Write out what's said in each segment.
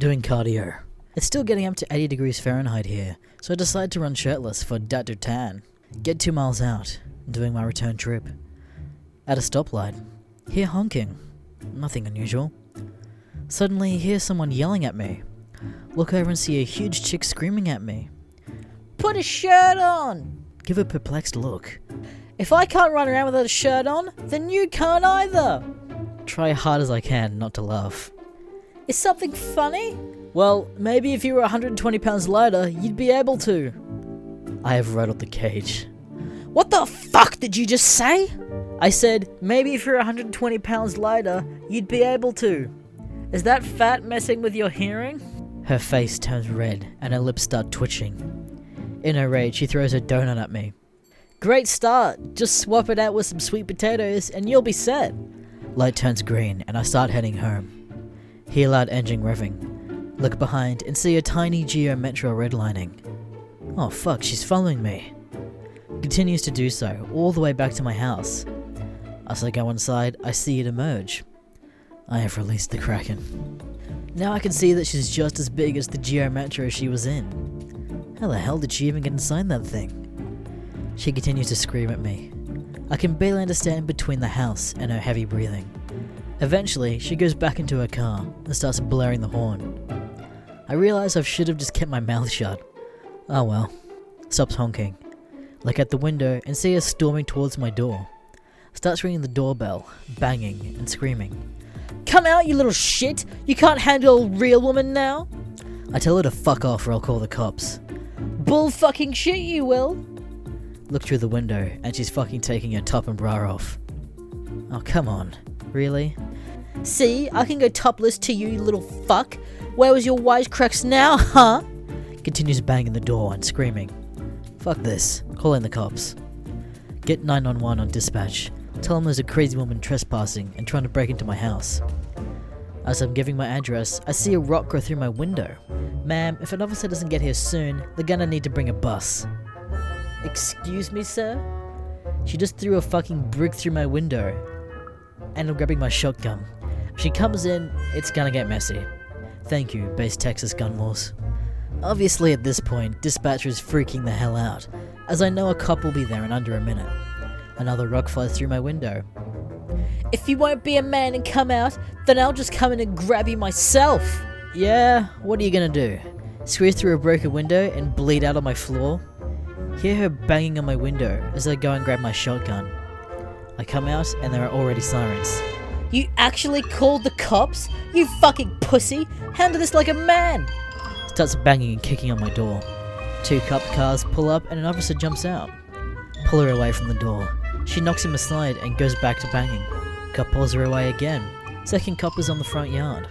doing cardio. It's still getting up to 80 degrees Fahrenheit here, so I decide to run shirtless for Dat du Tan. Get two miles out, doing my return trip. At a stoplight, hear honking. Nothing unusual. Suddenly, hear someone yelling at me. Look over and see a huge chick screaming at me. Put a shirt on! Give a perplexed look. If I can't run around without a shirt on, then you can't either! Try hard as I can not to laugh. Is something funny? Well, maybe if you were 120 pounds lighter, you'd be able to. I have rattled the cage. What the fuck did you just say? I said, maybe if you're 120 pounds lighter, you'd be able to. Is that fat messing with your hearing? Her face turns red and her lips start twitching. In her rage, she throws a donut at me. Great start! Just swap it out with some sweet potatoes and you'll be set. Light turns green and I start heading home. Hear loud engine revving. Look behind and see a tiny Geo Metro redlining. Oh fuck, she's following me. Continues to do so, all the way back to my house. As I go inside, I see it emerge. I have released the Kraken. Now I can see that she's just as big as the Geo Metro she was in. How the hell did she even get inside that thing? She continues to scream at me. I can barely understand between the house and her heavy breathing. Eventually, she goes back into her car and starts blaring the horn. I realize I should have just kept my mouth shut. Oh well. Stops honking. Look at the window and see her storming towards my door. Starts ringing the doorbell, banging and screaming. Come out, you little shit! You can't handle a real woman now! I tell her to fuck off or I'll call the cops. Bull fucking shit, you will! Look through the window and she's fucking taking her top and bra off. Oh, come on. Really? See, I can go topless to you, you little fuck. Where was your wisecracks now, huh? Continues banging the door and screaming. Fuck this. Call in the cops. Get 911 on dispatch. Tell them there's a crazy woman trespassing and trying to break into my house. As I'm giving my address, I see a rock go through my window. Ma'am, if an officer doesn't get here soon, they're gonna need to bring a bus. Excuse me, sir? She just threw a fucking brick through my window. And I'm grabbing my shotgun. If she comes in, it's gonna get messy. Thank you, base Texas gun laws. Obviously, at this point, dispatcher is freaking the hell out, as I know a cop will be there in under a minute. Another rock flies through my window. If you won't be a man and come out, then I'll just come in and grab you myself. Yeah, what are you gonna do? Squeeze through a broken window and bleed out on my floor? Hear her banging on my window as I go and grab my shotgun. I come out and there are already sirens. You actually called the cops? You fucking pussy! Handle this like a man! Starts banging and kicking on my door. Two cop cars pull up and an officer jumps out. Pull her away from the door. She knocks him aside and goes back to banging. Cop pulls her away again. Second cop is on the front yard.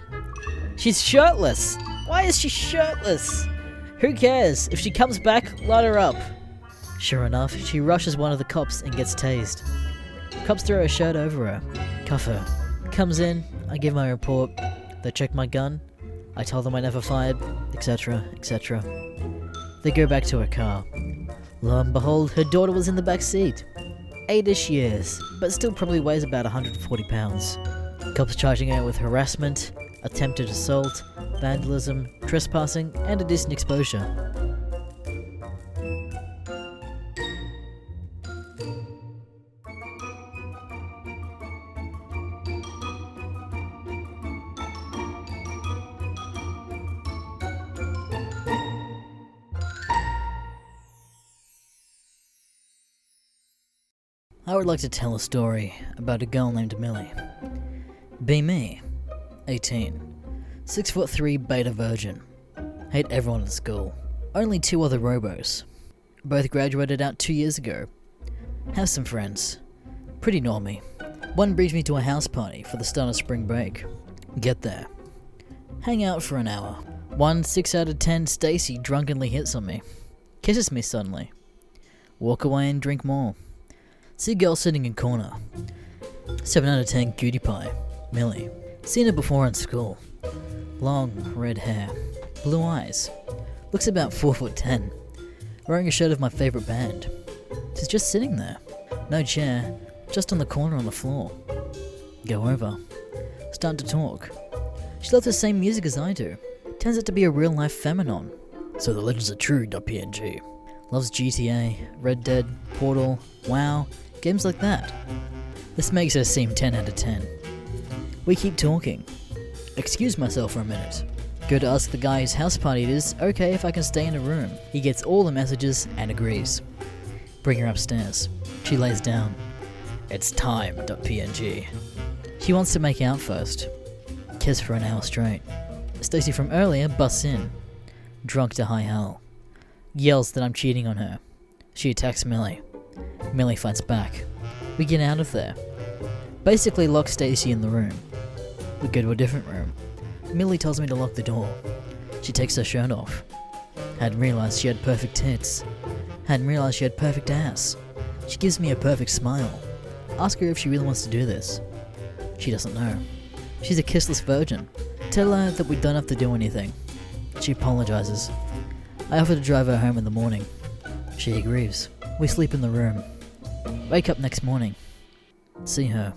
She's shirtless! Why is she shirtless? Who cares? If she comes back, light her up. Sure enough, she rushes one of the cops and gets tased. Cops throw a shirt over her, cuff her. Comes in, I give my report. They check my gun. I tell them I never fired, etc., etc. They go back to her car. Lo and behold, her daughter was in the back seat. Eight-ish years, but still probably weighs about 140 pounds. Cops charging her with harassment, attempted assault, vandalism, trespassing, and indecent exposure. Would like to tell a story about a girl named Millie. Be me, 18, 6 foot 3 beta virgin. Hate everyone at school. Only two other robos. Both graduated out two years ago. Have some friends. Pretty normy. One brings me to a house party for the start of spring break. Get there. Hang out for an hour. One 6 out of 10 Stacy drunkenly hits on me. Kisses me suddenly. Walk away and drink more. See a girl sitting in corner. 7 out of 10 cutie pie. Millie. Seen her before in school. Long, red hair. Blue eyes. Looks about 4 foot 10. Wearing a shirt of my favourite band. She's just sitting there. No chair. Just on the corner on the floor. Go over. Start to talk. She loves the same music as I do. turns out to be a real life Femanon. So the legends are true, .png. Loves GTA, Red Dead, Portal, WoW, games like that. This makes her seem 10 out of 10. We keep talking. Excuse myself for a minute. Go to ask the guy whose house party it is okay if I can stay in a room. He gets all the messages and agrees. Bring her upstairs. She lays down. It's time, .png. She wants to make out first. Kiss for an hour straight. Stacy from earlier busts in, drunk to high hell. Yells that I'm cheating on her. She attacks Millie. Millie fights back. We get out of there. Basically lock Stacy in the room. We go to a different room. Millie tells me to lock the door. She takes her shirt off. Hadn't realized she had perfect tits. Hadn't realized she had perfect ass. She gives me a perfect smile. Ask her if she really wants to do this. She doesn't know. She's a kissless virgin. Tell her that we don't have to do anything. She apologizes. I offer to drive her home in the morning. She agrees. We sleep in the room. Wake up next morning. See her.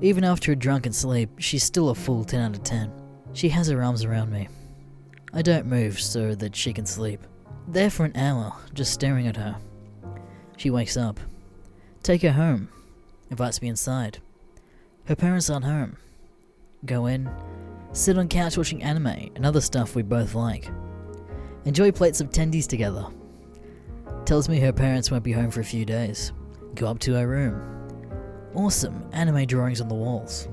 Even after a drunken sleep, she's still a full 10 out of 10. She has her arms around me. I don't move so that she can sleep. There for an hour, just staring at her. She wakes up. Take her home. Invites me inside. Her parents aren't home. Go in, sit on couch watching anime and other stuff we both like. Enjoy plates of tendies together. Tells me her parents won't be home for a few days. Go up to her room. Awesome anime drawings on the walls.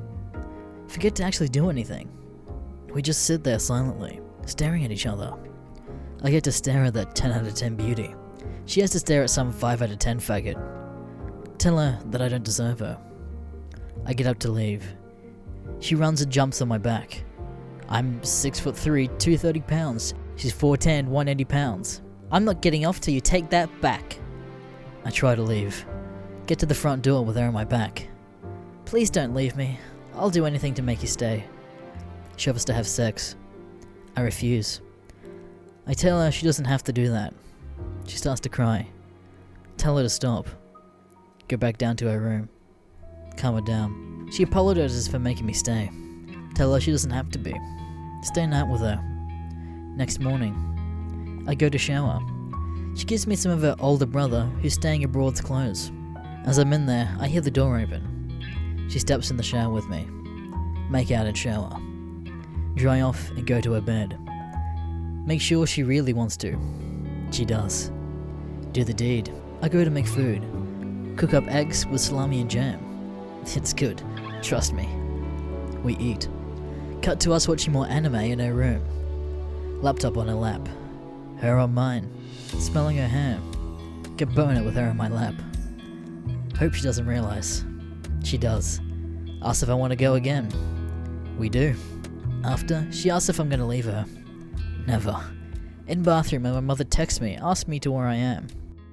Forget to actually do anything. We just sit there silently, staring at each other. I get to stare at that 10 out of 10 beauty. She has to stare at some 5 out of 10 faggot. Tell her that I don't deserve her. I get up to leave. She runs and jumps on my back. I'm 6 foot 3, 230 pounds. She's 4'10, 180 pounds. I'm not getting off till you take that back. I try to leave. Get to the front door with her on my back. Please don't leave me. I'll do anything to make you stay. She offers to have sex. I refuse. I tell her she doesn't have to do that. She starts to cry. Tell her to stop. Go back down to her room. Calm her down. She apologizes for making me stay. Tell her she doesn't have to be. Stay night with her. Next morning, I go to shower. She gives me some of her older brother, who's staying abroad's clothes. As I'm in there, I hear the door open. She steps in the shower with me. Make out and shower. Dry off and go to her bed. Make sure she really wants to. She does. Do the deed. I go to make food. Cook up eggs with salami and jam. It's good, trust me. We eat. Cut to us watching more anime in her room. Laptop on her lap. Her on mine. Smelling her hair. Get boner with her in my lap. Hope she doesn't realize. She does. Asks if I want to go again. We do. After, she asks if I'm going to leave her. Never. In bathroom, and my mother texts me, asks me to where I am.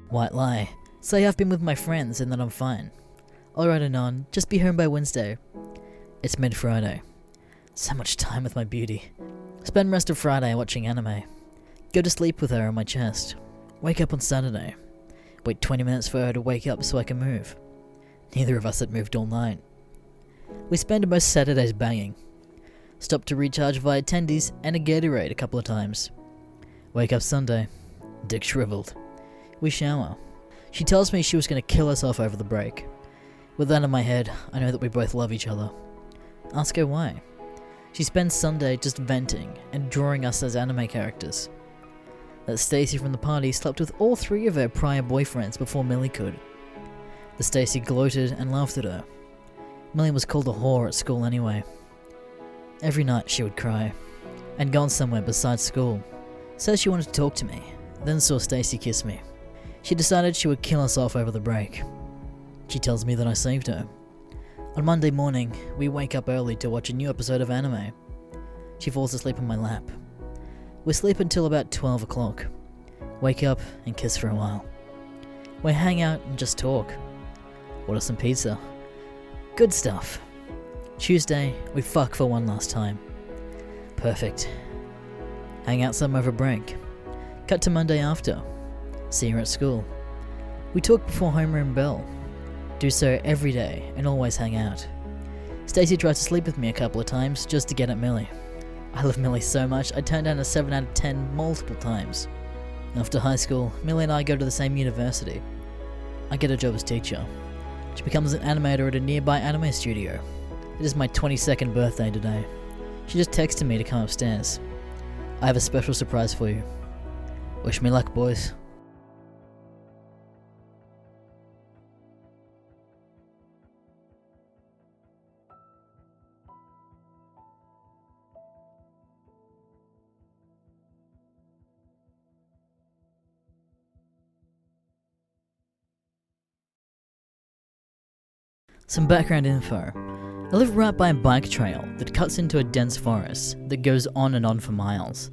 White lie. Say I've been with my friends and that I'm fine. Alright, Anon, just be home by Wednesday. It's mid Friday. So much time with my beauty. Spend rest of Friday watching anime. Go to sleep with her on my chest. Wake up on Saturday. Wait 20 minutes for her to wake up so I can move. Neither of us had moved all night. We spend most Saturdays banging. Stop to recharge via tendies and a Gatorade a couple of times. Wake up Sunday. Dick shriveled. We shower. She tells me she was going to kill herself over the break. With that in my head, I know that we both love each other. Ask her why. She spends Sunday just venting and drawing us as anime characters that Stacy from the party slept with all three of her prior boyfriends before Millie could. The Stacy gloated and laughed at her. Millie was called a whore at school anyway. Every night she would cry, and gone somewhere besides school. Said she wanted to talk to me, then saw Stacy kiss me. She decided she would kill herself over the break. She tells me that I saved her. On Monday morning, we wake up early to watch a new episode of anime. She falls asleep on my lap. We sleep until about 12 o'clock. Wake up and kiss for a while. We hang out and just talk. Order some pizza. Good stuff. Tuesday, we fuck for one last time. Perfect. Hang out some over break. Cut to Monday after. See her at school. We talk before homeroom bell. Do so every day and always hang out. Stacy tries to sleep with me a couple of times just to get at Millie. I love Millie so much, I turned down a 7 out of 10 multiple times. After high school, Millie and I go to the same university. I get a job as teacher. She becomes an animator at a nearby anime studio. It is my 22nd birthday today. She just texted me to come upstairs. I have a special surprise for you. Wish me luck, boys. Some background info. I live right by a bike trail that cuts into a dense forest that goes on and on for miles.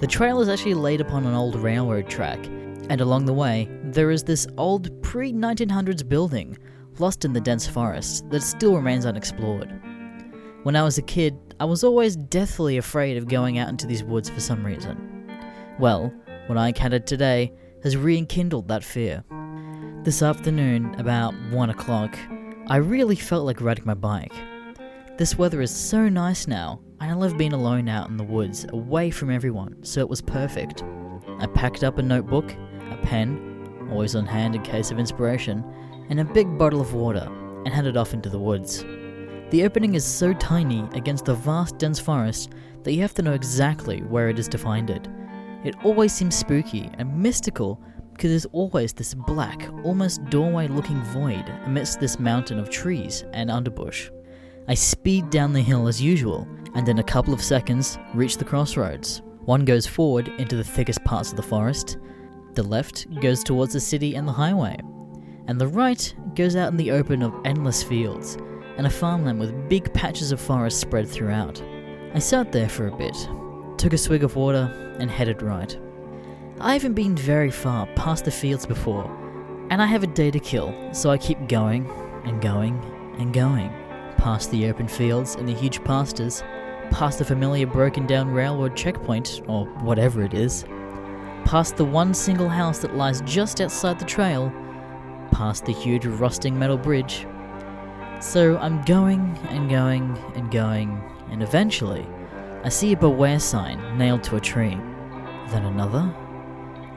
The trail is actually laid upon an old railroad track, and along the way, there is this old pre 1900s building lost in the dense forest that still remains unexplored. When I was a kid, I was always deathly afraid of going out into these woods for some reason. Well, what I encountered today has rekindled that fear. This afternoon, about 1 o'clock, I really felt like riding my bike. This weather is so nice now, and I love being alone out in the woods, away from everyone, so it was perfect. I packed up a notebook, a pen, always on hand in case of inspiration, and a big bottle of water, and headed off into the woods. The opening is so tiny against the vast dense forest that you have to know exactly where it is to find it. It always seems spooky and mystical because there's always this black, almost doorway looking void amidst this mountain of trees and underbush. I speed down the hill as usual, and in a couple of seconds reach the crossroads. One goes forward into the thickest parts of the forest, the left goes towards the city and the highway, and the right goes out in the open of endless fields and a farmland with big patches of forest spread throughout. I sat there for a bit, took a swig of water, and headed right. I haven't been very far past the fields before, and I have a day to kill, so I keep going and going and going. Past the open fields and the huge pastures, past the familiar broken down railroad checkpoint, or whatever it is, past the one single house that lies just outside the trail, past the huge rusting metal bridge. So I'm going and going and going, and eventually, I see a beware sign nailed to a tree. Then another,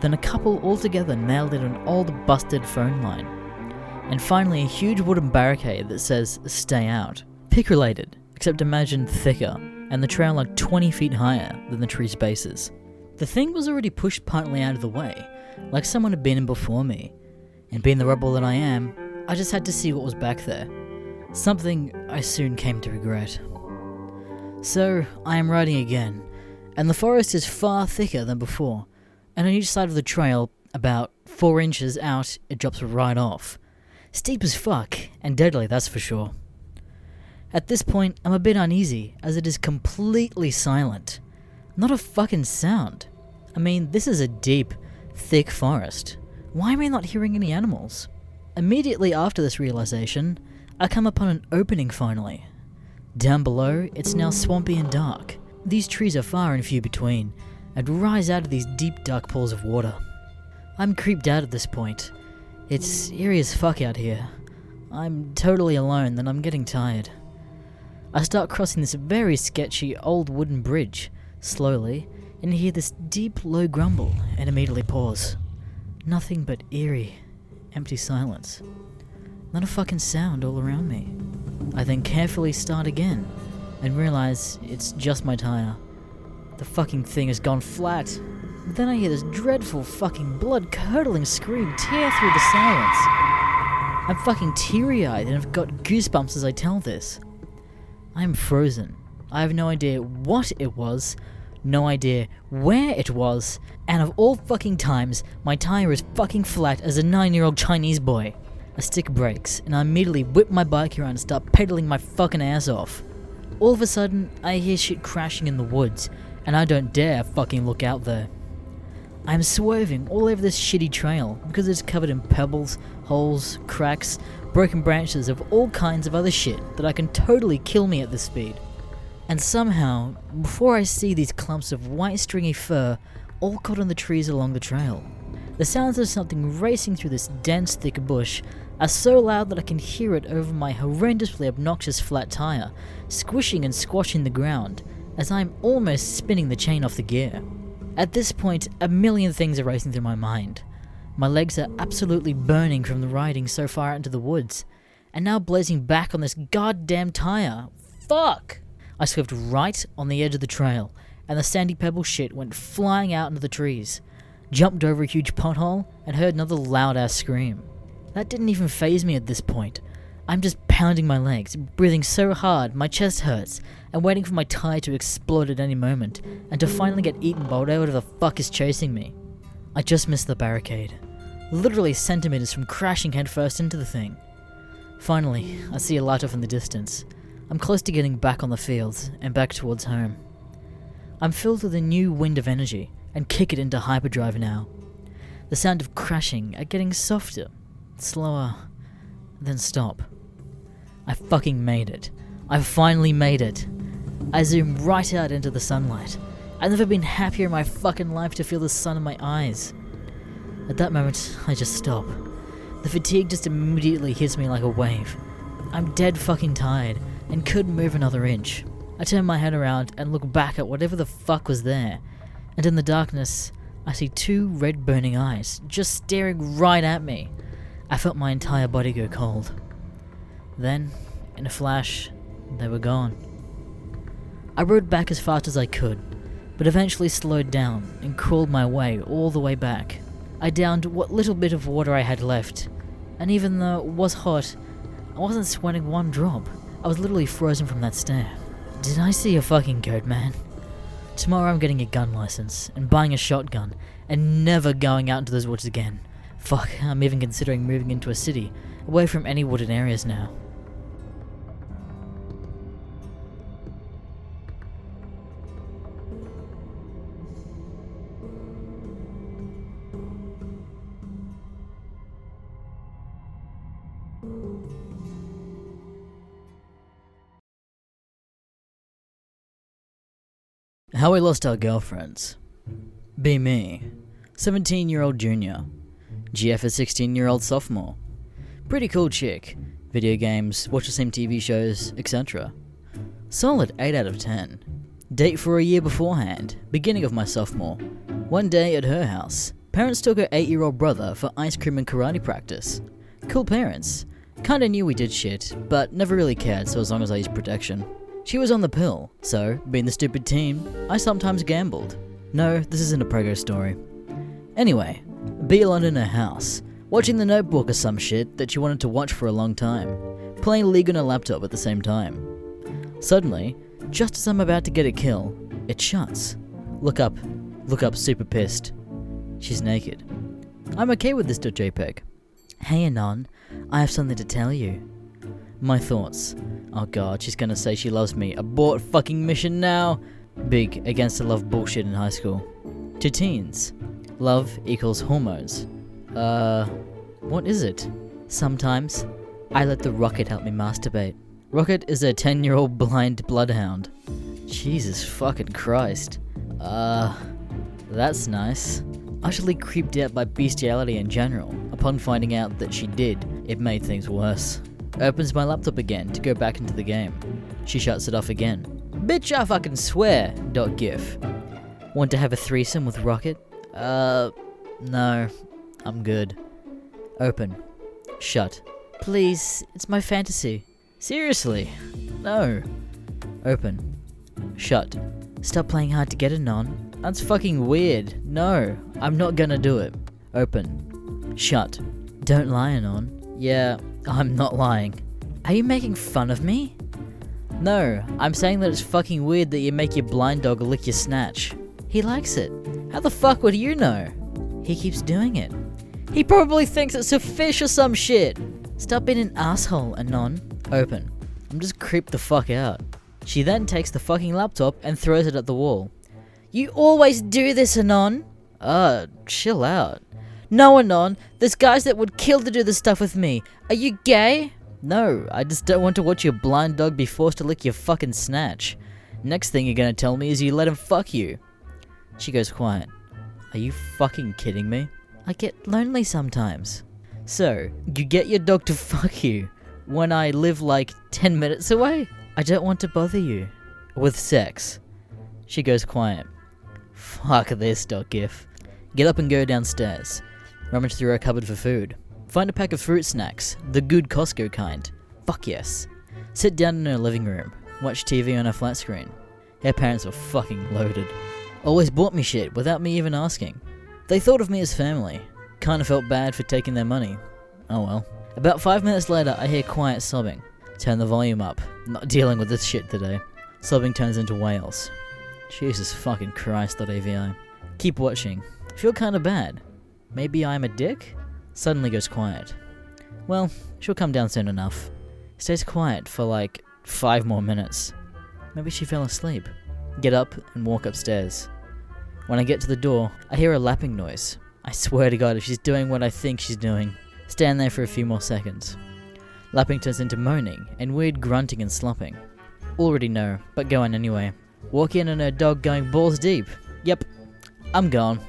then a couple altogether nailed in an old busted phone line. And finally, a huge wooden barricade that says, Stay out. Pic related, except imagine thicker, and the trail like 20 feet higher than the tree's bases. The thing was already pushed partly out of the way, like someone had been in before me. And being the rebel that I am, I just had to see what was back there. Something I soon came to regret. So, I am riding again, and the forest is far thicker than before, and on each side of the trail, about four inches out, it drops right off. Steep as fuck, and deadly, that's for sure. At this point, I'm a bit uneasy, as it is completely silent. Not a fucking sound. I mean, this is a deep, thick forest. Why am I not hearing any animals? Immediately after this realization, I come upon an opening finally. Down below, it's now swampy and dark. These trees are far and few between, and rise out of these deep dark pools of water. I'm creeped out at this point. It's eerie as fuck out here. I'm totally alone and I'm getting tired. I start crossing this very sketchy old wooden bridge, slowly, and hear this deep low grumble and immediately pause. Nothing but eerie, empty silence. Not a fucking sound all around me. I then carefully start again and realize it's just my tire. The fucking thing has gone flat. Then I hear this dreadful fucking blood curdling scream tear through the silence. I'm fucking teary eyed and I've got goosebumps as I tell this. I am frozen. I have no idea what it was, no idea where it was, and of all fucking times, my tire is fucking flat as a nine year old Chinese boy. A stick breaks, and I immediately whip my bike around and start pedaling my fucking ass off. All of a sudden, I hear shit crashing in the woods, and I don't dare fucking look out there. I am swerving all over this shitty trail because it's covered in pebbles, holes, cracks, broken branches of all kinds of other shit that I can totally kill me at this speed. And somehow, before I see these clumps of white stringy fur all caught on the trees along the trail, the sounds of something racing through this dense, thick bush are so loud that I can hear it over my horrendously obnoxious flat tire, squishing and squashing the ground, as I'm almost spinning the chain off the gear. At this point, a million things are racing through my mind. My legs are absolutely burning from the riding so far into the woods, and now blazing back on this goddamn tire. Fuck! I swerved right on the edge of the trail, and the sandy pebble shit went flying out into the trees. Jumped over a huge pothole and heard another loud ass scream. That didn't even phase me at this point. I'm just pounding my legs, breathing so hard my chest hurts, and waiting for my tire to explode at any moment, and to finally get eaten by whatever the fuck is chasing me. I just missed the barricade, literally centimeters from crashing headfirst into the thing. Finally, I see a light off in the distance. I'm close to getting back on the fields and back towards home. I'm filled with a new wind of energy and kick it into hyperdrive now. The sound of crashing are getting softer, slower, then stop. I fucking made it. I finally made it. I zoom right out into the sunlight. I've never been happier in my fucking life to feel the sun in my eyes. At that moment, I just stop. The fatigue just immediately hits me like a wave. I'm dead fucking tired and couldn't move another inch. I turn my head around and look back at whatever the fuck was there, and in the darkness, I see two red burning eyes just staring right at me. I felt my entire body go cold. Then, in a flash, they were gone. I rode back as fast as I could, but eventually slowed down and crawled my way all the way back. I downed what little bit of water I had left, and even though it was hot, I wasn't sweating one drop. I was literally frozen from that stare. Did I see a fucking goat man? Tomorrow I'm getting a gun license and buying a shotgun and never going out into those woods again. Fuck, I'm even considering moving into a city, away from any wooded areas now. How we lost our girlfriends. Be me. 17 year old junior. GF a 16 year old sophomore. Pretty cool chick. Video games, watch the same TV shows, etc. Solid 8 out of 10. Date for a year beforehand, beginning of my sophomore. One day at her house, parents took her 8 year old brother for ice cream and karate practice. Cool parents. Kinda knew we did shit, but never really cared so as long as I used protection. She was on the pill, so, being the stupid teen, I sometimes gambled. No, this isn't a prego story. Anyway, be alone in her house, watching the notebook or some shit that she wanted to watch for a long time, playing League on her laptop at the same time. Suddenly, just as I'm about to get a kill, it shuts. Look up, look up super pissed. She's naked. I'm okay with this .jpeg. Hey Anon, I have something to tell you. My thoughts. Oh god, she's gonna say she loves me. Abort fucking mission now! Big against the love bullshit in high school. To teens, love equals hormones. Uh, what is it? Sometimes, I let the rocket help me masturbate. Rocket is a 10 year old blind bloodhound. Jesus fucking Christ. Uh, that's nice. Utterly creeped out by bestiality in general, upon finding out that she did, it made things worse. Opens my laptop again to go back into the game. She shuts it off again. Bitch, I fucking swear. Dot gif. Want to have a threesome with Rocket? Uh, no. I'm good. Open. Shut. Please, it's my fantasy. Seriously. No. Open. Shut. Stop playing hard to get Anon. That's fucking weird. No, I'm not gonna do it. Open. Shut. Don't lie, Anon. Yeah, I'm not lying. Are you making fun of me? No, I'm saying that it's fucking weird that you make your blind dog lick your snatch. He likes it. How the fuck would you know? He keeps doing it. He probably thinks it's a fish or some shit. Stop being an asshole, Anon. Open. I'm just creeped the fuck out. She then takes the fucking laptop and throws it at the wall. You always do this, Anon. Uh, chill out. No, Anon. There's guys that would kill to do this stuff with me. Are you gay? No, I just don't want to watch your blind dog be forced to lick your fucking snatch. Next thing you're gonna tell me is you let him fuck you. She goes quiet. Are you fucking kidding me? I get lonely sometimes. So, you get your dog to fuck you when I live like 10 minutes away? I don't want to bother you. With sex. She goes quiet. Fuck this dog gif. Get up and go downstairs. Rummage through her cupboard for food. Find a pack of fruit snacks, the good Costco kind. Fuck yes. Sit down in her living room. Watch TV on her flat screen. Her parents were fucking loaded. Always bought me shit without me even asking. They thought of me as family. Kinda felt bad for taking their money. Oh well. About five minutes later, I hear quiet sobbing. Turn the volume up. Not dealing with this shit today. Sobbing turns into wails. Jesus fucking Christ. Keep watching. Feel kinda bad. Maybe I'm a dick? Suddenly goes quiet. Well, she'll come down soon enough. Stays quiet for like five more minutes. Maybe she fell asleep. Get up and walk upstairs. When I get to the door, I hear a lapping noise. I swear to God, if she's doing what I think she's doing, stand there for a few more seconds. Lapping turns into moaning and weird grunting and slopping. Already know, but go on anyway. Walk in and her dog going balls deep. Yep, I'm gone.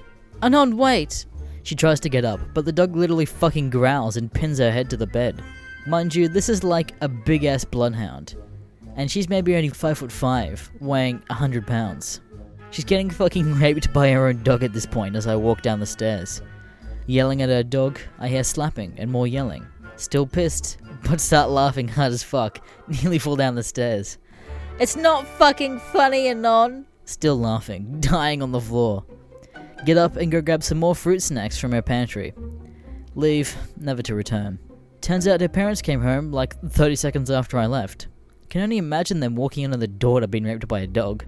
Anon, wait! She tries to get up, but the dog literally fucking growls and pins her head to the bed. Mind you, this is like a big ass bloodhound. And she's maybe only 5 foot 5, weighing 100 pounds. She's getting fucking raped by her own dog at this point as I walk down the stairs. Yelling at her dog, I hear slapping and more yelling. Still pissed, but start laughing hard as fuck, nearly fall down the stairs. It's not fucking funny, Anon! Still laughing, dying on the floor. Get up and go grab some more fruit snacks from her pantry. Leave, never to return. Turns out her parents came home like 30 seconds after I left. Can only imagine them walking into the door to being raped by a dog.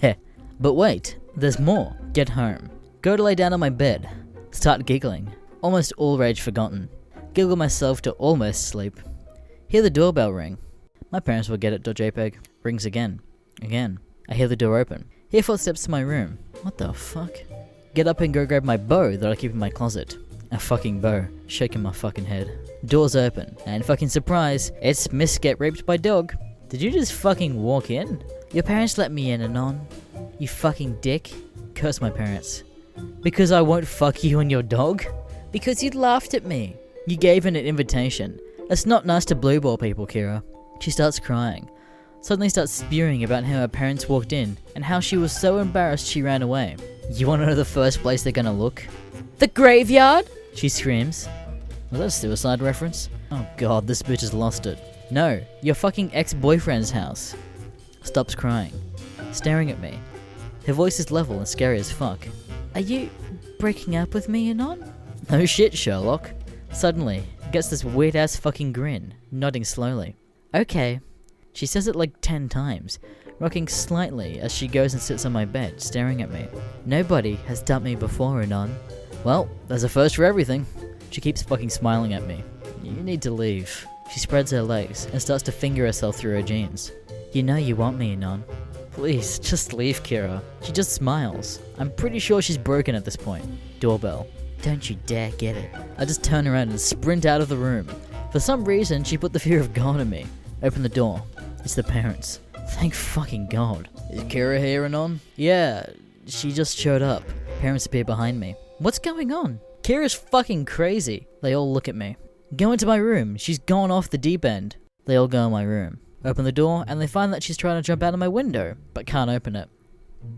Heh. but wait, there's more. Get home. Go to lay down on my bed. Start giggling. Almost all rage forgotten. Giggle myself to almost sleep. Hear the doorbell ring. My parents will get it. Do JPEG. Rings again. Again. I hear the door open. Hear footsteps to my room. What the fuck? Get up and go grab my bow that I keep in my closet. A fucking bow. Shaking my fucking head. Doors open. And fucking surprise, it's Miss Get Raped by Dog. Did you just fucking walk in? Your parents let me in, Anon. You fucking dick. Curse my parents. Because I won't fuck you and your dog? Because you laughed at me. You gave an invitation. It's not nice to blue ball people, Kira. She starts crying. Suddenly starts spewing about how her parents walked in and how she was so embarrassed she ran away. You wanna know the first place they're gonna look? The graveyard? She screams. Was that a suicide reference? Oh god, this bitch has lost it. No, your fucking ex-boyfriend's house. Stops crying, staring at me. Her voice is level and scary as fuck. Are you breaking up with me, Anon? No shit, Sherlock. Suddenly, gets this weird ass fucking grin, nodding slowly. Okay. She says it like ten times, rocking slightly as she goes and sits on my bed, staring at me. Nobody has dumped me before, Anon. Well, there's a first for everything. She keeps fucking smiling at me. You need to leave. She spreads her legs and starts to finger herself through her jeans. You know you want me, Anon. Please, just leave, Kira. She just smiles. I'm pretty sure she's broken at this point. Doorbell. Don't you dare get it. I just turn around and sprint out of the room. For some reason, she put the fear of God in me. Open the door. It's the parents. Thank fucking God. Is Kira here, Anon? Yeah, she just showed up. Parents appear behind me. What's going on? Kira's fucking crazy. They all look at me. Go into my room. She's gone off the deep end. They all go in my room. Open the door, and they find that she's trying to jump out of my window, but can't open it.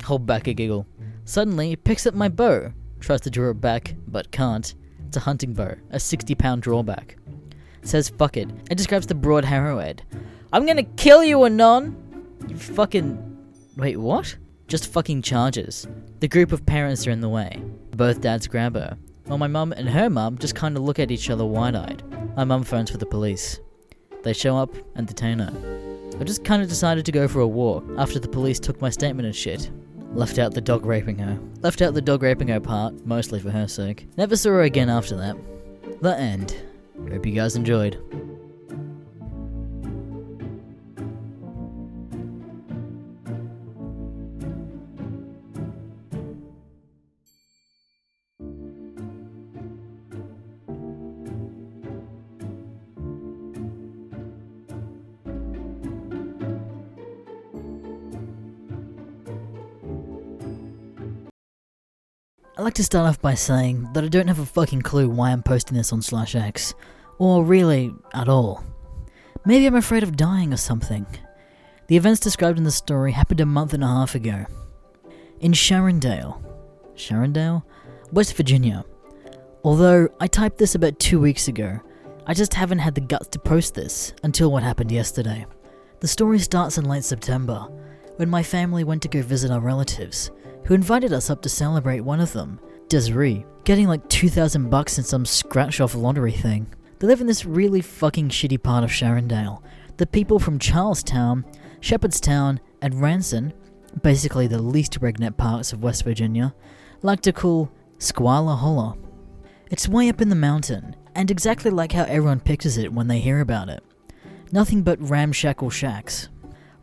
Hold back a giggle. Suddenly, picks up my bow. Tries to draw it back, but can't. It's a hunting bow, a 60 pound drawback. Says fuck it, and just grabs the broad arrowhead. I'm gonna kill you, Anon! You fucking. Wait, what? Just fucking charges. The group of parents are in the way. Both dads grab her, while my mum and her mum just kinda look at each other wide eyed. My mum phones for the police. They show up and detain her. I just kinda decided to go for a walk after the police took my statement and shit. Left out the dog raping her. Left out the dog raping her part, mostly for her sake. Never saw her again after that. The end. Hope you guys enjoyed. Like to start off by saying that I don't have a fucking clue why I'm posting this on slash X, or really, at all. Maybe I'm afraid of dying or something. The events described in the story happened a month and a half ago. In Shannondale. Shannondale? West Virginia. Although I typed this about two weeks ago, I just haven't had the guts to post this until what happened yesterday. The story starts in late September, when my family went to go visit our relatives, who invited us up to celebrate one of them, Desiree, getting like 2,000 bucks in some scratch off lottery thing. They live in this really fucking shitty part of Shannondale. The people from Charles Town, Shepherdstown, and Ranson, basically the least redneck parts of West Virginia, like to call Squala. It's way up in the mountain, and exactly like how everyone pictures it when they hear about it. Nothing but ramshackle shacks,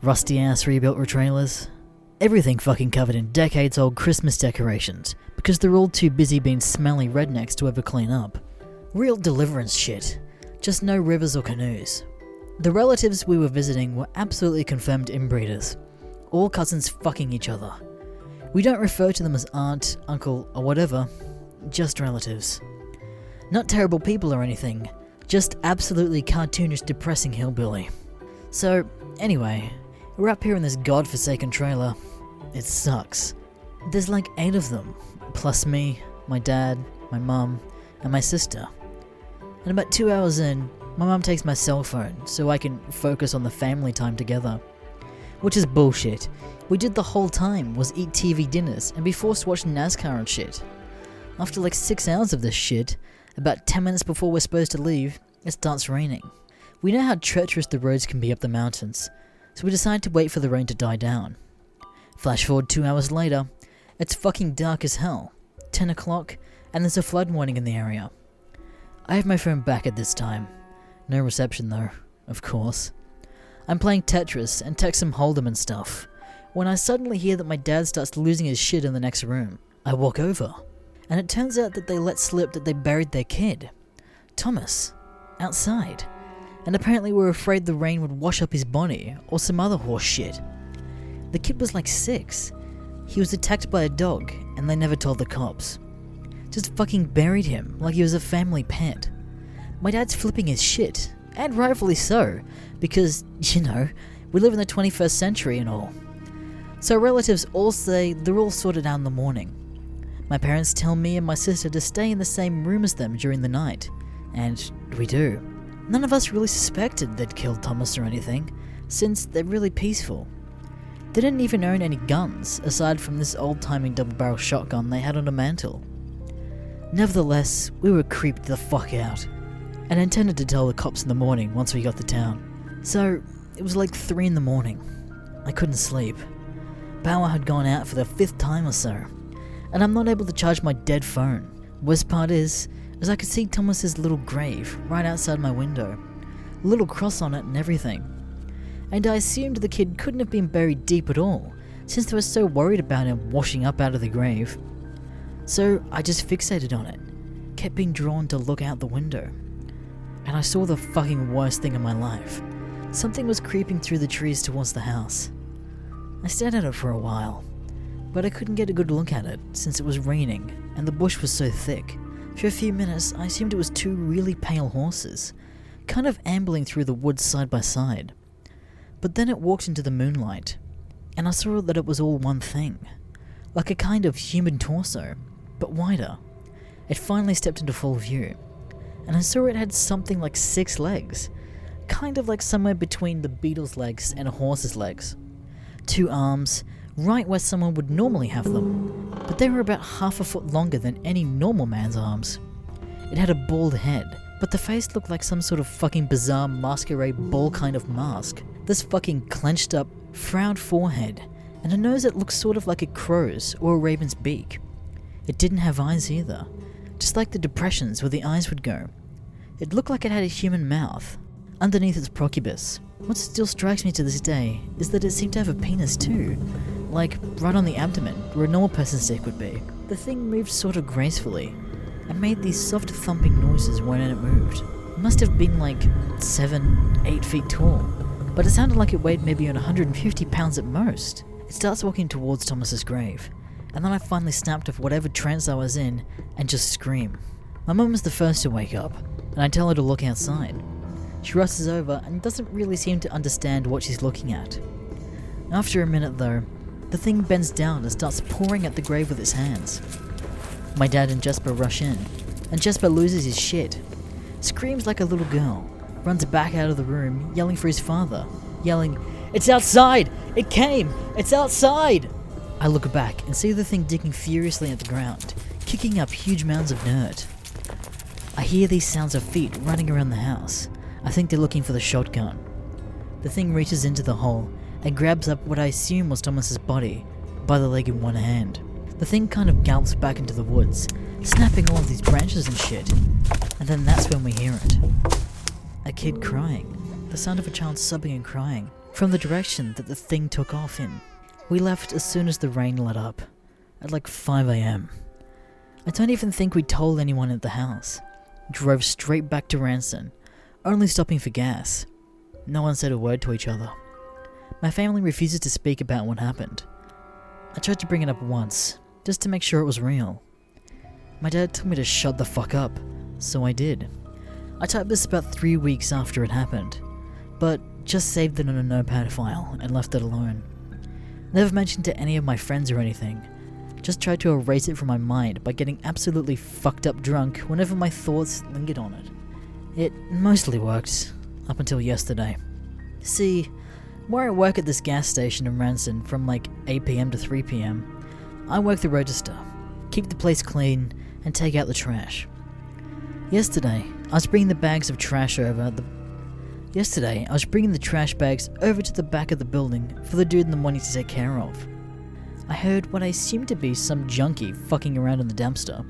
rusty ass rebuilt trailers, everything fucking covered in decades old Christmas decorations because they're all too busy being smelly rednecks to ever clean up. Real deliverance shit, just no rivers or canoes. The relatives we were visiting were absolutely confirmed inbreeders, all cousins fucking each other. We don't refer to them as aunt, uncle, or whatever, just relatives. Not terrible people or anything, just absolutely cartoonish, depressing hillbilly. So, anyway, we're up here in this godforsaken trailer. It sucks. There's like eight of them, plus me, my dad, my mum, and my sister. And about two hours in, my mum takes my cell phone so I can focus on the family time together. Which is bullshit. We did the whole time was eat TV dinners and be forced to watch NASCAR and shit. After like six hours of this shit, about 10 minutes before we're supposed to leave, it starts raining. We know how treacherous the roads can be up the mountains, so we decide to wait for the rain to die down. Flash forward two hours later, it's fucking dark as hell, 10 o'clock, and there's a flood warning in the area. I have my phone back at this time. No reception though, of course. I'm playing Tetris and Texas Hold'em and stuff, when I suddenly hear that my dad starts losing his shit in the next room. I walk over, and it turns out that they let slip that they buried their kid, Thomas, outside, and apparently were afraid the rain would wash up his body or some other horse shit. The kid was like six. He was attacked by a dog, and they never told the cops. Just fucking buried him like he was a family pet. My dad's flipping his shit, and rightfully so, because, you know, we live in the 21st century and all. So relatives all say they're all sorted out in the morning. My parents tell me and my sister to stay in the same room as them during the night, and we do. None of us really suspected they'd killed Thomas or anything, since they're really peaceful. They didn't even own any guns, aside from this old timey double barrel shotgun they had on a mantle. Nevertheless, we were creeped the fuck out, and intended to tell the cops in the morning once we got to town. So, it was like 3 in the morning. I couldn't sleep. Power had gone out for the fifth time or so, and I'm not able to charge my dead phone. Worst part is, as I could see Thomas's little grave right outside my window, little cross on it and everything. And I assumed the kid couldn't have been buried deep at all, since they were so worried about him washing up out of the grave. So I just fixated on it, kept being drawn to look out the window. And I saw the fucking worst thing in my life. Something was creeping through the trees towards the house. I stared at it for a while, but I couldn't get a good look at it since it was raining and the bush was so thick. For a few minutes, I assumed it was two really pale horses, kind of ambling through the woods side by side. But then it walked into the moonlight, and I saw that it was all one thing like a kind of human torso, but wider. It finally stepped into full view, and I saw it had something like six legs, kind of like somewhere between the beetle's legs and a horse's legs. Two arms, right where someone would normally have them, but they were about half a foot longer than any normal man's arms. It had a bald head, but the face looked like some sort of fucking bizarre masquerade ball kind of mask. This fucking clenched up, frowned forehead, and a nose that looked sort of like a crow's or a raven's beak. It didn't have eyes either, just like the depressions where the eyes would go. It looked like it had a human mouth. Underneath its proboscis, what still strikes me to this day is that it seemed to have a penis too, like right on the abdomen, where a normal person's dick would be. The thing moved sort of gracefully, and made these soft thumping noises when it moved. It must have been like 7, 8 feet tall, but it sounded like it weighed maybe on 150 pounds at most. It starts walking towards Thomas's grave, and then I finally snapped off whatever trance I was in and just scream. My mum is the first to wake up, and I tell her to look outside. She rushes over and doesn't really seem to understand what she's looking at. After a minute, though, the thing bends down and starts pouring at the grave with its hands. My dad and Jesper rush in, and Jesper loses his shit. Screams like a little girl, runs back out of the room, yelling for his father, yelling, It's outside! It came! It's outside! I look back and see the thing digging furiously at the ground, kicking up huge mounds of dirt. I hear these sounds of feet running around the house. I think they're looking for the shotgun. The thing reaches into the hole and grabs up what I assume was Thomas's body by the leg in one hand. The thing kind of gallops back into the woods, snapping all of these branches and shit. And then that's when we hear it. A kid crying. The sound of a child sobbing and crying from the direction that the thing took off in. We left as soon as the rain let up, at like 5am. I don't even think we told anyone at the house. Drove straight back to Ranson, only stopping for gas. No one said a word to each other. My family refuses to speak about what happened. I tried to bring it up once, just to make sure it was real. My dad told me to shut the fuck up, so I did. I typed this about three weeks after it happened, but just saved it in a notepad file and left it alone. Never mentioned to any of my friends or anything. Just tried to erase it from my mind by getting absolutely fucked up drunk whenever my thoughts lingered on it. It mostly worked, up until yesterday. See, where I work at this gas station in Ranson from like 8pm to 3pm, I work the register, keep the place clean, and take out the trash. Yesterday, I was bringing the bags of trash over the Yesterday, I was bringing the trash bags over to the back of the building for the dude in the morning to take care of. I heard what I assumed to be some junkie fucking around in the dumpster.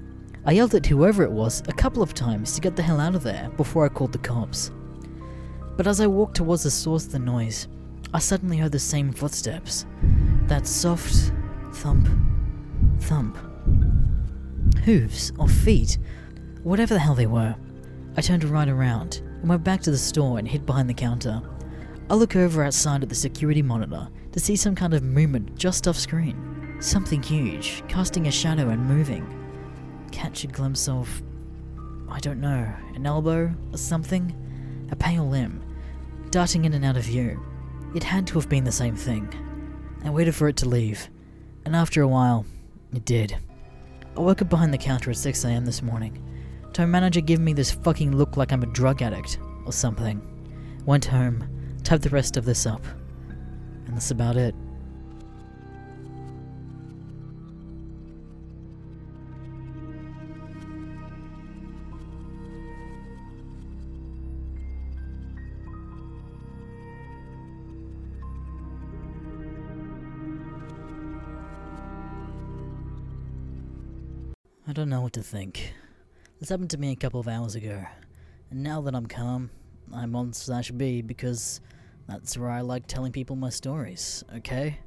I yelled at whoever it was a couple of times to get the hell out of there before I called the cops. But as I walked towards the source of the noise, I suddenly heard the same footsteps. That soft thump, thump. Hooves or feet, whatever the hell they were. I turned right around and went back to the store and hid behind the counter. I look over outside at the security monitor to see some kind of movement just off screen. Something huge, casting a shadow and moving. Catch a glimpse of. I don't know, an elbow or something? A pale limb, darting in and out of view. It had to have been the same thing. I waited for it to leave, and after a while, it did. I woke up behind the counter at 6am this morning to manager gave me this fucking look like I'm a drug addict or something. Went home, typed the rest of this up, and that's about it. I don't know what to think. This happened to me a couple of hours ago, and now that I'm calm, I'm on slash B because that's where I like telling people my stories, okay?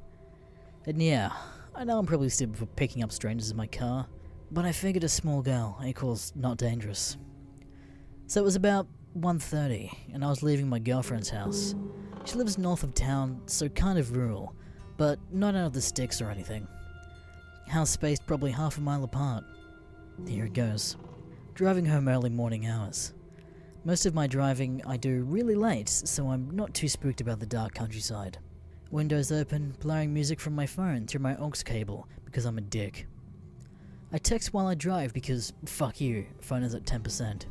And yeah, I know I'm probably stupid for picking up strangers in my car, but I figured a small girl equals not dangerous. So it was about 1.30, and I was leaving my girlfriend's house. She lives north of town, so kind of rural, but not out of the sticks or anything. House spaced probably half a mile apart. Here it goes. Driving home early morning hours. Most of my driving I do really late, so I'm not too spooked about the dark countryside. Windows open, blaring music from my phone through my aux cable because I'm a dick. I text while I drive because, fuck you, phone is at 10%.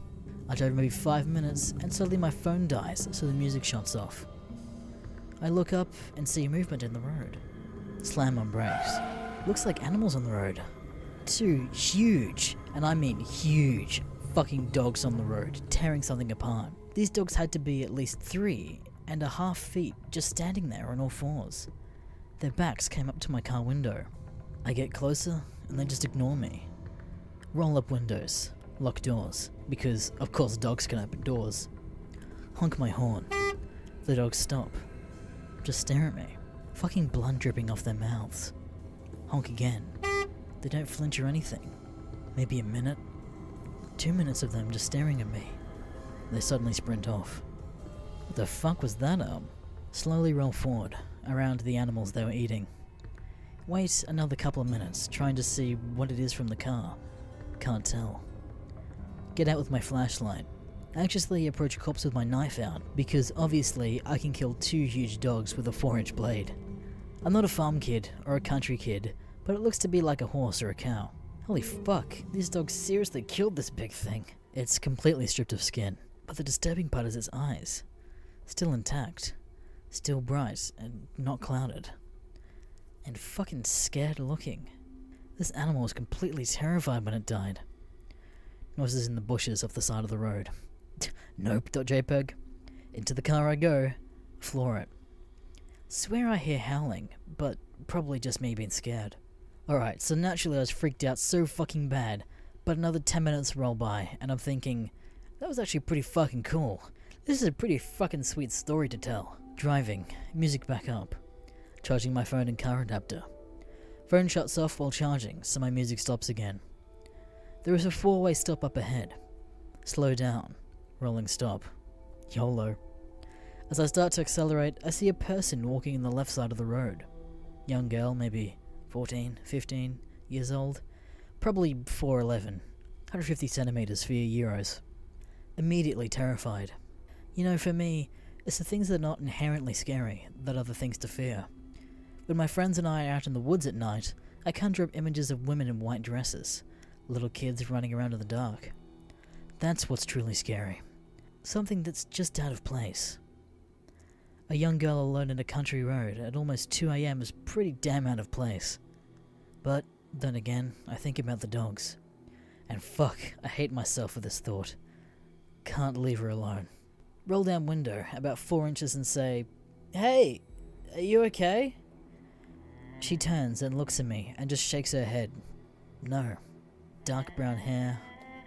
I drive maybe 5 minutes and suddenly my phone dies, so the music shuts off. I look up and see movement in the road. Slam on brakes. Looks like animals on the road. Two huge, and I mean huge, fucking dogs on the road, tearing something apart. These dogs had to be at least three and a half feet just standing there on all fours. Their backs came up to my car window. I get closer and they just ignore me. Roll up windows, lock doors, because of course dogs can open doors. Honk my horn. The dogs stop. Just stare at me. Fucking blood dripping off their mouths. Honk again. They don't flinch or anything. Maybe a minute, two minutes of them just staring at me. They suddenly sprint off. What the fuck was that, um? Slowly roll forward, around the animals they were eating. Wait another couple of minutes, trying to see what it is from the car. Can't tell. Get out with my flashlight. Anxiously approach cops with my knife out, because obviously I can kill two huge dogs with a 4 inch blade. I'm not a farm kid or a country kid, but it looks to be like a horse or a cow. Holy fuck, these dogs seriously killed this big thing. It's completely stripped of skin, but the disturbing part is its eyes. Still intact, still bright, and not clouded. And fucking scared looking. This animal was completely terrified when it died. Noises in the bushes off the side of the road. nope.jpg. Into the car I go. Floor it. Swear I hear howling, but probably just me being scared. Alright, so naturally I was freaked out so fucking bad, but another 10 minutes roll by, and I'm thinking, that was actually pretty fucking cool. This is a pretty fucking sweet story to tell. Driving, music back up, charging my phone and car adapter. Phone shuts off while charging, so my music stops again. There is a four way stop up ahead. Slow down, rolling stop. YOLO. As I start to accelerate, I see a person walking in the left side of the road. Young girl, maybe 14, 15 years old, probably 4'11, 150 centimeters for your euros. Immediately terrified. You know, for me, it's the things that are not inherently scary that are the things to fear. When my friends and I are out in the woods at night, I conjure up images of women in white dresses, little kids running around in the dark. That's what's truly scary. Something that's just out of place. A young girl alone in a country road at almost 2am is pretty damn out of place. But then again, I think about the dogs. And fuck, I hate myself for this thought. Can't leave her alone. Roll down window about four inches and say, Hey, are you okay? She turns and looks at me and just shakes her head. No. Dark brown hair,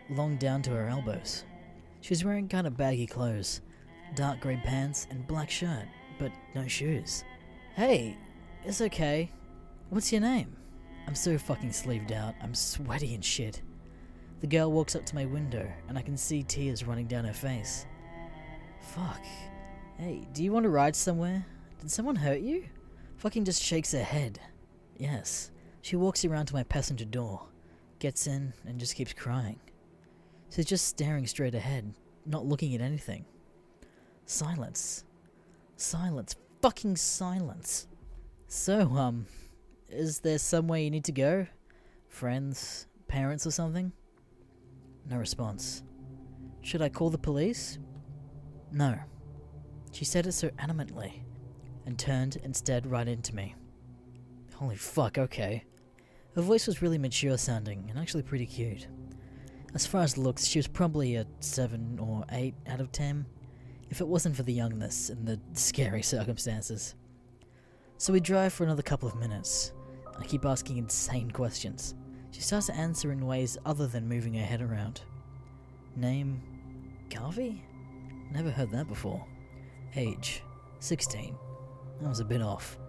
long down to her elbows. She's wearing kind of baggy clothes, dark grey pants and black shirt, but no shoes. Hey, it's okay. What's your name? I'm so fucking sleeved out, I'm sweaty and shit. The girl walks up to my window, and I can see tears running down her face. Fuck. Hey, do you want to ride somewhere? Did someone hurt you? Fucking just shakes her head. Yes. She walks around to my passenger door, gets in, and just keeps crying. She's just staring straight ahead, not looking at anything. Silence. Silence. Fucking silence. So, um, is there somewhere you need to go? Friends? Parents or something? No response. Should I call the police? No. She said it so animately, and turned and stared right into me. Holy fuck, okay. Her voice was really mature sounding, and actually pretty cute. As far as looks, she was probably a 7 or 8 out of 10, if it wasn't for the youngness and the scary circumstances. So we drive for another couple of minutes. I keep asking insane questions. She starts to answer in ways other than moving her head around. Name? Garvey? Never heard that before. Age? 16. That was a bit off.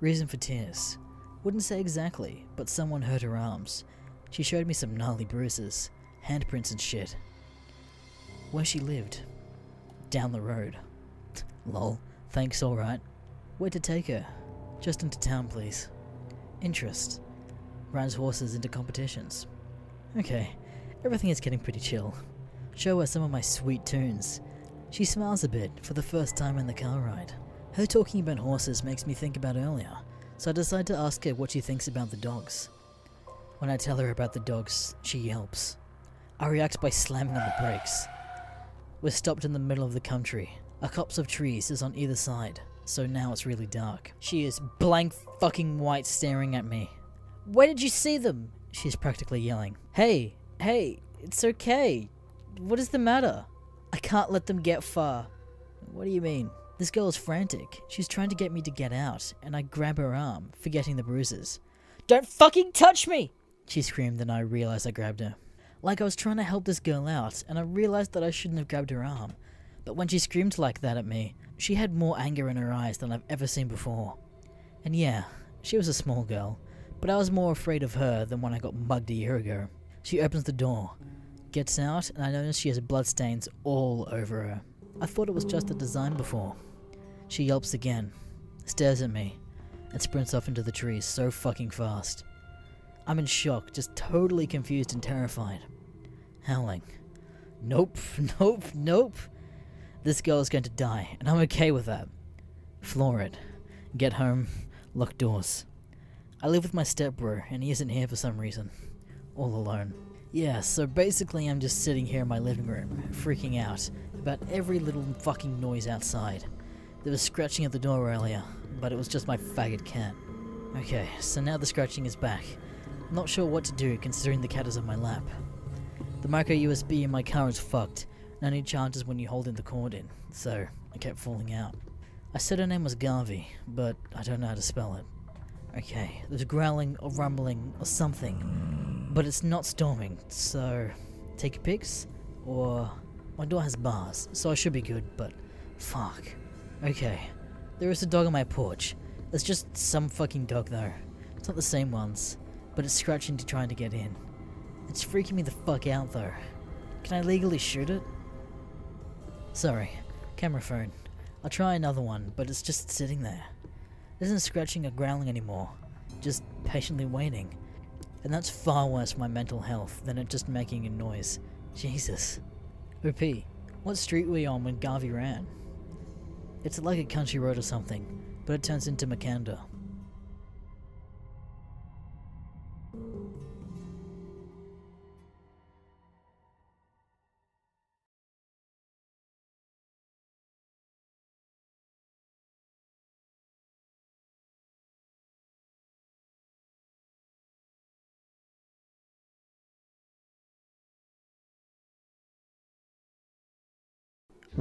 Reason for tears? Wouldn't say exactly, but someone hurt her arms. She showed me some gnarly bruises, handprints and shit. Where she lived? Down the road. Lol. Thanks, alright. Where to take her? Just into town, please. Interest. Rides horses into competitions. Okay, everything is getting pretty chill. Show her some of my sweet tunes. She smiles a bit for the first time in the car ride. Her talking about horses makes me think about earlier, so I decide to ask her what she thinks about the dogs. When I tell her about the dogs, she yelps. I react by slamming on the brakes. We're stopped in the middle of the country. A copse of trees is on either side, so now it's really dark. She is blank fucking white staring at me. Where did you see them? She's practically yelling. Hey, hey, it's okay. What is the matter? I can't let them get far. What do you mean? This girl is frantic. She's trying to get me to get out, and I grab her arm, forgetting the bruises. Don't fucking touch me! She screamed, and I realized I grabbed her. Like I was trying to help this girl out, and I realized that I shouldn't have grabbed her arm. But when she screamed like that at me, she had more anger in her eyes than I've ever seen before. And yeah, she was a small girl, but I was more afraid of her than when I got mugged a year ago. She opens the door, gets out, and I notice she has bloodstains all over her. I thought it was just a design before. She yelps again, stares at me, and sprints off into the trees so fucking fast. I'm in shock, just totally confused and terrified. Howling. Nope, nope, nope. This girl is going to die, and I'm okay with that. Floor it. Get home, Lock doors. I live with my stepbro, and he isn't here for some reason. All alone. Yeah, so basically I'm just sitting here in my living room, freaking out about every little fucking noise outside. There was scratching at the door earlier, but it was just my faggot cat. Okay, so now the scratching is back. Not sure what to do considering the cat is on my lap. The micro USB in my car is fucked, and only charges when you hold in the cord in, so I kept falling out. I said her name was Garvey, but I don't know how to spell it. Okay, there's growling or rumbling or something, but it's not storming, so take your picks, or my door has bars, so I should be good, but fuck. Okay, there is a dog on my porch. It's just some fucking dog though. It's not the same ones, but it's scratching to trying to get in. It's freaking me the fuck out though. Can I legally shoot it? Sorry, camera phone. I'll try another one, but it's just sitting there. It isn't scratching or growling anymore, just patiently waiting. And that's far worse for my mental health than it just making a noise. Jesus. OP, what street were you on when Garvey ran? It's like a country road or something, but it turns into Makanda.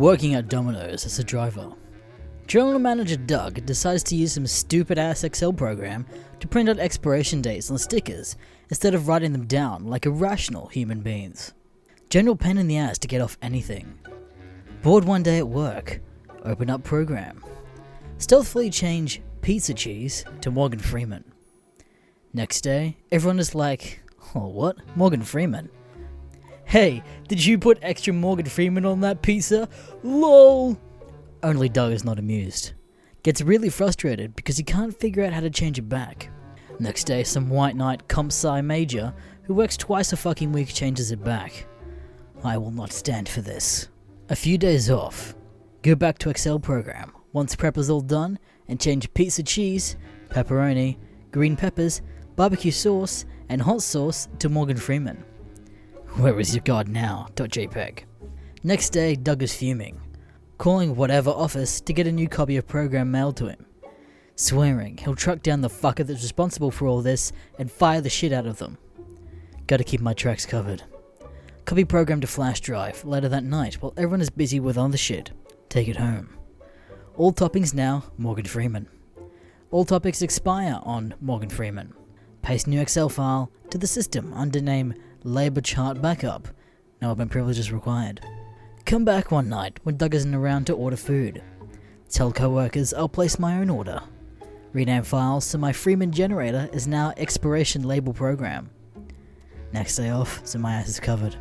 Working at Domino's as a driver. General Manager Doug decides to use some stupid ass Excel program to print out expiration dates on stickers instead of writing them down like irrational human beings. General pain in the ass to get off anything. Bored one day at work, open up program. Stealthily change pizza cheese to Morgan Freeman. Next day, everyone is like, oh, what? Morgan Freeman? Hey, did you put extra Morgan Freeman on that pizza? LOL! Only Doug is not amused. Gets really frustrated because he can't figure out how to change it back. Next day, some white knight comp sci major who works twice a fucking week changes it back. I will not stand for this. A few days off. Go back to Excel program once prep is all done and change pizza cheese, pepperoni, green peppers, barbecue sauce, and hot sauce to Morgan Freeman. Where is your god now? .jpg. Next day, Doug is fuming, calling whatever office to get a new copy of program mailed to him, swearing he'll track down the fucker that's responsible for all this and fire the shit out of them. Gotta keep my tracks covered. Copy program to flash drive later that night while everyone is busy with other shit. Take it home. All toppings now, Morgan Freeman. All topics expire on Morgan Freeman. Paste new Excel file to the system under name Labor chart backup. No open privileges required. Come back one night when Doug isn't around to order food. Tell co-workers I'll place my own order. Rename files so my Freeman generator is now expiration label program. Next day off, so my ass is covered.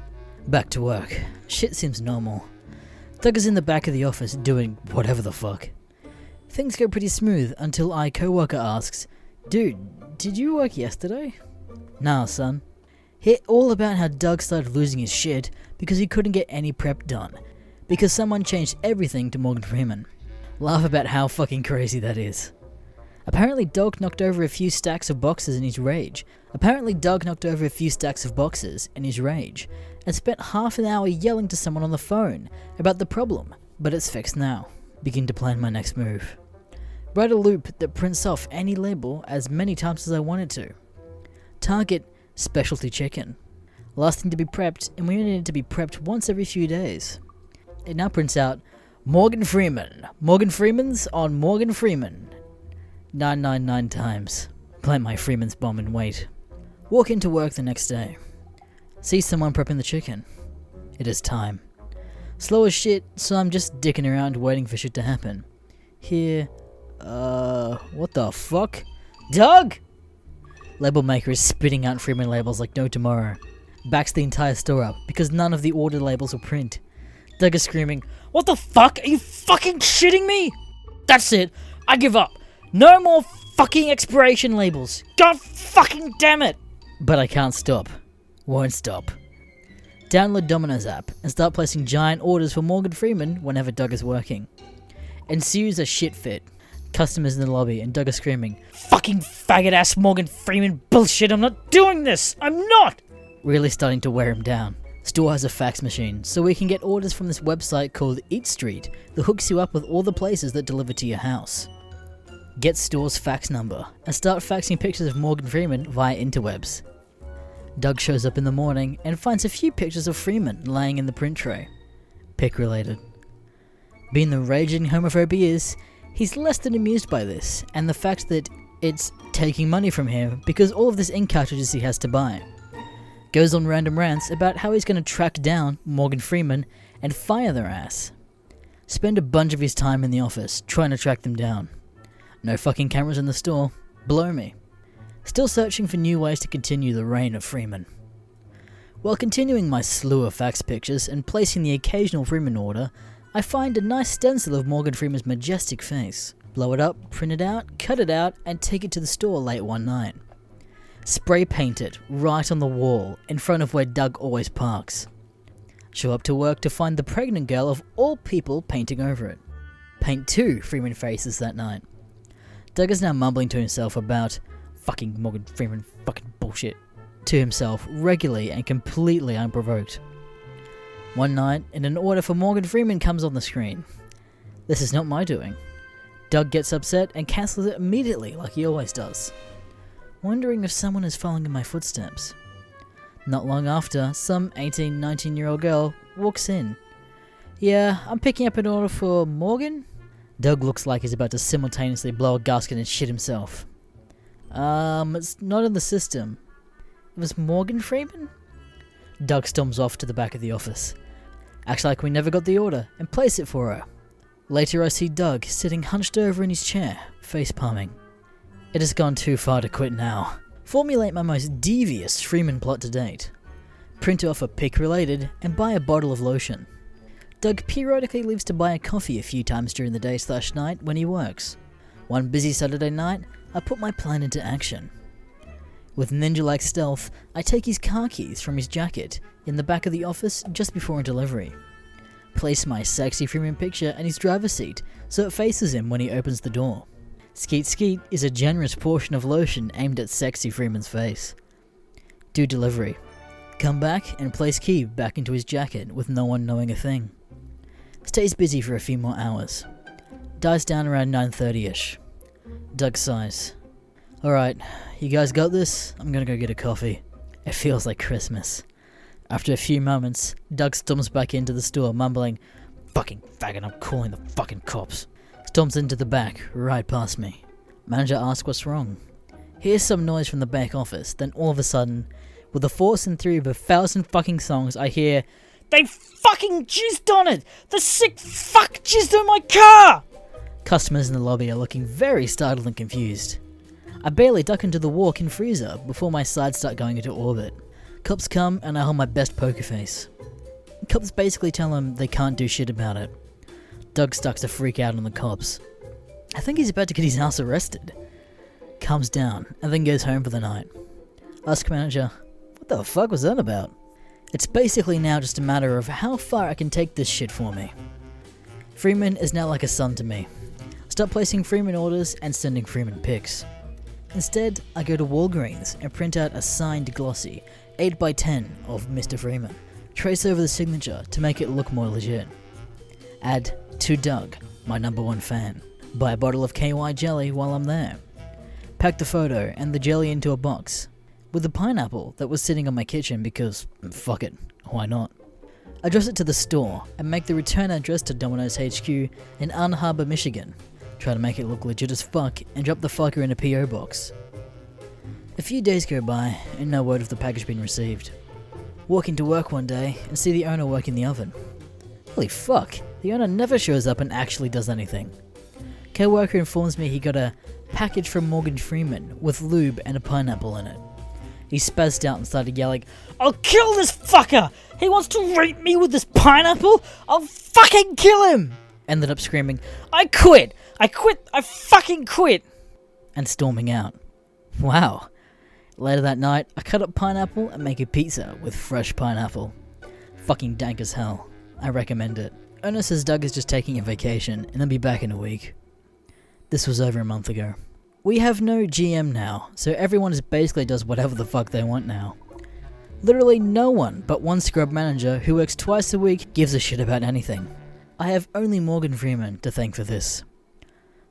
Back to work. Shit seems normal. Doug is in the back of the office doing whatever the fuck. Things go pretty smooth until I co-worker asks, Dude, did you work yesterday? Nah, son. Hear all about how Doug started losing his shit because he couldn't get any prep done. Because someone changed everything to Morgan Freeman. Laugh about how fucking crazy that is. Apparently, Doug knocked over a few stacks of boxes in his rage. Apparently, Doug knocked over a few stacks of boxes in his rage and spent half an hour yelling to someone on the phone about the problem, but it's fixed now. Begin to plan my next move. Write a loop that prints off any label as many times as I want it to. Target specialty chicken. Last thing to be prepped, and we only need to be prepped once every few days. It now prints out Morgan Freeman. Morgan Freeman's on Morgan Freeman. 999 times. Plant my Freeman's bomb and wait. Walk into work the next day. See someone prepping the chicken. It is time. Slow as shit, so I'm just dicking around waiting for shit to happen. Here, uh, what the fuck? Doug! Label maker is spitting out Freeman labels like no tomorrow. Backs the entire store up because none of the ordered labels will print. Doug is screaming, What the fuck? Are you fucking shitting me? That's it. I give up. No more fucking expiration labels. God fucking damn it. But I can't stop. Won't stop. Download Domino's app and start placing giant orders for Morgan Freeman whenever Doug is working. Ensues a shit fit. Customers in the lobby, and Doug is screaming, Fucking faggot ass Morgan Freeman bullshit, I'm not doing this! I'm not! Really starting to wear him down. Store has a fax machine, so we can get orders from this website called Eat Street that hooks you up with all the places that deliver to your house. Get Store's fax number and start faxing pictures of Morgan Freeman via interwebs. Doug shows up in the morning and finds a few pictures of Freeman laying in the print tray. Pic related. Being the raging homophobe he is, he's less than amused by this and the fact that it's taking money from him because all of this ink cartridges he has to buy. Goes on random rants about how he's going to track down Morgan Freeman and fire their ass. Spend a bunch of his time in the office trying to track them down. No fucking cameras in the store. Blow me. Still searching for new ways to continue the reign of Freeman. While continuing my slew of fax pictures and placing the occasional Freeman order, I find a nice stencil of Morgan Freeman's majestic face. Blow it up, print it out, cut it out, and take it to the store late one night. Spray paint it right on the wall in front of where Doug always parks. Show up to work to find the pregnant girl of all people painting over it. Paint two Freeman faces that night. Doug is now mumbling to himself about fucking Morgan Freeman fucking bullshit to himself regularly and completely unprovoked. One night, and an order for Morgan Freeman comes on the screen. This is not my doing. Doug gets upset and cancels it immediately, like he always does wondering if someone is following in my footsteps. Not long after, some 18 19 year old girl walks in. Yeah, I'm picking up an order for Morgan? Doug looks like he's about to simultaneously blow a gasket and shit himself. Um, it's not in the system. It was Morgan Freeman? Doug storms off to the back of the office. Acts like we never got the order and place it for her. Later, I see Doug sitting hunched over in his chair, face palming. It has gone too far to quit now. Formulate my most devious Freeman plot to date. Print off a pic related and buy a bottle of lotion. Doug periodically leaves to buy a coffee a few times during the day slash night when he works. One busy Saturday night, I put my plan into action. With ninja like stealth, I take his car keys from his jacket in the back of the office just before delivery. Place my sexy Freeman picture in his driver's seat so it faces him when he opens the door. Skeet Skeet is a generous portion of lotion aimed at sexy Freeman's face. Do delivery. Come back and place key back into his jacket with no one knowing a thing. Stays busy for a few more hours. Dies down around 9.30ish. Doug sighs. Alright, you guys got this? I'm gonna go get a coffee. It feels like Christmas. After a few moments, Doug storms back into the store, mumbling, Fucking faggot, I'm calling the fucking cops. Storms into the back, right past me. Manager asks what's wrong. Hears some noise from the back office, then all of a sudden, with the force and theory of a thousand fucking songs, I hear, They fucking jizzed on it! The sick fuck jizzed on my car! Customers in the lobby are looking very startled and confused. I barely duck into the walk-in freezer before my sides start going into orbit. Cops come and I hold my best poker face. Cops basically tell them they can't do shit about it. Doug starts to freak out on the cops. I think he's about to get his ass arrested. Calms down and then goes home for the night. Ask manager, what the fuck was that about? It's basically now just a matter of how far I can take this shit for me. Freeman is now like a son to me. Stop placing Freeman orders and sending Freeman pics. Instead, I go to Walgreens and print out a signed glossy 8x10 of Mr. Freeman. Trace over the signature to make it look more legit. Add to Doug, my number one fan. Buy a bottle of KY jelly while I'm there. Pack the photo and the jelly into a box with the pineapple that was sitting on my kitchen because fuck it, why not? Address it to the store and make the return address to Domino's HQ in Ann Arbor, Michigan. Try to make it look legit as fuck and drop the fucker in a PO box. A few days go by and no word of the package being received. Walk into work one day and see the owner working in the oven. Holy fuck, the owner never shows up and actually does anything. Co-worker informs me he got a package from Morgan Freeman with lube and a pineapple in it. He spazzed out and started yelling, I'll kill this fucker! He wants to rape me with this pineapple! I'll fucking kill him! Ended up screaming, I quit! I quit! I fucking quit! And storming out. Wow. Later that night, I cut up pineapple and make a pizza with fresh pineapple. Fucking dank as hell. I recommend it. Owner says Doug is just taking a vacation and they'll be back in a week. This was over a month ago. We have no GM now, so everyone just basically does whatever the fuck they want now. Literally no one but one scrub manager who works twice a week gives a shit about anything. I have only Morgan Freeman to thank for this.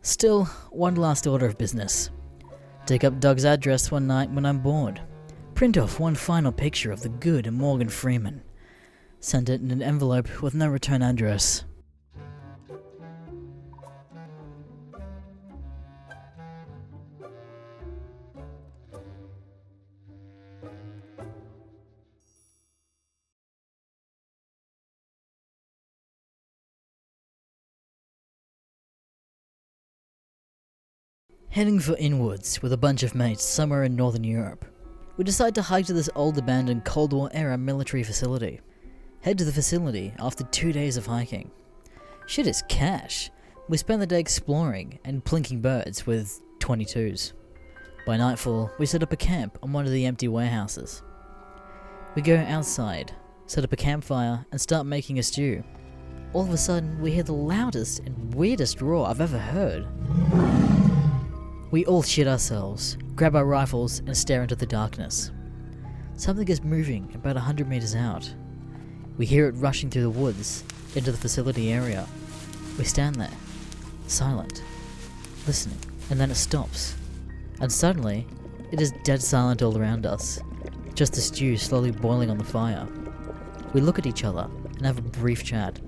Still, one last order of business. Dig up Doug's address one night when I'm bored. Print off one final picture of the good Morgan Freeman. Send it in an envelope with no return address. Heading for inwards with a bunch of mates somewhere in northern Europe. We decide to hike to this old abandoned Cold War era military facility. Head to the facility after two days of hiking. Shit is cash. We spend the day exploring and plinking birds with 22s. By nightfall, we set up a camp on one of the empty warehouses. We go outside, set up a campfire, and start making a stew. All of a sudden, we hear the loudest and weirdest roar I've ever heard. We all shit ourselves, grab our rifles, and stare into the darkness. Something is moving about a hundred meters out. We hear it rushing through the woods into the facility area. We stand there, silent, listening, and then it stops. And suddenly, it is dead silent all around us, just the stew slowly boiling on the fire. We look at each other and have a brief chat.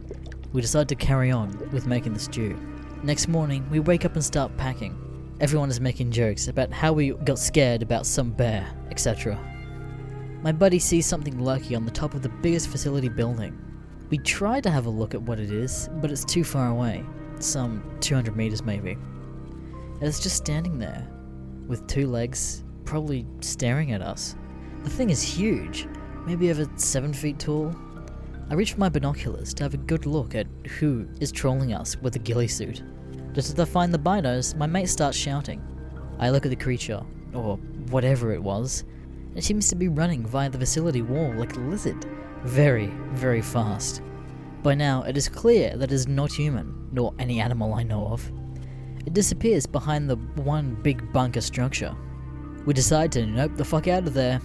We decide to carry on with making the stew. Next morning, we wake up and start packing. Everyone is making jokes about how we got scared about some bear, etc. My buddy sees something lurky on the top of the biggest facility building. We try to have a look at what it is, but it's too far away, some 200 meters maybe. And it's just standing there, with two legs, probably staring at us. The thing is huge, maybe over 7 feet tall. I reach for my binoculars to have a good look at who is trolling us with a ghillie suit. Just as I find the binos, my mate starts shouting. I look at the creature, or whatever it was. It seems to be running via the facility wall like a lizard, very, very fast. By now, it is clear that it is not human, nor any animal I know of. It disappears behind the one big bunker structure. We decide to nope the fuck out of there.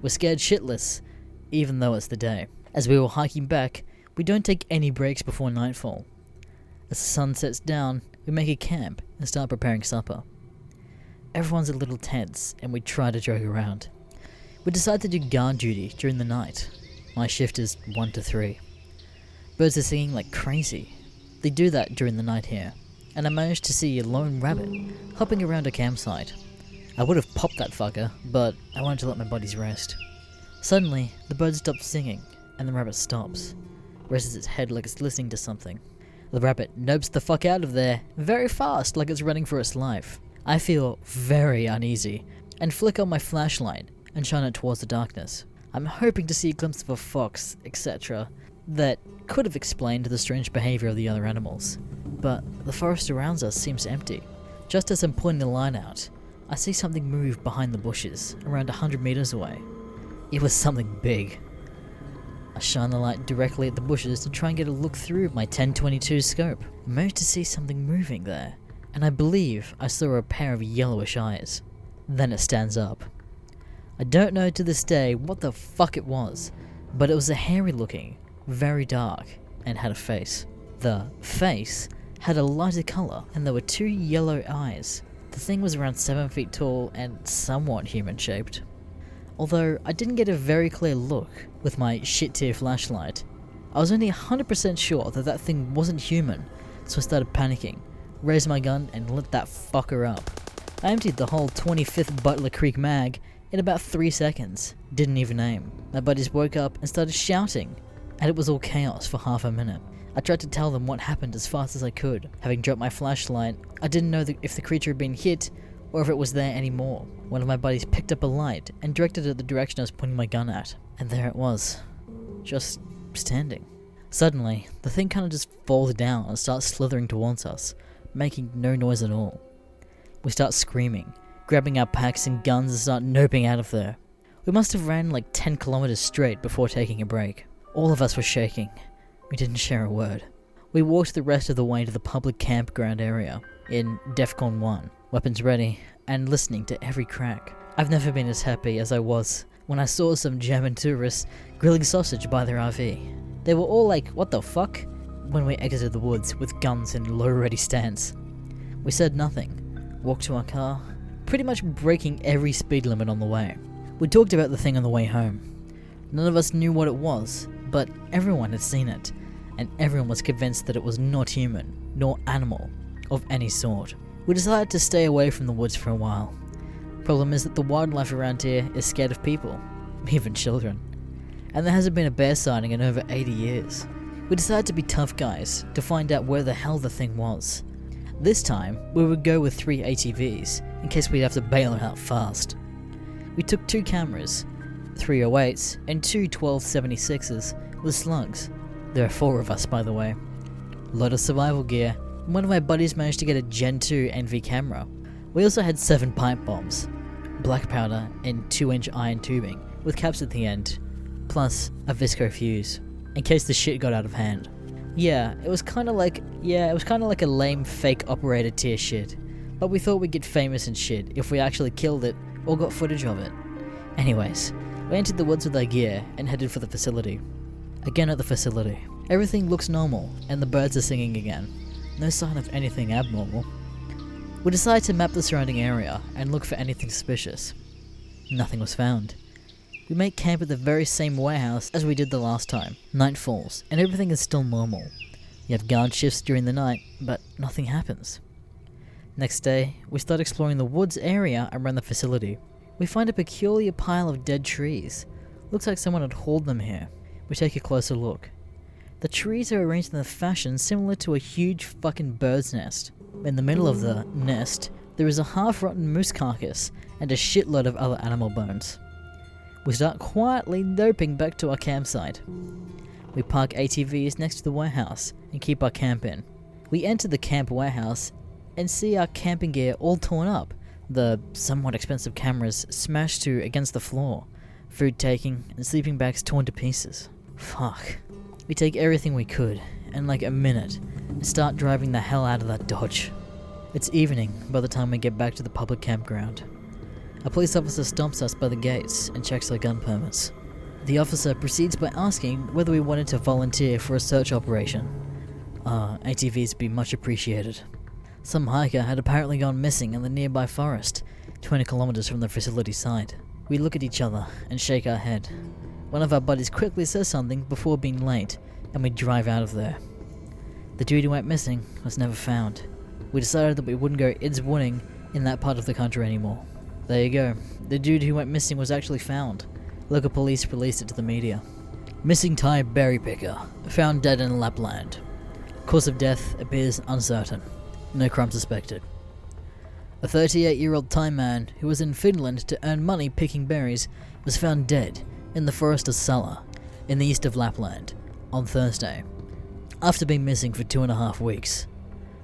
We're scared shitless, even though it's the day. As we were hiking back, we don't take any breaks before nightfall. As the sun sets down, we make a camp and start preparing supper. Everyone's a little tense, and we try to joke around. We decide to do guard duty during the night. My shift is 1 to 3. Birds are singing like crazy. They do that during the night here, and I managed to see a lone rabbit hopping around a campsite. I would have popped that fucker, but I wanted to let my buddies rest. Suddenly, the bird stops singing, and the rabbit stops, raises its head like it's listening to something. The rabbit nopes the fuck out of there very fast, like it's running for its life. I feel very uneasy and flick on my flashlight and shine it towards the darkness. I'm hoping to see a glimpse of a fox, etc., that could have explained the strange behavior of the other animals. But the forest around us seems empty. Just as I'm pointing the line out, I see something move behind the bushes, around a hundred meters away. It was something big, I shine the light directly at the bushes to try and get a look through my 1022 scope. I managed to see something moving there, and I believe I saw a pair of yellowish eyes. Then it stands up. I don't know to this day what the fuck it was, but it was a hairy looking, very dark, and had a face. The face had a lighter colour, and there were two yellow eyes. The thing was around 7 feet tall and somewhat human shaped although I didn't get a very clear look with my shit tier flashlight. I was only 100% sure that that thing wasn't human, so I started panicking, raised my gun, and lit that fucker up. I emptied the whole 25th Butler Creek mag in about 3 seconds, didn't even aim. My buddies woke up and started shouting, and it was all chaos for half a minute. I tried to tell them what happened as fast as I could. Having dropped my flashlight, I didn't know if the creature had been hit or if it was there anymore. One of my buddies picked up a light and directed it the direction I was pointing my gun at, and there it was, just standing. Suddenly, the thing kind of just falls down and starts slithering towards us, making no noise at all. We start screaming, grabbing our packs and guns and start noping out of there. We must have ran like 10 kilometers straight before taking a break. All of us were shaking. We didn't share a word. We walked the rest of the way to the public campground area in DEFCON 1, weapons ready, and listening to every crack. I've never been as happy as I was when I saw some German tourists grilling sausage by their RV. They were all like, what the fuck? When we exited the woods with guns in low ready stance. We said nothing, walked to our car, pretty much breaking every speed limit on the way. We talked about the thing on the way home. None of us knew what it was, but everyone had seen it, and everyone was convinced that it was not human, nor animal, of any sort. We decided to stay away from the woods for a while. Problem is that the wildlife around here is scared of people, even children. And there hasn't been a bear sighting in over 80 years. We decided to be tough guys to find out where the hell the thing was. This time, we would go with three ATVs, in case we'd have to bail them out fast. We took two cameras, 308s and two 1276s with slugs. There are four of us, by the way. A lot of survival gear, one of my buddies managed to get a Gen 2 NV camera. We also had seven pipe bombs, black powder, and 2 inch iron tubing, with caps at the end, plus a visco fuse, in case the shit got out of hand. Yeah, it was kinda like, yeah, it was kinda like a lame fake operator tier shit. But we thought we'd get famous and shit if we actually killed it or got footage of it. Anyways, we entered the woods with our gear and headed for the facility. Again at the facility. Everything looks normal, and the birds are singing again. No sign of anything abnormal. We decided to map the surrounding area and look for anything suspicious. Nothing was found. We make camp at the very same warehouse as we did the last time. Night falls, and everything is still normal. You have guard shifts during the night, but nothing happens. Next day, we start exploring the woods area around the facility. We find a peculiar pile of dead trees. Looks like someone had hauled them here. We take a closer look. The trees are arranged in a fashion similar to a huge fucking bird's nest. In the middle of the nest, there is a half rotten moose carcass and a shitload of other animal bones. We start quietly doping back to our campsite. We park ATVs next to the warehouse and keep our camp in. We enter the camp warehouse and see our camping gear all torn up, the somewhat expensive cameras smashed to against the floor, food taking, and sleeping bags torn to pieces. Fuck. We take everything we could, in like a minute, and start driving the hell out of that Dodge. It's evening by the time we get back to the public campground. A police officer stops us by the gates and checks our gun permits. The officer proceeds by asking whether we wanted to volunteer for a search operation. Ah, our ATVs would be much appreciated. Some hiker had apparently gone missing in the nearby forest, 20 kilometers from the facility site. We look at each other and shake our head. One of our buddies quickly says something before being late, and we drive out of there. The dude who went missing was never found. We decided that we wouldn't go Ids Wooding in that part of the country anymore. There you go. The dude who went missing was actually found. Local police released it to the media. Missing Thai berry picker, found dead in Lapland. Cause of death appears uncertain. No crime suspected. A 38 year old Thai man who was in Finland to earn money picking berries was found dead in the forest of Salla, in the east of Lapland, on Thursday, after being missing for two and a half weeks.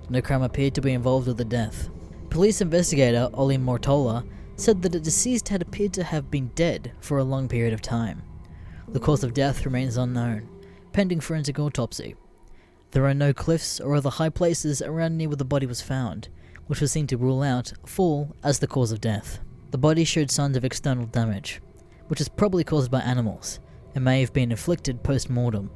No crime appeared to be involved with the death. Police investigator Olli Mortola said that the deceased had appeared to have been dead for a long period of time. The cause of death remains unknown, pending forensic autopsy. There are no cliffs or other high places around near where the body was found, which was seen to rule out fall as the cause of death. The body showed signs of external damage, which is probably caused by animals, and may have been inflicted post mortem.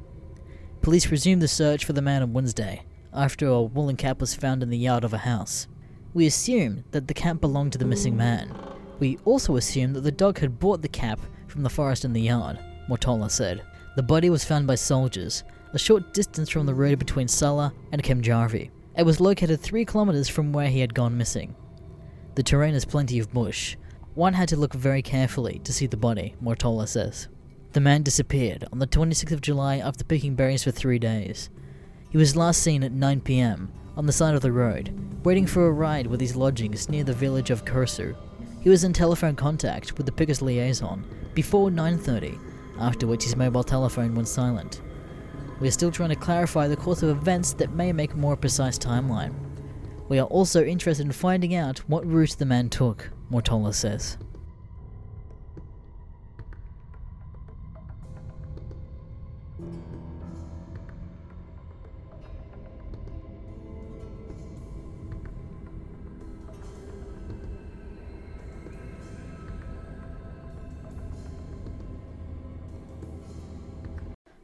Police resumed the search for the man on Wednesday, after a woolen cap was found in the yard of a house. We assumed that the cap belonged to the missing man. We also assumed that the dog had bought the cap from the forest in the yard, Mortola said. The body was found by soldiers, a short distance from the road between Salla and Kemijärvi. It was located 3 kilometers from where he had gone missing. The terrain has plenty of bush. One had to look very carefully to see the body, Mortola says. The man disappeared on the 26th of July after picking berries for three days. He was last seen at 9 pm on the side of the road, waiting for a ride with his lodgings near the village of Kursu. He was in telephone contact with the picker's liaison before 9.30, after which his mobile telephone went silent. We are still trying to clarify the course of events that may make a more precise timeline. We are also interested in finding out what route the man took, Mortola says.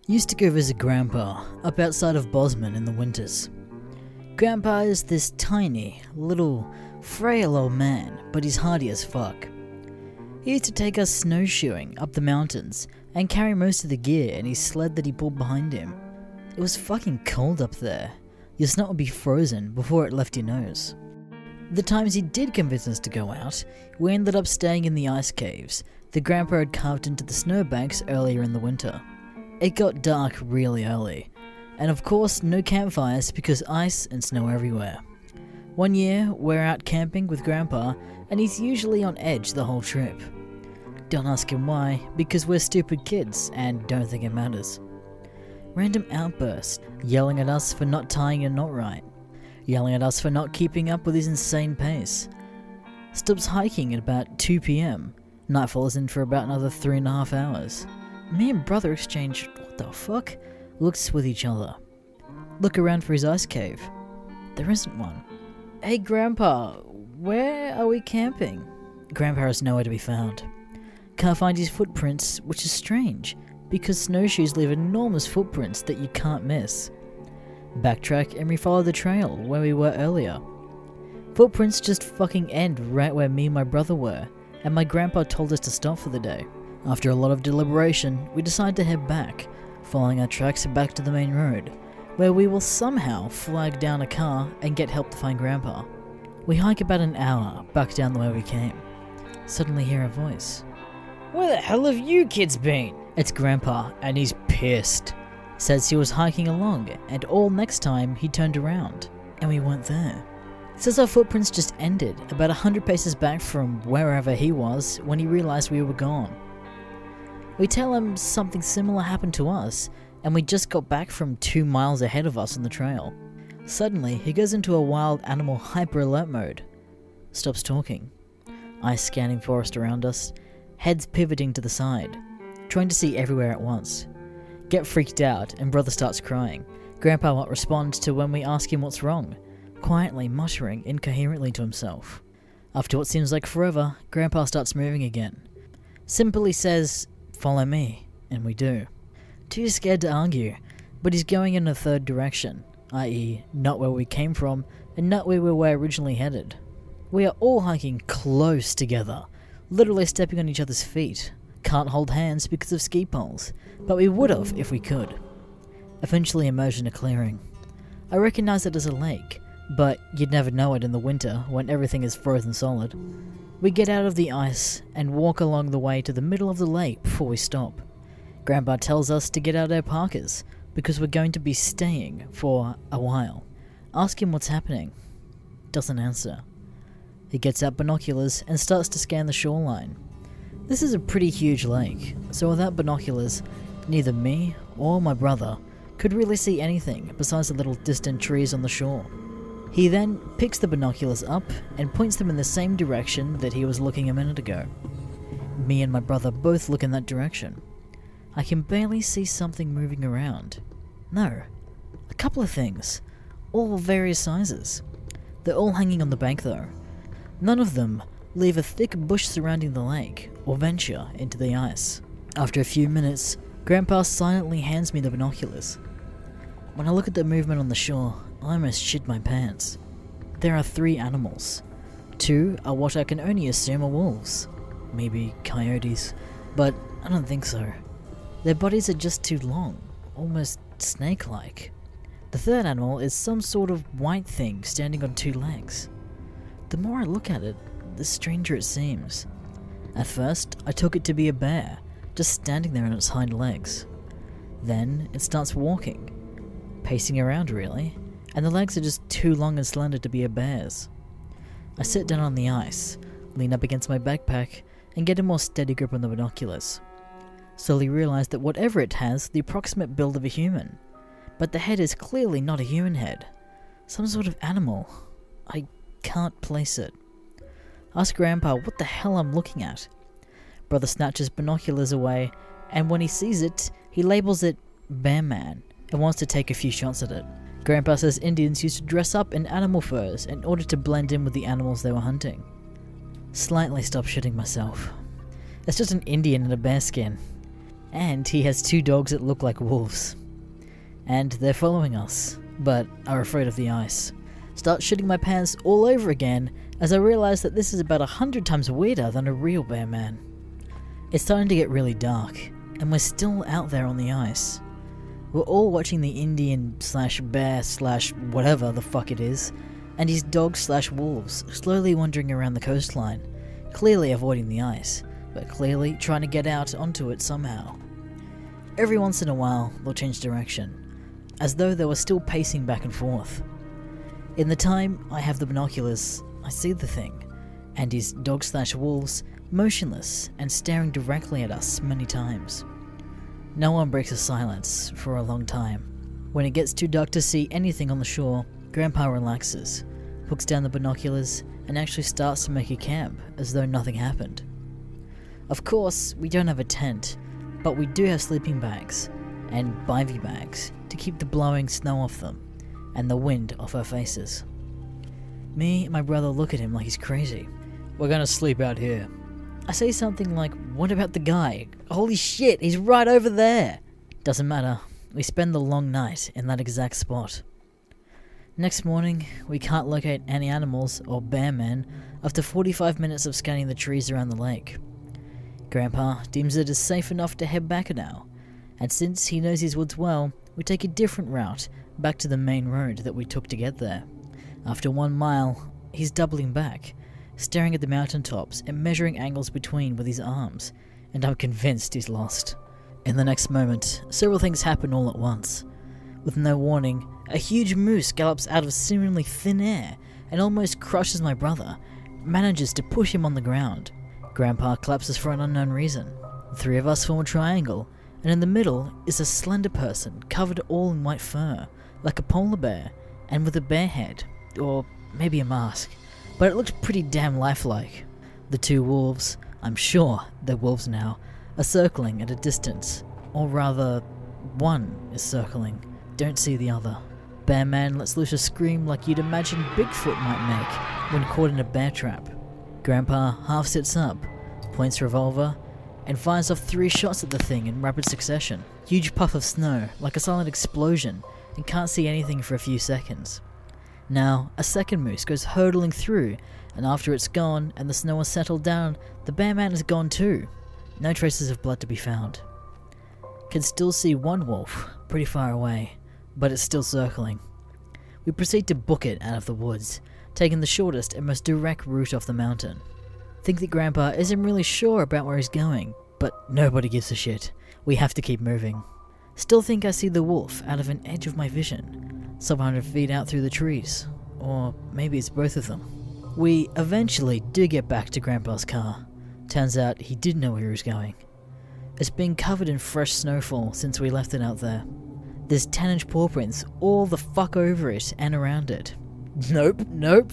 Used to go visit Grandpa up outside of Bozeman in the winters. Grandpa is this tiny, little, frail old man, but he's hardy as fuck. He used to take us snowshoeing up the mountains and carry most of the gear in his sled that he pulled behind him. It was fucking cold up there. Your snot would be frozen before it left your nose. The times he did convince us to go out, we ended up staying in the ice caves that Grandpa had carved into the snowbanks earlier in the winter. It got dark really early, and of course, no campfires because ice and snow everywhere. One year, we're out camping with Grandpa, and he's usually on edge the whole trip. Don't ask him why, because we're stupid kids and don't think it matters. Random outbursts, yelling at us for not tying a knot right, yelling at us for not keeping up with his insane pace. Stops hiking at about 2 pm. Nightfall is in for about another three and a half hours. Me and brother exchange, what the fuck? Looks with each other. Look around for his ice cave. There isn't one. Hey, Grandpa, where are we camping? Grandpa is nowhere to be found. Can't find his footprints, which is strange, because snowshoes leave enormous footprints that you can't miss. Backtrack and we follow the trail where we were earlier. Footprints just fucking end right where me and my brother were, and my grandpa told us to stop for the day. After a lot of deliberation, we decide to head back, following our tracks back to the main road, where we will somehow flag down a car and get help to find grandpa. We hike about an hour back down the way we came. Suddenly hear a voice. Where the hell have you kids been? It's grandpa, and he's pissed. Says he was hiking along, and all next time he turned around, and we weren't there. Says our footprints just ended about a hundred paces back from wherever he was when he realized we were gone. We tell him something similar happened to us, and we just got back from two miles ahead of us on the trail. Suddenly, he goes into a wild animal hyper alert mode. Stops talking. Eyes scanning forest around us, heads pivoting to the side, trying to see everywhere at once. Get freaked out, and brother starts crying. Grandpa won't respond to when we ask him what's wrong, quietly muttering incoherently to himself. After what seems like forever, Grandpa starts moving again. Simply says, Follow me, and we do. Too scared to argue, but he's going in a third direction, i.e., not where we came from and not where we were originally headed. We are all hiking close together, literally stepping on each other's feet. Can't hold hands because of ski poles, but we would have if we could. Eventually emerge in a clearing. I recognize it as a lake, but you'd never know it in the winter when everything is frozen solid. We get out of the ice and walk along the way to the middle of the lake before we stop. Grandpa tells us to get out our parkas because we're going to be staying for a while. Ask him what's happening. Doesn't answer. He gets out binoculars and starts to scan the shoreline. This is a pretty huge lake, so without binoculars, neither me or my brother could really see anything besides the little distant trees on the shore. He then picks the binoculars up and points them in the same direction that he was looking a minute ago. Me and my brother both look in that direction. I can barely see something moving around. No, a couple of things, all various sizes. They're all hanging on the bank though. None of them leave a thick bush surrounding the lake or venture into the ice. After a few minutes, Grandpa silently hands me the binoculars. When I look at the movement on the shore, I almost shit my pants. There are three animals. Two are what I can only assume are wolves. Maybe coyotes, but I don't think so. Their bodies are just too long, almost snake like. The third animal is some sort of white thing standing on two legs. The more I look at it, the stranger it seems. At first, I took it to be a bear, just standing there on its hind legs. Then it starts walking, pacing around really, and the legs are just too long and slender to be a bear's. I sit down on the ice, lean up against my backpack, and get a more steady grip on the binoculars. Slowly realize that whatever it has, the approximate build of a human. But the head is clearly not a human head. Some sort of animal. I can't place it. Ask Grandpa what the hell I'm looking at. Brother snatches binoculars away, and when he sees it, he labels it Bear Man and wants to take a few shots at it. Grandpa says Indians used to dress up in animal furs in order to blend in with the animals they were hunting. Slightly stop shitting myself. It's just an Indian in a bear skin. And he has two dogs that look like wolves. And they're following us, but are afraid of the ice. Start shitting my pants all over again as I realize that this is about a hundred times weirder than a real bear man. It's starting to get really dark, and we're still out there on the ice. We're all watching the Indian slash bear slash whatever the fuck it is, and his dogs slash wolves slowly wandering around the coastline, clearly avoiding the ice, but clearly trying to get out onto it somehow. Every once in a while, they'll change direction, as though they were still pacing back and forth. In the time I have the binoculars, I see the thing, and his dog slash wolves motionless and staring directly at us many times. No one breaks the silence for a long time. When it gets too dark to see anything on the shore, Grandpa relaxes, hooks down the binoculars, and actually starts to make a camp as though nothing happened. Of course, we don't have a tent, but we do have sleeping bags and bivy bags to keep the blowing snow off them and the wind off our faces. Me and my brother look at him like he's crazy. We're gonna sleep out here. I say something like, What about the guy? Holy shit, he's right over there! Doesn't matter. We spend the long night in that exact spot. Next morning, we can't locate any animals or bear men after 45 minutes of scanning the trees around the lake. Grandpa deems it is safe enough to head back now, and since he knows his woods well, we take a different route back to the main road that we took to get there. After one mile, he's doubling back, staring at the mountain tops and measuring angles between with his arms, and I'm convinced he's lost. In the next moment, several things happen all at once. With no warning, a huge moose gallops out of seemingly thin air and almost crushes my brother, manages to push him on the ground. Grandpa collapses for an unknown reason. The three of us form a triangle, and in the middle is a slender person covered all in white fur, like a polar bear, and with a bear head, or maybe a mask, but it looks pretty damn lifelike. The two wolves, I'm sure they're wolves now, are circling at a distance, or rather, one is circling. Don't see the other. Bear Man lets loose a scream like you'd imagine Bigfoot might make when caught in a bear trap. Grandpa half sits up, points revolver, and fires off three shots at the thing in rapid succession. Huge puff of snow, like a silent explosion, and can't see anything for a few seconds. Now, a second moose goes hurtling through, and after it's gone and the snow has settled down, the bear man is gone too. No traces of blood to be found. Can still see one wolf, pretty far away, but it's still circling. We proceed to book it out of the woods, taking the shortest and most direct route off the mountain. Think that Grandpa isn't really sure about where he's going, but nobody gives a shit. We have to keep moving. Still think I see the wolf out of an edge of my vision, some hundred feet out through the trees. Or maybe it's both of them. We eventually do get back to Grandpa's car. Turns out he did know where he was going. It's been covered in fresh snowfall since we left it out there. There's 10 inch paw prints all the fuck over it and around it. Nope, nope.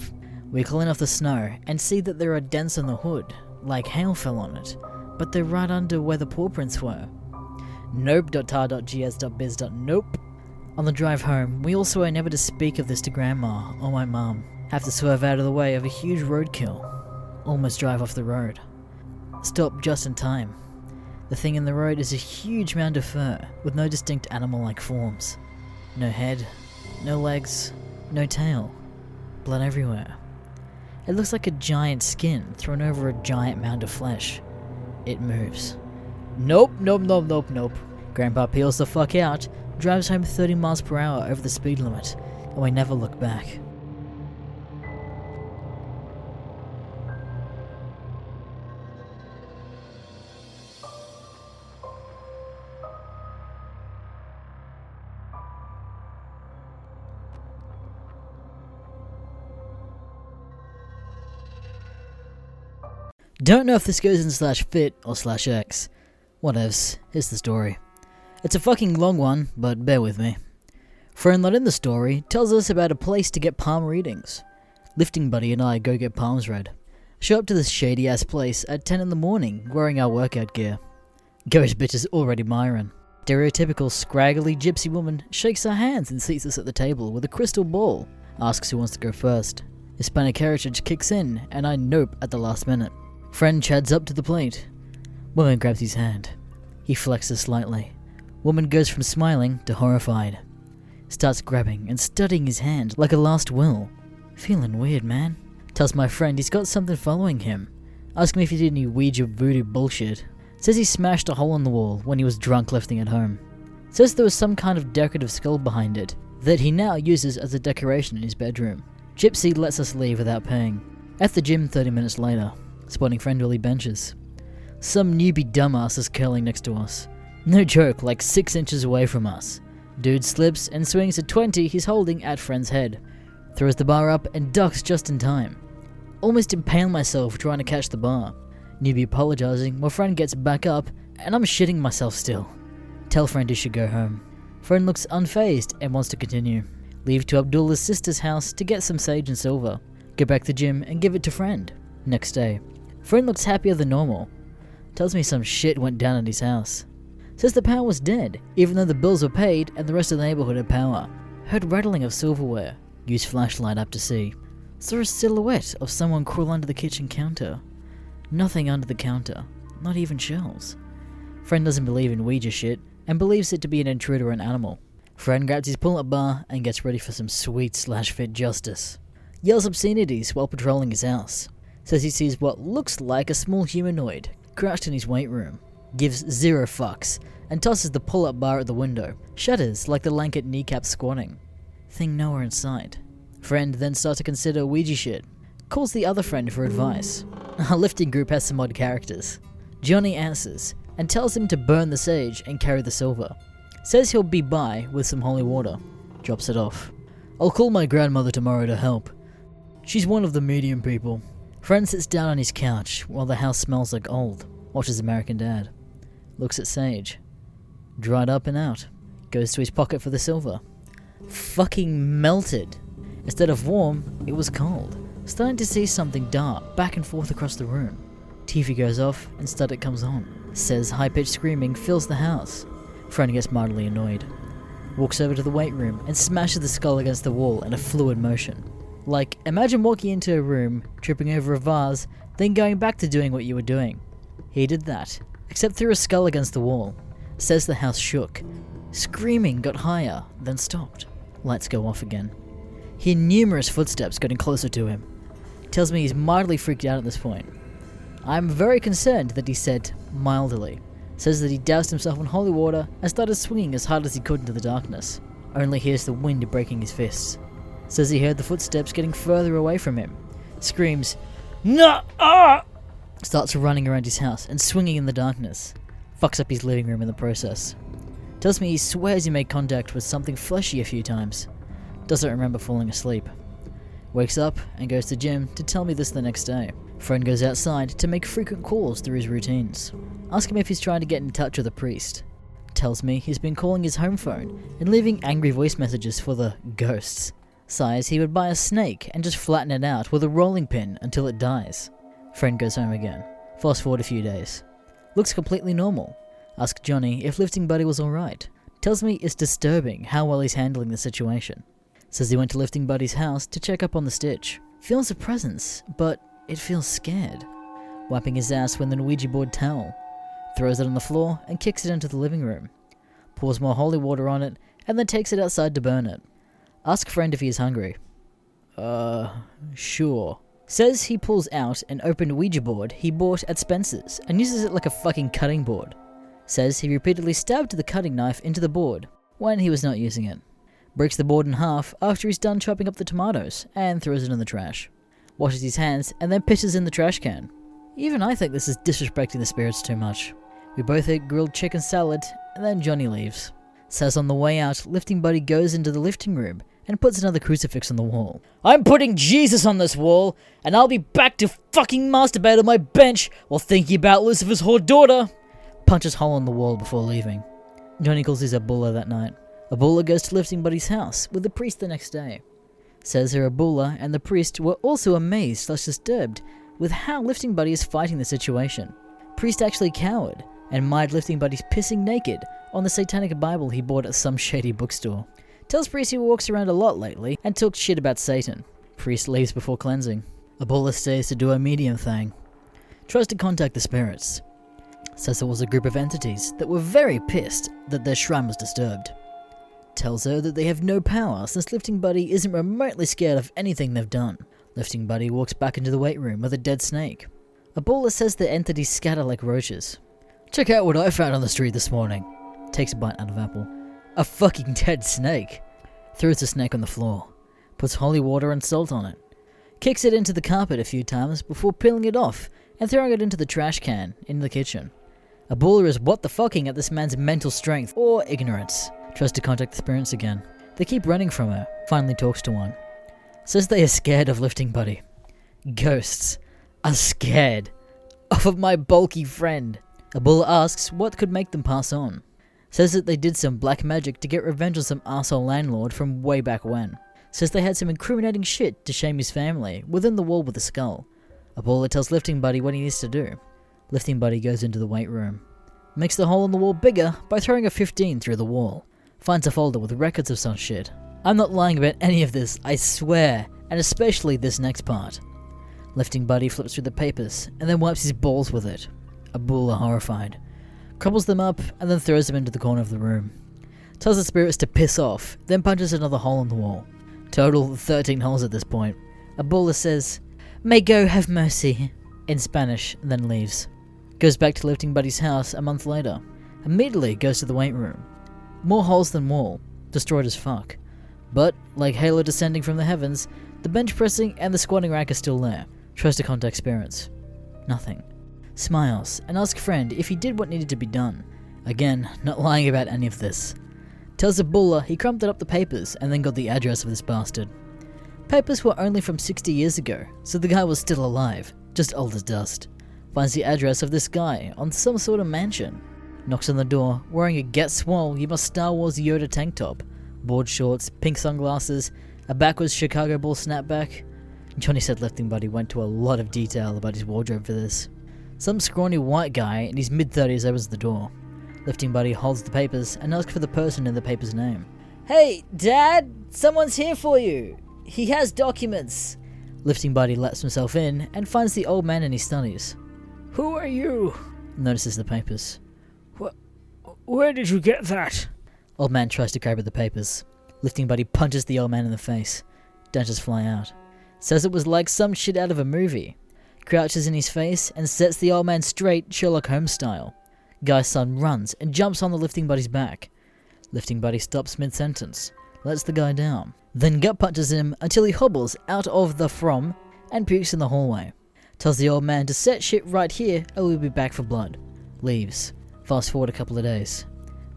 We clean off the snow and see that there are dents on the hood, like hail fell on it, but they're right under where the paw prints were. Nope.tar.gs.biz.nope. On the drive home, we also are never to speak of this to Grandma or my mum. Have to swerve out of the way of a huge roadkill. Almost drive off the road. Stop just in time. The thing in the road is a huge mound of fur with no distinct animal like forms. No head, no legs, no tail. Blood everywhere. It looks like a giant skin thrown over a giant mound of flesh. It moves. Nope, nope, nope, nope, nope. Grandpa peels the fuck out, drives home 30 miles per hour over the speed limit, and we never look back. Don't know if this goes in slash fit or slash X. Whatevs, here's the story. It's a fucking long one, but bear with me. Friend not in the story tells us about a place to get palm readings. Lifting Buddy and I go get palms read. Show up to this shady ass place at 10 in the morning wearing our workout gear. Ghost bitch is already Myron. Stereotypical scraggly gypsy woman shakes her hands and seats us at the table with a crystal ball, asks who wants to go first. Hispanic heritage kicks in, and I nope at the last minute. Friend chads up to the plate. Woman grabs his hand. He flexes slightly. Woman goes from smiling to horrified. Starts grabbing and studying his hand like a last will. Feeling weird, man. Tells my friend he's got something following him. Ask me if he did any Ouija voodoo bullshit. Says he smashed a hole in the wall when he was drunk lifting it home. Says there was some kind of decorative skull behind it that he now uses as a decoration in his bedroom. Gypsy lets us leave without paying. At the gym 30 minutes later, spotting friendly benches. Some newbie dumbass is curling next to us. No joke, like 6 inches away from us. Dude slips and swings a 20 he's holding at friend's head. Throws the bar up and ducks just in time. Almost impale myself trying to catch the bar. Newbie apologizing, my friend gets back up, and I'm shitting myself still. Tell friend he should go home. Friend looks unfazed and wants to continue. Leave to Abdullah's sister's house to get some sage and silver. Go back to gym and give it to friend. Next day. Friend looks happier than normal. Tells me some shit went down at his house. Says the power was dead, even though the bills were paid and the rest of the neighborhood had power. Heard rattling of silverware. Used flashlight up to see. Saw a silhouette of someone crawl under the kitchen counter. Nothing under the counter. Not even shells. Friend doesn't believe in Ouija shit and believes it to be an intruder or an animal. Friend grabs his pull-up bar and gets ready for some sweet slash fit justice. Yells obscenities while patrolling his house. Says he sees what looks like a small humanoid crouched in his weight room. Gives zero fucks and tosses the pull-up bar at the window. Shudders like the lank at kneecap squatting. Thing nowhere in sight. Friend then starts to consider Ouija shit. Calls the other friend for advice. Our lifting group has some odd characters. Johnny answers and tells him to burn the sage and carry the silver. Says he'll be by with some holy water. Drops it off. I'll call my grandmother tomorrow to help. She's one of the medium people. Friend sits down on his couch while the house smells like old. Watches American Dad. Looks at Sage. Dried up and out. Goes to his pocket for the silver. Fucking melted. Instead of warm, it was cold. Starting to see something dart back and forth across the room. TV goes off and static comes on. Says high pitched screaming fills the house. Friend gets mildly annoyed. Walks over to the weight room and smashes the skull against the wall in a fluid motion. Like, imagine walking into a room, tripping over a vase, then going back to doing what you were doing. He did that, except threw a skull against the wall. Says the house shook. Screaming got higher, then stopped. Lights go off again. Hear numerous footsteps getting closer to him. Tells me he's mildly freaked out at this point. I'm very concerned that he said mildly. Says that he doused himself in holy water and started swinging as hard as he could into the darkness. Only hears the wind breaking his fists. Says he heard the footsteps getting further away from him. Screams, No! Ah! Starts running around his house and swinging in the darkness. Fucks up his living room in the process. Tells me he swears he made contact with something fleshy a few times. Doesn't remember falling asleep. Wakes up and goes to gym to tell me this the next day. Friend goes outside to make frequent calls through his routines. Ask him if he's trying to get in touch with a priest. Tells me he's been calling his home phone and leaving angry voice messages for the ghosts. Sighs he would buy a snake and just flatten it out with a rolling pin until it dies. Friend goes home again. Fast forward a few days. Looks completely normal. Ask Johnny if lifting buddy was alright. Tells me it's disturbing how well he's handling the situation. Says he went to lifting buddy's house to check up on the stitch. Feels a presence, but it feels scared. Wiping his ass with an Ouija board towel. Throws it on the floor and kicks it into the living room. Pours more holy water on it and then takes it outside to burn it. Ask friend if he is hungry. Uh, sure. Says he pulls out an open Ouija board he bought at Spencer's and uses it like a fucking cutting board. Says he repeatedly stabbed the cutting knife into the board when he was not using it. Breaks the board in half after he's done chopping up the tomatoes and throws it in the trash. Washes his hands and then pisses in the trash can. Even I think this is disrespecting the spirits too much. We both eat grilled chicken salad and then Johnny leaves. Says on the way out, lifting buddy goes into the lifting room and puts another crucifix on the wall. I'm putting Jesus on this wall, and I'll be back to fucking masturbate on my bench while thinking about Lucifer's whore daughter. Punches hole in the wall before leaving. Johnny calls his Abuela that night. Abuela goes to lifting buddy's house with the priest the next day. Says her Abuela and the priest were also amazed slash disturbed with how lifting buddy is fighting the situation. Priest actually cowered and mired lifting buddy's pissing naked on the satanic Bible he bought at some shady bookstore. Tells Priest he walks around a lot lately and talks shit about Satan. Priest leaves before cleansing. Abuela stays to do a medium thing. Tries to contact the spirits. Says it was a group of entities that were very pissed that their shrine was disturbed. Tells her that they have no power since Lifting Buddy isn't remotely scared of anything they've done. Lifting Buddy walks back into the weight room with a dead snake. Ebola says the entities scatter like roaches. Check out what I found on the street this morning. Takes a bite out of apple. A fucking dead snake. Throws the snake on the floor. Puts holy water and salt on it. Kicks it into the carpet a few times before peeling it off and throwing it into the trash can in the kitchen. Ebola is what the fucking at this man's mental strength or ignorance. Tries to contact the spirits again. They keep running from her. Finally talks to one. Says they are scared of lifting buddy. Ghosts are scared of my bulky friend. Ebola asks what could make them pass on. Says that they did some black magic to get revenge on some asshole landlord from way back when. Says they had some incriminating shit to shame his family within the wall with the skull. Ebola tells Lifting Buddy what he needs to do. Lifting Buddy goes into the weight room. Makes the hole in the wall bigger by throwing a 15 through the wall. Finds a folder with records of some shit. I'm not lying about any of this, I swear, and especially this next part. Lifting Buddy flips through the papers and then wipes his balls with it. Ebola horrified. Crumbles them up and then throws them into the corner of the room. Tells the spirits to piss off, then punches another hole in the wall. Total 13 holes at this point. Ebola says, May go have mercy, in Spanish, and then leaves. Goes back to Lifting Buddy's house a month later. Immediately goes to the weight room. More holes than wall. Destroyed as fuck. But, like Halo descending from the heavens, the bench pressing and the squatting rack are still there. Tries to contact spirits. Nothing. Smiles and asks friend if he did what needed to be done. Again, not lying about any of this. Tells Ebola he crumpled up the papers and then got the address of this bastard. Papers were only from 60 years ago, so the guy was still alive, just old as dust. Finds the address of this guy on some sort of mansion. Knocks on the door, wearing a Get Swole, you must Star Wars Yoda tank top, board shorts, pink sunglasses, a backwards Chicago Bull snapback. Johnny said Lifting Buddy went to a lot of detail about his wardrobe for this. Some scrawny white guy in his mid 30s opens the door. Lifting Buddy holds the papers and asks for the person in the paper's name. Hey, Dad! Someone's here for you! He has documents! Lifting Buddy lets himself in and finds the old man in his studies. Who are you? Notices the papers. Where did you get that? Old man tries to grab at the papers. Lifting Buddy punches the old man in the face. Dentures fly out. Says it was like some shit out of a movie. Crouches in his face and sets the old man straight Sherlock Holmes style. Guy's son runs and jumps on the lifting buddy's back. Lifting buddy stops mid sentence, lets the guy down, then gut punches him until he hobbles out of the from and pukes in the hallway. Tells the old man to set shit right here or we'll be back for blood. Leaves. Fast forward a couple of days.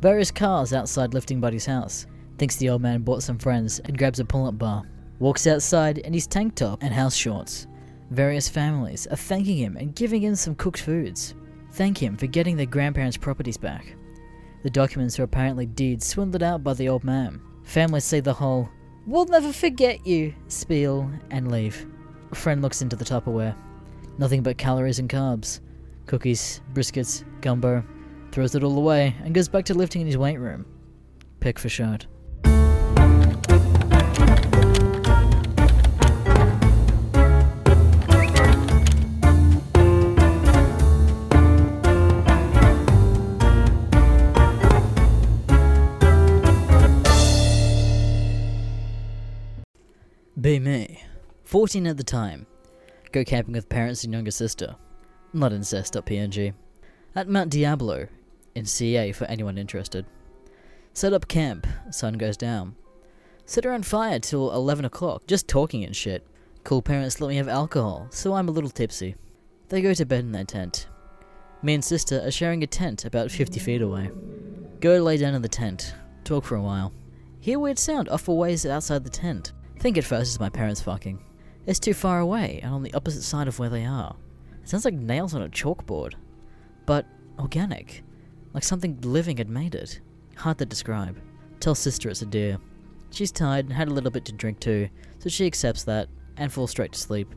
Various cars outside Lifting Buddy's house. Thinks the old man bought some friends and grabs a pull up bar. Walks outside in his tank top and house shorts. Various families are thanking him and giving him some cooked foods. Thank him for getting their grandparents' properties back. The documents are apparently deeds swindled out by the old man. Families say the whole, We'll never forget you, spiel, and leave. A friend looks into the Tupperware. Nothing but calories and carbs. Cookies, briskets, gumbo. Throws it all away and goes back to lifting in his weight room. Pick for shot. Be me. 14 at the time. Go camping with parents and younger sister. Not incest.png. At Mount Diablo, in CA for anyone interested. Set up camp, sun goes down. Sit around fire till 11 o'clock, just talking and shit. Cool parents let me have alcohol, so I'm a little tipsy. They go to bed in their tent. Me and sister are sharing a tent about 50 feet away. Go lay down in the tent, talk for a while. Hear weird sound off a ways outside the tent. Think at first it's my parents fucking. It's too far away and on the opposite side of where they are. It sounds like nails on a chalkboard. But organic. Like something living had made it. Hard to describe. Tell sister it's a deer. She's tired and had a little bit to drink too, so she accepts that and falls straight to sleep.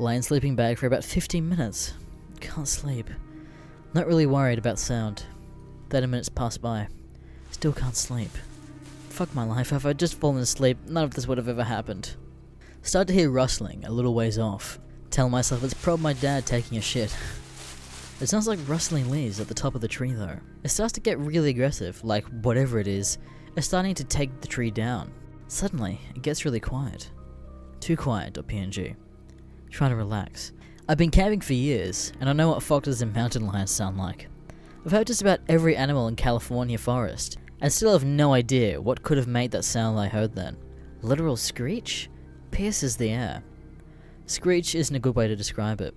Lay in sleeping bag for about 15 minutes. Can't sleep. Not really worried about sound. 30 minutes pass by. Still can't sleep. Fuck my life, if I'd just fallen asleep, none of this would have ever happened. Start to hear rustling a little ways off. Tell myself it's probably my dad taking a shit. It sounds like rustling leaves at the top of the tree though. It starts to get really aggressive, like whatever it is, is starting to take the tree down. Suddenly, it gets really quiet. Too quiet, PNG. Trying to relax. I've been camping for years, and I know what foxes and mountain lions sound like. I've heard just about every animal in California forest, and still have no idea what could have made that sound I heard then. Literal screech? Pierces the air. Screech isn't a good way to describe it.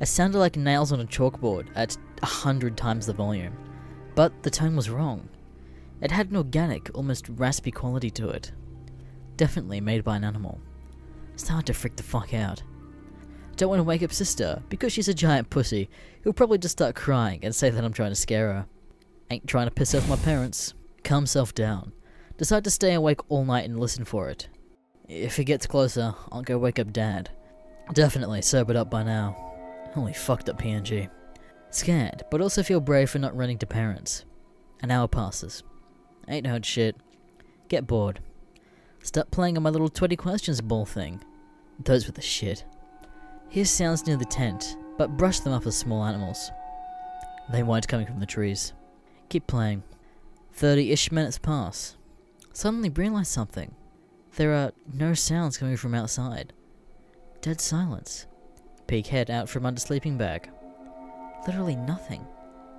It sounded like nails on a chalkboard at a hundred times the volume, but the tone was wrong. It had an organic, almost raspy quality to it. Definitely made by an animal. Started to freak the fuck out. Don't want to wake up sister, because she's a giant pussy, who'll probably just start crying and say that I'm trying to scare her. Ain't trying to piss off my parents. Calm self down. Decide to stay awake all night and listen for it. If it gets closer, I'll go wake up dad. Definitely sobered up by now. Holy fucked up PNG. Scared, but also feel brave for not running to parents. An hour passes. Ain't heard shit. Get bored. Start playing on my little 20 questions ball thing. Those were the shit. Hear sounds near the tent, but brush them up as small animals. They weren't coming from the trees. Keep playing. 30 ish minutes pass. Suddenly realize something. There are no sounds coming from outside. Dead silence. Peek head out from under sleeping bag. Literally nothing.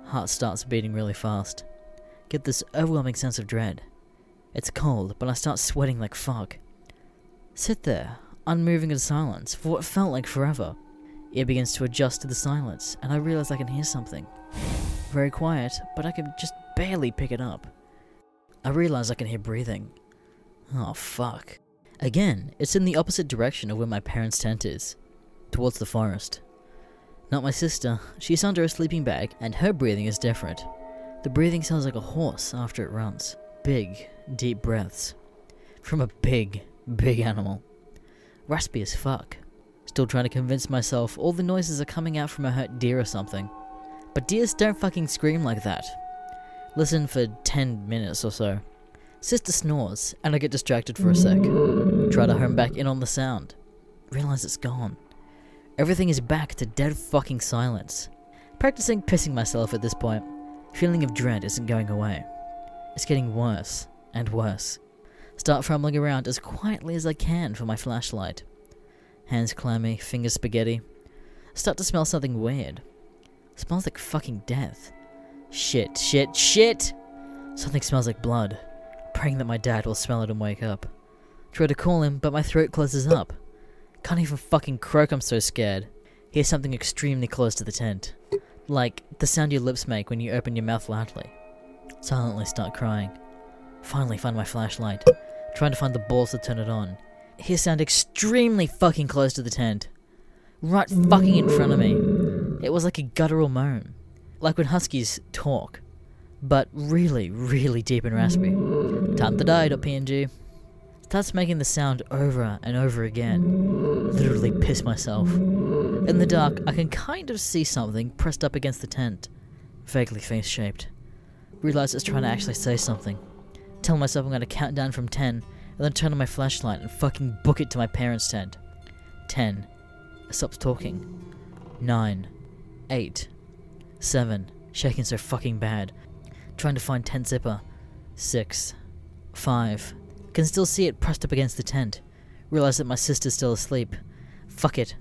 Heart starts beating really fast. Get this overwhelming sense of dread. It's cold, but I start sweating like fuck. Sit there, unmoving in silence, for what felt like forever. Ear begins to adjust to the silence, and I realize I can hear something. Very quiet, but I can just barely pick it up. I realize I can hear breathing. Oh fuck. Again, it's in the opposite direction of where my parents' tent is, towards the forest. Not my sister, she's under a sleeping bag, and her breathing is different. The breathing sounds like a horse after it runs. Big, deep breaths. From a big, big animal. Raspy as fuck. Still trying to convince myself all the noises are coming out from a hurt deer or something. But deers don't fucking scream like that. Listen for 10 minutes or so. Sister snores, and I get distracted for a sec. Try to home back in on the sound. Realize it's gone. Everything is back to dead fucking silence. Practicing pissing myself at this point. Feeling of dread isn't going away. It's getting worse and worse. Start fumbling around as quietly as I can for my flashlight. Hands clammy, fingers spaghetti. Start to smell something weird. Smells like fucking death. Shit, shit, shit! Something smells like blood. Praying that my dad will smell it and wake up. Try to call him, but my throat closes up. Can't even fucking croak, I'm so scared. Hear something extremely close to the tent. Like the sound your lips make when you open your mouth loudly. Silently start crying. Finally find my flashlight. Trying to find the balls to turn it on. Hear sound extremely fucking close to the tent. Right fucking in front of me. It was like a guttural moan. Like when huskies talk. But really, really deep and raspy. Time to die.png. Starts making the sound over and over again. Literally piss myself. In the dark, I can kind of see something pressed up against the tent. Vaguely face shaped. Realize it's trying to actually say something. Tell myself I'm gonna count down from 10, and then turn on my flashlight and fucking book it to my parents' tent. 10. It stops talking. 9. 8. 7. Shaking so fucking bad. Trying to find tent zipper. 6. 5. Can still see it pressed up against the tent. Realize that my sister's still asleep. Fuck it.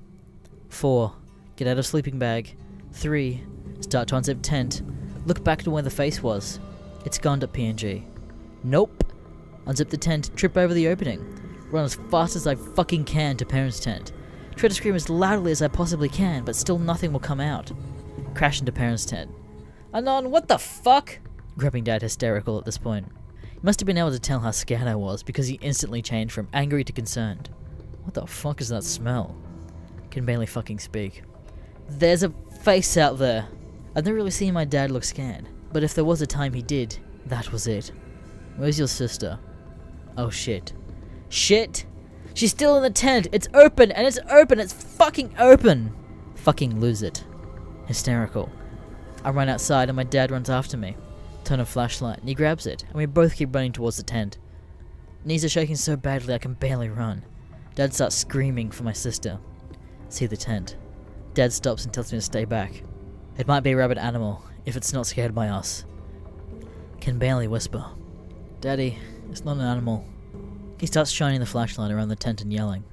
4. Get out of sleeping bag. 3. Start to unzip tent. Look back to where the face was. It's gone to PNG. Nope. Unzip the tent, trip over the opening. Run as fast as I fucking can to parents' tent. Try to scream as loudly as I possibly can, but still nothing will come out. Crash into parents' tent. Anon, what the fuck? Grabbing dad hysterical at this point. He must have been able to tell how scared I was because he instantly changed from angry to concerned. What the fuck is that smell? Can barely fucking speak. There's a face out there. I've never really seen my dad look scared, but if there was a time he did, that was it. Where's your sister? Oh shit. Shit! She's still in the tent! It's open! And it's open! It's fucking open! Fucking lose it. Hysterical. I run outside and my dad runs after me. Turn a flashlight and he grabs it, and we both keep running towards the tent. Knees are shaking so badly I can barely run. Dad starts screaming for my sister. See the tent. Dad stops and tells me to stay back. It might be a rabid animal if it's not scared by us. Can barely whisper. Daddy, it's not an animal. He starts shining the flashlight around the tent and yelling.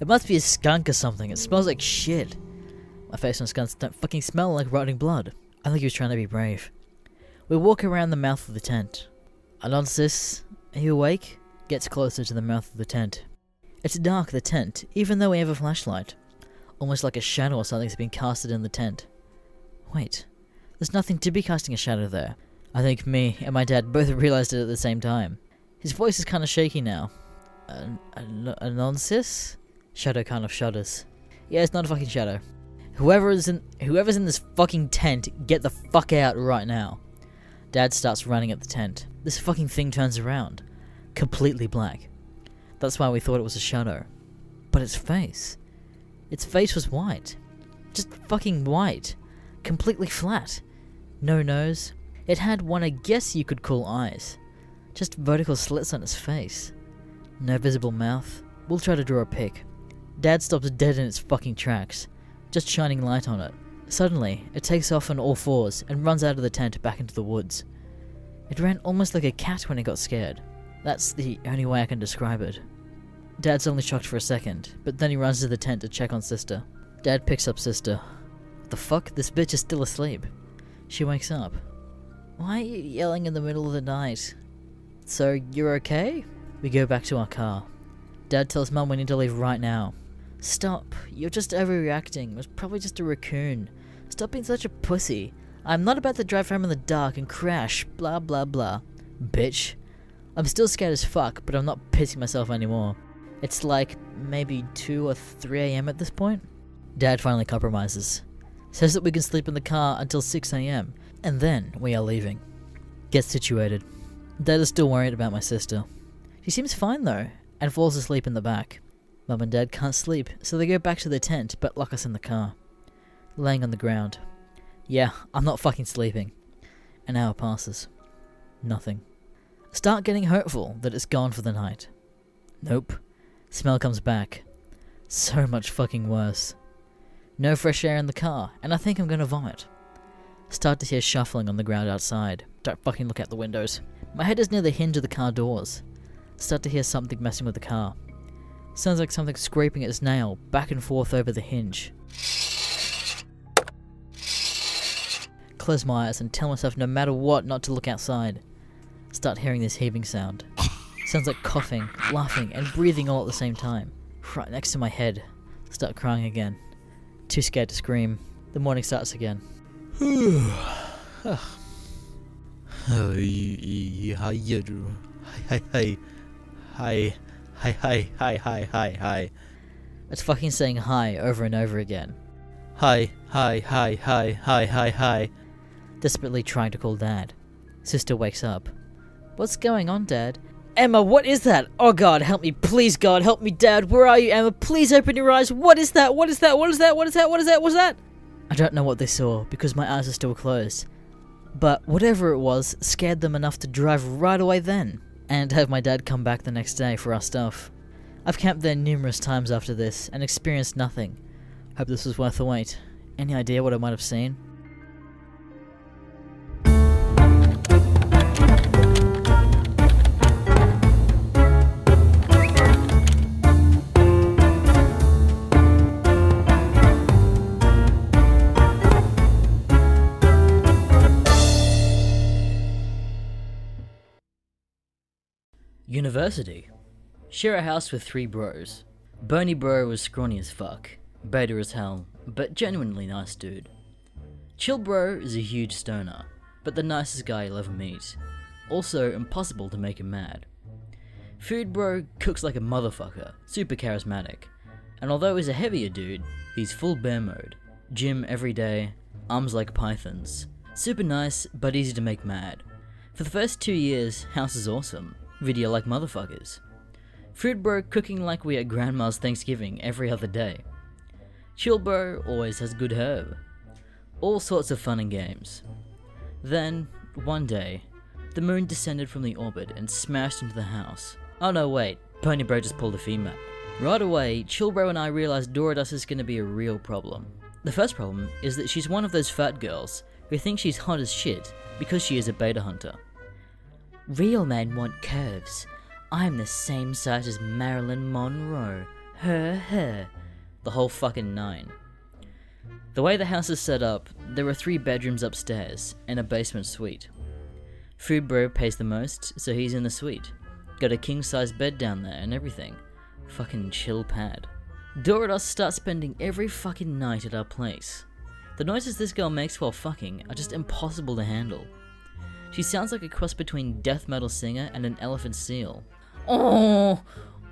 It must be a skunk or something. It smells like shit. My face and skunks don't fucking smell like rotting blood. I think he was trying to be brave. We walk around the mouth of the tent. Alonsis, are you awake? Gets closer to the mouth of the tent. It's dark, the tent, even though we have a flashlight. Almost like a shadow or something's been casted in the tent. Wait, there's nothing to be casting a shadow there. I think me and my dad both realized it at the same time. His voice is kind of shaky now. An- Anonsis? Shadow kind of shudders. Yeah, it's not a fucking shadow. Whoever is in whoever's in this fucking tent, get the fuck out right now. Dad starts running at the tent. This fucking thing turns around. Completely black. That's why we thought it was a shadow. But its face. Its face was white. Just fucking white. Completely flat. No nose. It had one I guess you could call eyes. Just vertical slits on its face. No visible mouth. We'll try to draw a pic. Dad stops dead in its fucking tracks, just shining light on it. Suddenly, it takes off on all fours and runs out of the tent back into the woods. It ran almost like a cat when it got scared. That's the only way I can describe it. Dad's only shocked for a second, but then he runs to the tent to check on Sister. Dad picks up Sister. What the fuck? This bitch is still asleep. She wakes up. Why are you yelling in the middle of the night? So, you're okay? We go back to our car. Dad tells Mum we need to leave right now. Stop. You're just overreacting. It was probably just a raccoon. Stop being such a pussy. I'm not about to drive home in the dark and crash. Blah blah blah. Bitch. I'm still scared as fuck, but I'm not pissing myself anymore. It's like maybe 2 or 3 am at this point. Dad finally compromises. Says that we can sleep in the car until 6 am, and then we are leaving. Get situated. Dad is still worried about my sister. She seems fine though, and falls asleep in the back. Mum and Dad can't sleep, so they go back to the tent but lock us in the car. Laying on the ground. Yeah, I'm not fucking sleeping. An hour passes. Nothing. Start getting hopeful that it's gone for the night. Nope. Smell comes back. So much fucking worse. No fresh air in the car, and I think I'm gonna vomit. Start to hear shuffling on the ground outside. Don't fucking look out the windows. My head is near the hinge of the car doors. Start to hear something messing with the car. Sounds like something scraping its nail back and forth over the hinge. Close my eyes and tell myself no matter what not to look outside. Start hearing this heaving sound. Sounds like coughing, laughing, and breathing all at the same time. Right next to my head. Start crying again. Too scared to scream. The morning starts again. Hi, hi, hi, hi, hi, hi, hi, hi, hi, It's fucking saying hi over and over again. hi, hi, hi, hi, hi, hi, hi. Desperately trying to call Dad. Sister wakes up. What's going on, Dad? Emma, what is that? Oh God, help me, please, God, help me, Dad. Where are you, Emma? Please open your eyes. What is that? What is that? What is that? What is that? What is that? What's that? I don't know what they saw because my eyes are still closed. But whatever it was scared them enough to drive right away then and have my dad come back the next day for our stuff. I've camped there numerous times after this and experienced nothing. Hope this was worth the wait. Any idea what I might have seen? University. Share a house with three bros. Bernie Bro was scrawny as fuck, beta as hell, but genuinely nice dude. Chill Bro is a huge stoner, but the nicest guy you'll ever meet. Also, impossible to make him mad. Food Bro cooks like a motherfucker, super charismatic, and although he's a heavier dude, he's full bear mode. Gym every day, arms like pythons. Super nice, but easy to make mad. For the first two years, house is awesome. Video like motherfuckers. Food Bro cooking like we at Grandma's Thanksgiving every other day. Chill Bro always has good herb. All sorts of fun and games. Then, one day, the moon descended from the orbit and smashed into the house. Oh no, wait, Pony Bro just pulled a female. Right away, Chill Bro and I realized Doritos is gonna be a real problem. The first problem is that she's one of those fat girls who think she's hot as shit because she is a beta hunter. Real men want curves. I'm the same size as Marilyn Monroe. Her, her. The whole fucking nine. The way the house is set up, there are three bedrooms upstairs and a basement suite. Food Bro pays the most, so he's in the suite. Got a king size bed down there and everything. Fucking chill pad. Doritos starts spending every fucking night at our place. The noises this girl makes while fucking are just impossible to handle. She sounds like a cross between death metal singer and an elephant seal. Oh,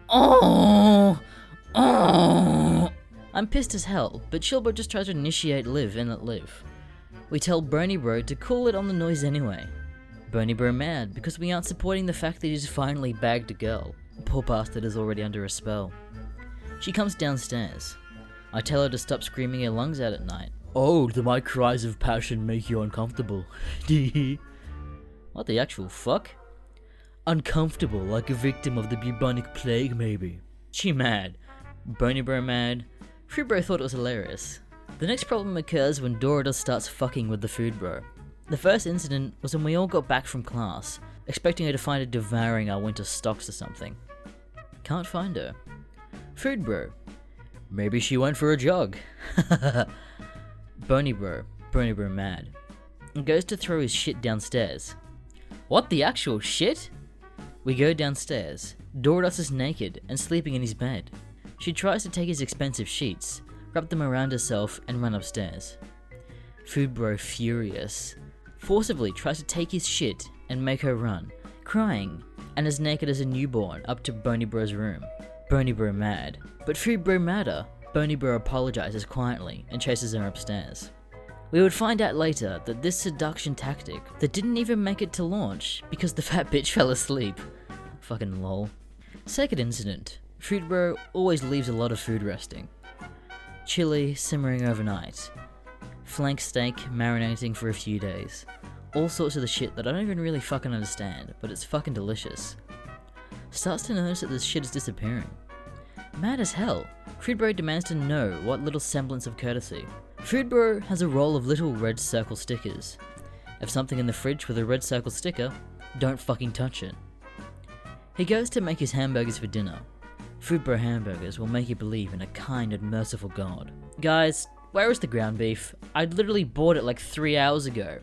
oh, oh. I'm pissed as hell, but Chillbro just tries to initiate Liv and let live. We tell Bernie Bro to cool it on the noise anyway. Bernie Bro mad because we aren't supporting the fact that he's finally bagged a girl. Poor bastard is already under a spell. She comes downstairs. I tell her to stop screaming her lungs out at night. Oh, do my cries of passion make you uncomfortable? what the actual fuck? Uncomfortable, like a victim of the bubonic plague, maybe. She mad. Bernie Bro mad. Food Bro thought it was hilarious. The next problem occurs when Doritos starts fucking with the Food Bro. The first incident was when we all got back from class, expecting her to find her devouring our winter stocks or something. Can't find her. Food Bro. Maybe she went for a jog. Bony Bro. Bony Bro mad. And goes to throw his shit downstairs. What the actual shit? We go downstairs. Doritos is naked and sleeping in his bed. She tries to take his expensive sheets, wrap them around herself, and run upstairs. Food Bro furious. Forcibly tries to take his shit and make her run, crying, and as naked as a newborn up to Bony Bro's room. Bony Bro mad. But Food Bro madder. Bony Bro apologizes quietly and chases her upstairs. We would find out later that this seduction tactic that didn't even make it to launch because the fat bitch fell asleep. Fucking lol. Second incident. Food Bro always leaves a lot of food resting. Chili simmering overnight. Flank steak marinating for a few days. All sorts of the shit that I don't even really fucking understand, but it's fucking delicious. Starts to notice that this shit is disappearing. Mad as hell, Foodbro demands to know what little semblance of courtesy. Foodbro has a roll of little red circle stickers. If something in the fridge with a red circle sticker, don't fucking touch it. He goes to make his hamburgers for dinner. Foodbro hamburgers will make you believe in a kind and merciful God. Guys, where is the ground beef? I literally bought it like three hours ago.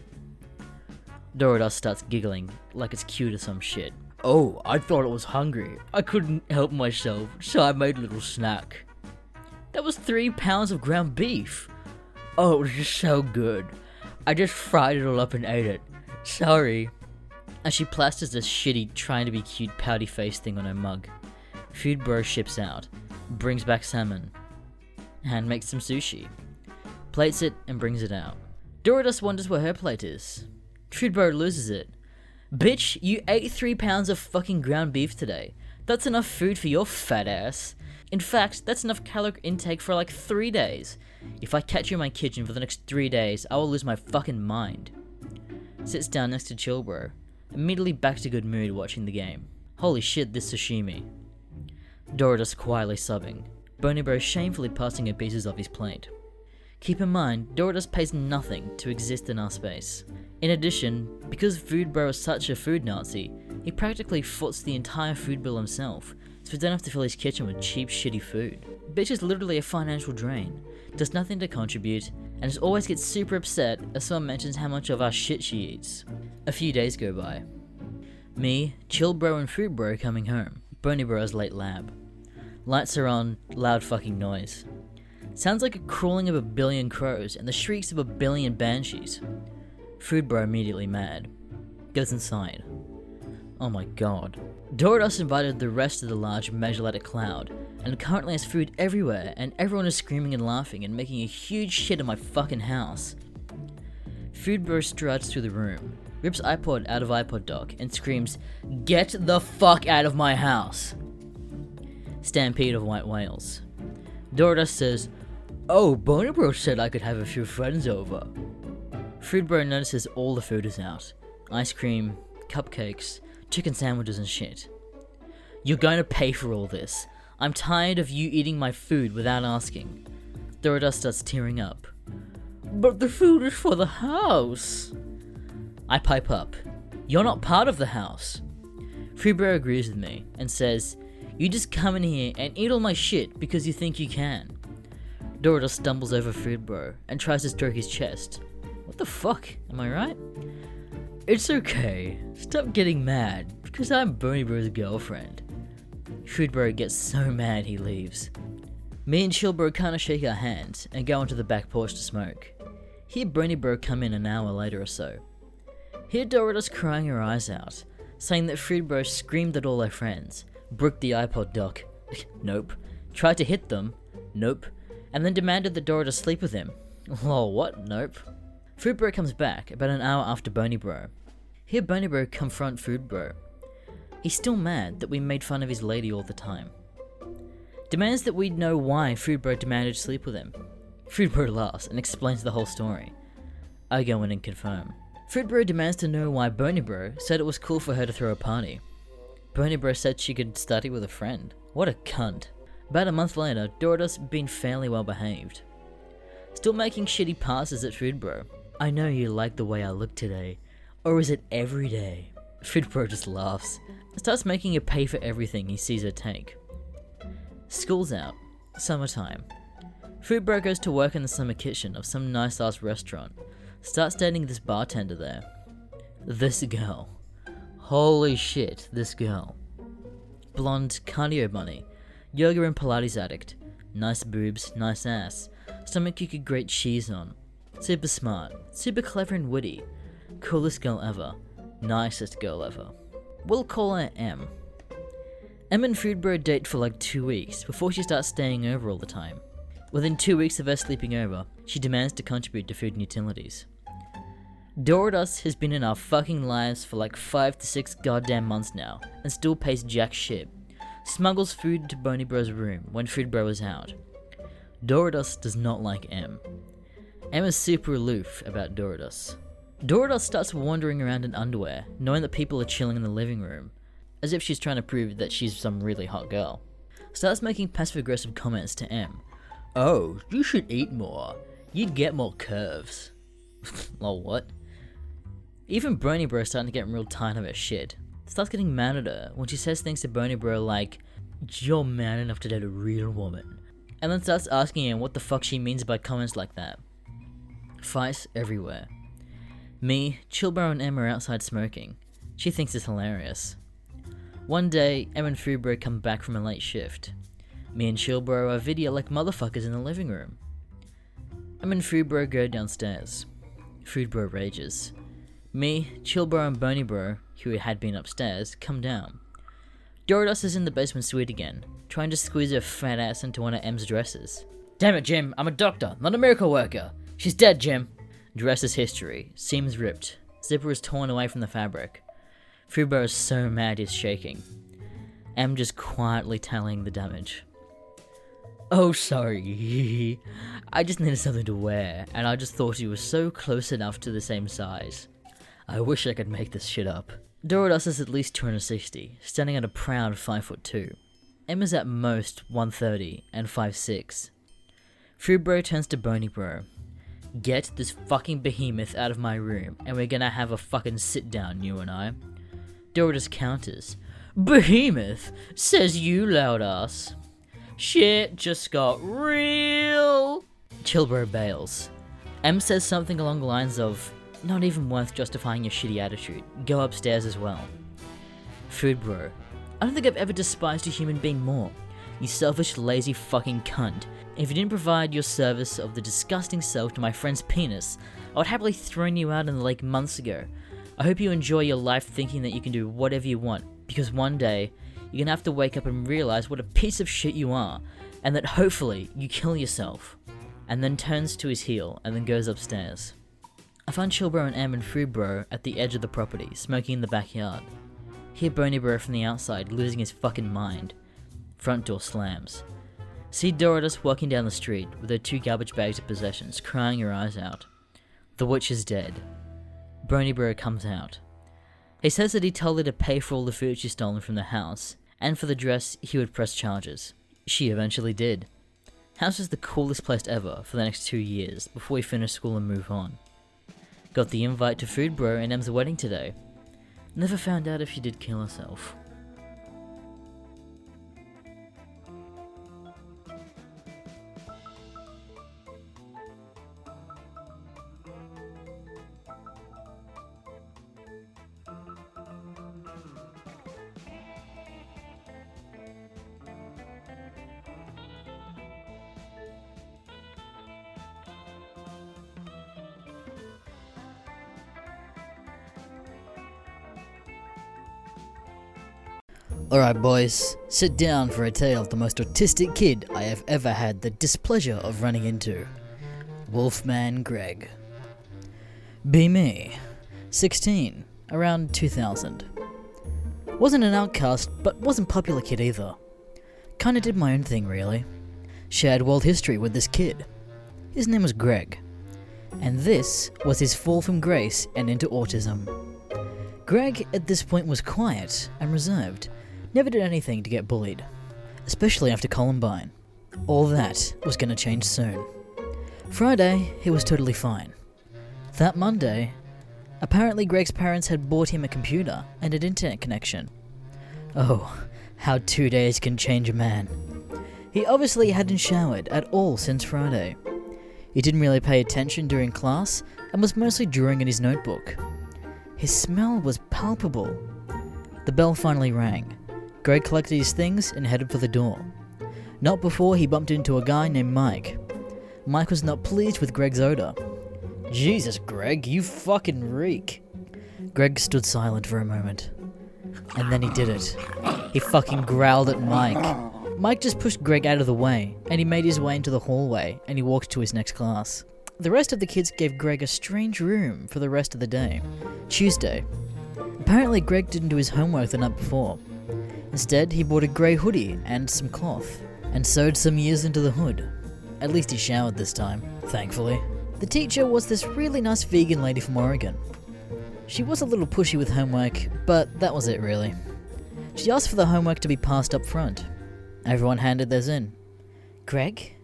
Doritos starts giggling, like it's cute or some shit. Oh, I thought I was hungry. I couldn't help myself, so I made a little snack. That was three pounds of ground beef. Oh, it was just so good. I just fried it all up and ate it. Sorry. And she plasters this shitty, trying to be cute, pouty face thing on her mug. Food Bro ships out, brings back salmon, and makes some sushi. Plates it and brings it out. Doritos wonders where her plate is. Food Bro loses it. Bitch, you ate three pounds of fucking ground beef today. That's enough food for your fat ass. In fact, that's enough caloric intake for like three days. If I catch you in my kitchen for the next three days, I will lose my fucking mind. Sits down next to Chillbro, immediately back to good mood watching the game. Holy shit, this sashimi. Doritos quietly subbing. Bonibro shamefully passing her pieces off his plate. Keep in mind, Doritos pays nothing to exist in our space. In addition, because Food Bro is such a food Nazi, he practically foots the entire food bill himself, so we don't have to fill his kitchen with cheap, shitty food. Bitch is literally a financial drain, does nothing to contribute, and just always gets super upset as someone mentions how much of our shit she eats. A few days go by. Me, Chill Bro, and Food Bro coming home. Boney Bro's late lab. Lights are on, loud fucking noise. Sounds like a crawling of a billion crows and the shrieks of a billion banshees. Food Bro immediately mad. Goes inside. Oh my god. Doritos invited the rest of the large Magellanic cloud, and currently has food everywhere, and everyone is screaming and laughing and making a huge shit in my fucking house. Food Bro strides through the room, rips iPod out of iPod dock, and screams, Get the fuck out of my house! Stampede of white whales. Doritos says, Oh, Boner Bro said I could have a few friends over. Food Bro notices all the food is out ice cream, cupcakes, chicken sandwiches, and shit. You're going to pay for all this. I'm tired of you eating my food without asking. Doritos starts tearing up. But the food is for the house. I pipe up. You're not part of the house. Freebro agrees with me and says, You just come in here and eat all my shit because you think you can. Doritos stumbles over Freebro and tries to stroke his chest. What the fuck? Am I right? It's okay. Stop getting mad because I'm Boney Bro's girlfriend. Foodbro gets so mad he leaves. Me and Chillbro kinda shake our hands and go onto the back porch to smoke. Hear Brony Bro come in an hour later or so. Hear Doritos crying her eyes out, saying that Foodbro screamed at all her friends, broke the iPod dock, nope, tried to hit them, nope, and then demanded that Doritos sleep with him. Lol, what? Nope. Foodbro comes back about an hour after Boney Bro. Here, Boney Bro confront Foodbro. He's still mad that we made fun of his lady all the time. Demands that we know why Foodbro demanded to sleep with him. Foodbro laughs and explains the whole story. I go in and confirm. Foodbro demands to know why Bonybro said it was cool for her to throw a party. Bonybro said she could study with a friend. What a cunt. About a month later, Doritos been fairly well behaved. Still making shitty passes at Foodbro. I know you like the way I look today. Or is it every day? Foodbro just laughs. Starts making her pay for everything he sees her take. School's out. Summertime. Foodbro goes to work in the summer kitchen of some nice ass restaurant. Starts dating this bartender there. This girl. Holy shit, this girl. Blonde cardio bunny. Yoga and Pilates addict. Nice boobs, nice ass. Stomach you could grate cheese on. Super smart. Super clever and witty. Coolest girl ever. Nicest girl ever. We'll call her M. Em and Foodbro date for like two weeks before she starts staying over all the time. Within two weeks of her sleeping over, she demands to contribute to food and utilities. Doritos has been in our fucking lives for like five to six goddamn months now, and still pays jack shit. Smuggles food to Boney Bro's room when Food Bro is out. Doritos does not like M. Is super aloof about Doritos. Doritos starts wandering around in underwear, knowing that people are chilling in the living room, as if she's trying to prove that she's some really hot girl. Starts making passive aggressive comments to M. Oh, you should eat more. You'd get more curves. Lol, what? Even Brony Bro starting to get real tired of her shit. Starts getting mad at her when she says things to Brony Bro like, You're man enough to date a real woman. And then starts asking him what the fuck she means by comments like that. Fights everywhere. Me, Chillbro, and Emma are outside smoking. She thinks it's hilarious. One day, Em and Foodbro come back from a late shift. Me and Chillbro are video like motherfuckers in the living room. Em and Foodbro go downstairs. Foodbro rages. Me, Chillbro, and Bonybro, who had been upstairs, come down. Doritos is in the basement suite again, trying to squeeze her fat ass into one of M's dresses. Damn it, Jim, I'm a doctor, not a miracle worker. She's dead, Jim. Dress is history, seams ripped, zipper is torn away from the fabric. Foodbro is so mad he's shaking. M just quietly tallying the damage. Oh, sorry. I just needed something to wear, and I just thought you were so close enough to the same size. I wish I could make this shit up. Doritos is at least 260, standing at a proud 5 foot 2. Emma's at most 130 and 5'6. Food Bro turns to Boney Bro. Get this fucking behemoth out of my room, and we're gonna have a fucking sit down, you and I. Doritos counters. Behemoth? Says you, loud ass. Shit just got real. Chillbro bails. M says something along the lines of, not even worth justifying your shitty attitude. Go upstairs as well. Food bro. I don't think I've ever despised a human being more. You selfish, lazy fucking cunt. If you didn't provide your service of the disgusting self to my friend's penis, I would happily thrown you out in the lake months ago. I hope you enjoy your life thinking that you can do whatever you want, because one day, you're gonna have to wake up and realize what a piece of shit you are, and that hopefully you kill yourself. And then turns to his heel and then goes upstairs. I find Chillbro and Em and Foodbro at the edge of the property, smoking in the backyard. Hear Bonybro from the outside, losing his fucking mind. Front door slams. See Doritos walking down the street with her two garbage bags of possessions, crying her eyes out. The witch is dead. Bonybro comes out. He says that he told her to pay for all the food she stolen from the house, and for the dress he would press charges. She eventually did. House is the coolest place ever for the next two years before we finish school and move on. Got the invite to Food Bro and Em's wedding today. Never found out if she did kill herself. Alright, boys, sit down for a tale of the most autistic kid I have ever had the displeasure of running into Wolfman Greg. Be me, 16, around 2000. Wasn't an outcast, but wasn't popular kid either. Kinda did my own thing, really. Shared world history with this kid. His name was Greg. And this was his fall from grace and into autism. Greg at this point was quiet and reserved, never did anything to get bullied, especially after Columbine. All that was going to change soon. Friday, he was totally fine. That Monday, apparently Greg's parents had bought him a computer and an internet connection. Oh, how two days can change a man. He obviously hadn't showered at all since Friday. He didn't really pay attention during class and was mostly drawing in his notebook. His smell was palpable. The bell finally rang. Greg collected his things and headed for the door. Not before he bumped into a guy named Mike. Mike was not pleased with Greg's odor. Jesus, Greg, you fucking reek. Greg stood silent for a moment. And then he did it. He fucking growled at Mike. Mike just pushed Greg out of the way, and he made his way into the hallway, and he walked to his next class. The rest of the kids gave Greg a strange room for the rest of the day. Tuesday. Apparently, Greg didn't do his homework the night before. Instead, he bought a grey hoodie and some cloth, and sewed some years into the hood. At least he showered this time, thankfully. The teacher was this really nice vegan lady from Oregon. She was a little pushy with homework, but that was it really. She asked for the homework to be passed up front. Everyone handed theirs in. Greg,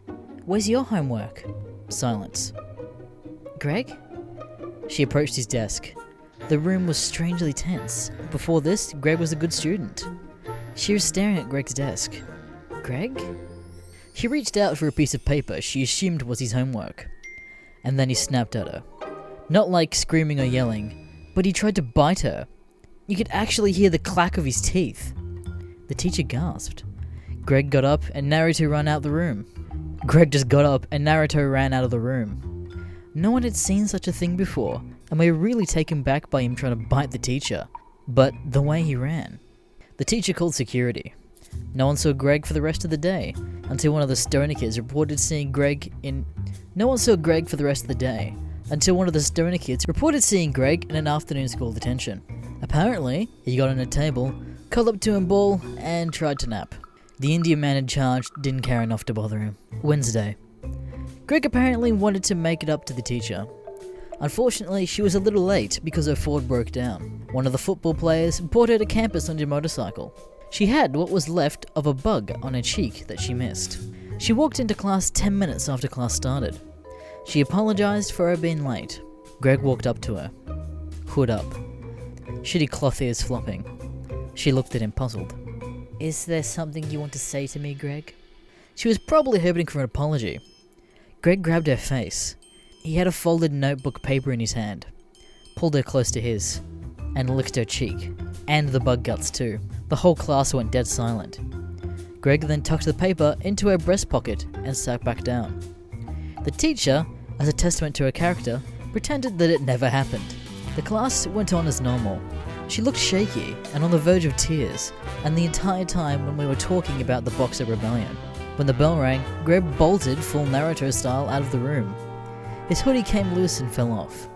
where's your homework? Silence. Greg? She approached his desk. The room was strangely tense. Before this, Greg was a good student. She was staring at Greg's desk. Greg? He reached out for a piece of paper she assumed was his homework. And then he snapped at her. Not like screaming or yelling, but he tried to bite her. You could actually hear the clack of his teeth. The teacher gasped. Greg got up and Naruto ran out the room. Greg just got up and Naruto ran out of the room. No one had seen such a thing before, and we were really taken back by him trying to bite the teacher. But the way he ran. The teacher called security. No one saw Greg for the rest of the day, until one of the stoner kids reported seeing Greg in. No one saw Greg for the rest of the day, until one of the stoner kids reported seeing Greg in an afternoon school detention. Apparently, he got on a table, curled up to a ball, and tried to nap. The Indian man in charge didn't care enough to bother him. Wednesday. Greg apparently wanted to make it up to the teacher. Unfortunately, she was a little late because her Ford broke down. One of the football players brought her to campus on her motorcycle. She had what was left of a bug on her cheek that she missed. She walked into class 10 minutes after class started. She apologized for her being late. Greg walked up to her. Hood up. Shitty cloth ears flopping. She looked at him puzzled. Is there something you want to say to me, Greg? She was probably hoping for an apology. Greg grabbed her face. He had a folded notebook paper in his hand, pulled her close to his, and licked her cheek, and the bug guts too. The whole class went dead silent. Greg then tucked the paper into her breast pocket and sat back down. The teacher, as a testament to her character, pretended that it never happened. The class went on as normal. She looked shaky and on the verge of tears, and the entire time when we were talking about the Boxer Rebellion. When the bell rang, Greg bolted full Naruto style out of the room. His hoodie came loose and fell off,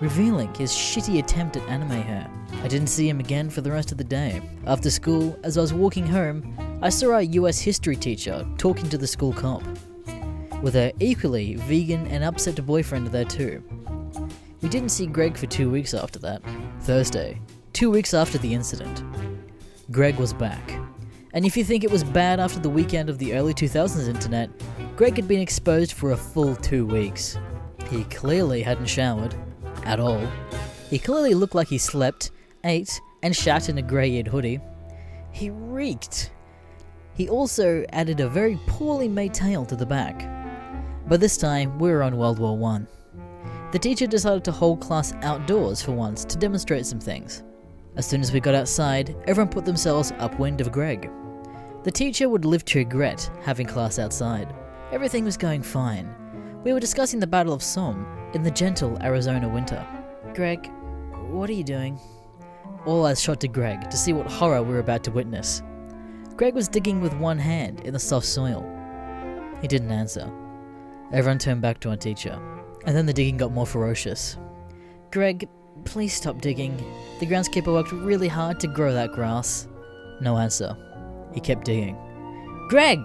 revealing his shitty attempt at anime hair. I didn't see him again for the rest of the day. After school, as I was walking home, I saw our US history teacher talking to the school cop, with her equally vegan and upset boyfriend there too. We didn't see Greg for two weeks after that. Thursday, two weeks after the incident. Greg was back. And if you think it was bad after the weekend of the early 2000s internet, Greg had been exposed for a full two weeks. He clearly hadn't showered. At all. He clearly looked like he slept, ate, and shat in a grey eared hoodie. He reeked. He also added a very poorly made tail to the back. But this time, we were on World War One. The teacher decided to hold class outdoors for once to demonstrate some things. As soon as we got outside, everyone put themselves upwind of Greg. The teacher would live to regret having class outside. Everything was going fine. We were discussing the Battle of Somme in the gentle Arizona winter. Greg, what are you doing? All eyes shot to Greg to see what horror we were about to witness. Greg was digging with one hand in the soft soil. He didn't answer. Everyone turned back to our teacher, and then the digging got more ferocious. Greg, please stop digging. The groundskeeper worked really hard to grow that grass. No answer. He kept digging. Greg!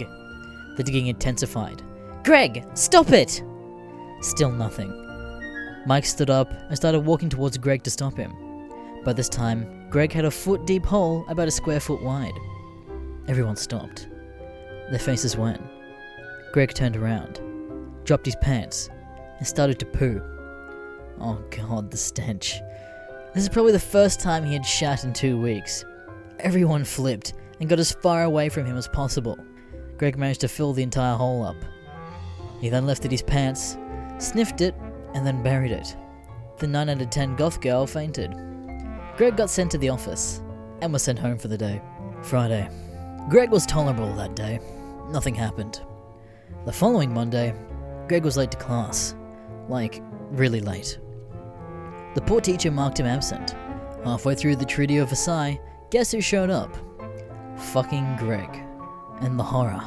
The digging intensified. Greg, stop it! Still nothing. Mike stood up and started walking towards Greg to stop him. By this time, Greg had a foot deep hole about a square foot wide. Everyone stopped. Their faces went. Greg turned around, dropped his pants, and started to poo. Oh god, the stench. This is probably the first time he had shat in two weeks. Everyone flipped and got as far away from him as possible. Greg managed to fill the entire hole up. He then lifted his pants, sniffed it, and then buried it. The 9 out of 10 goth girl fainted. Greg got sent to the office and was sent home for the day. Friday. Greg was tolerable that day. Nothing happened. The following Monday, Greg was late to class. Like, really late. The poor teacher marked him absent. Halfway through the Treaty of Versailles, guess who showed up? Fucking Greg. And the horror.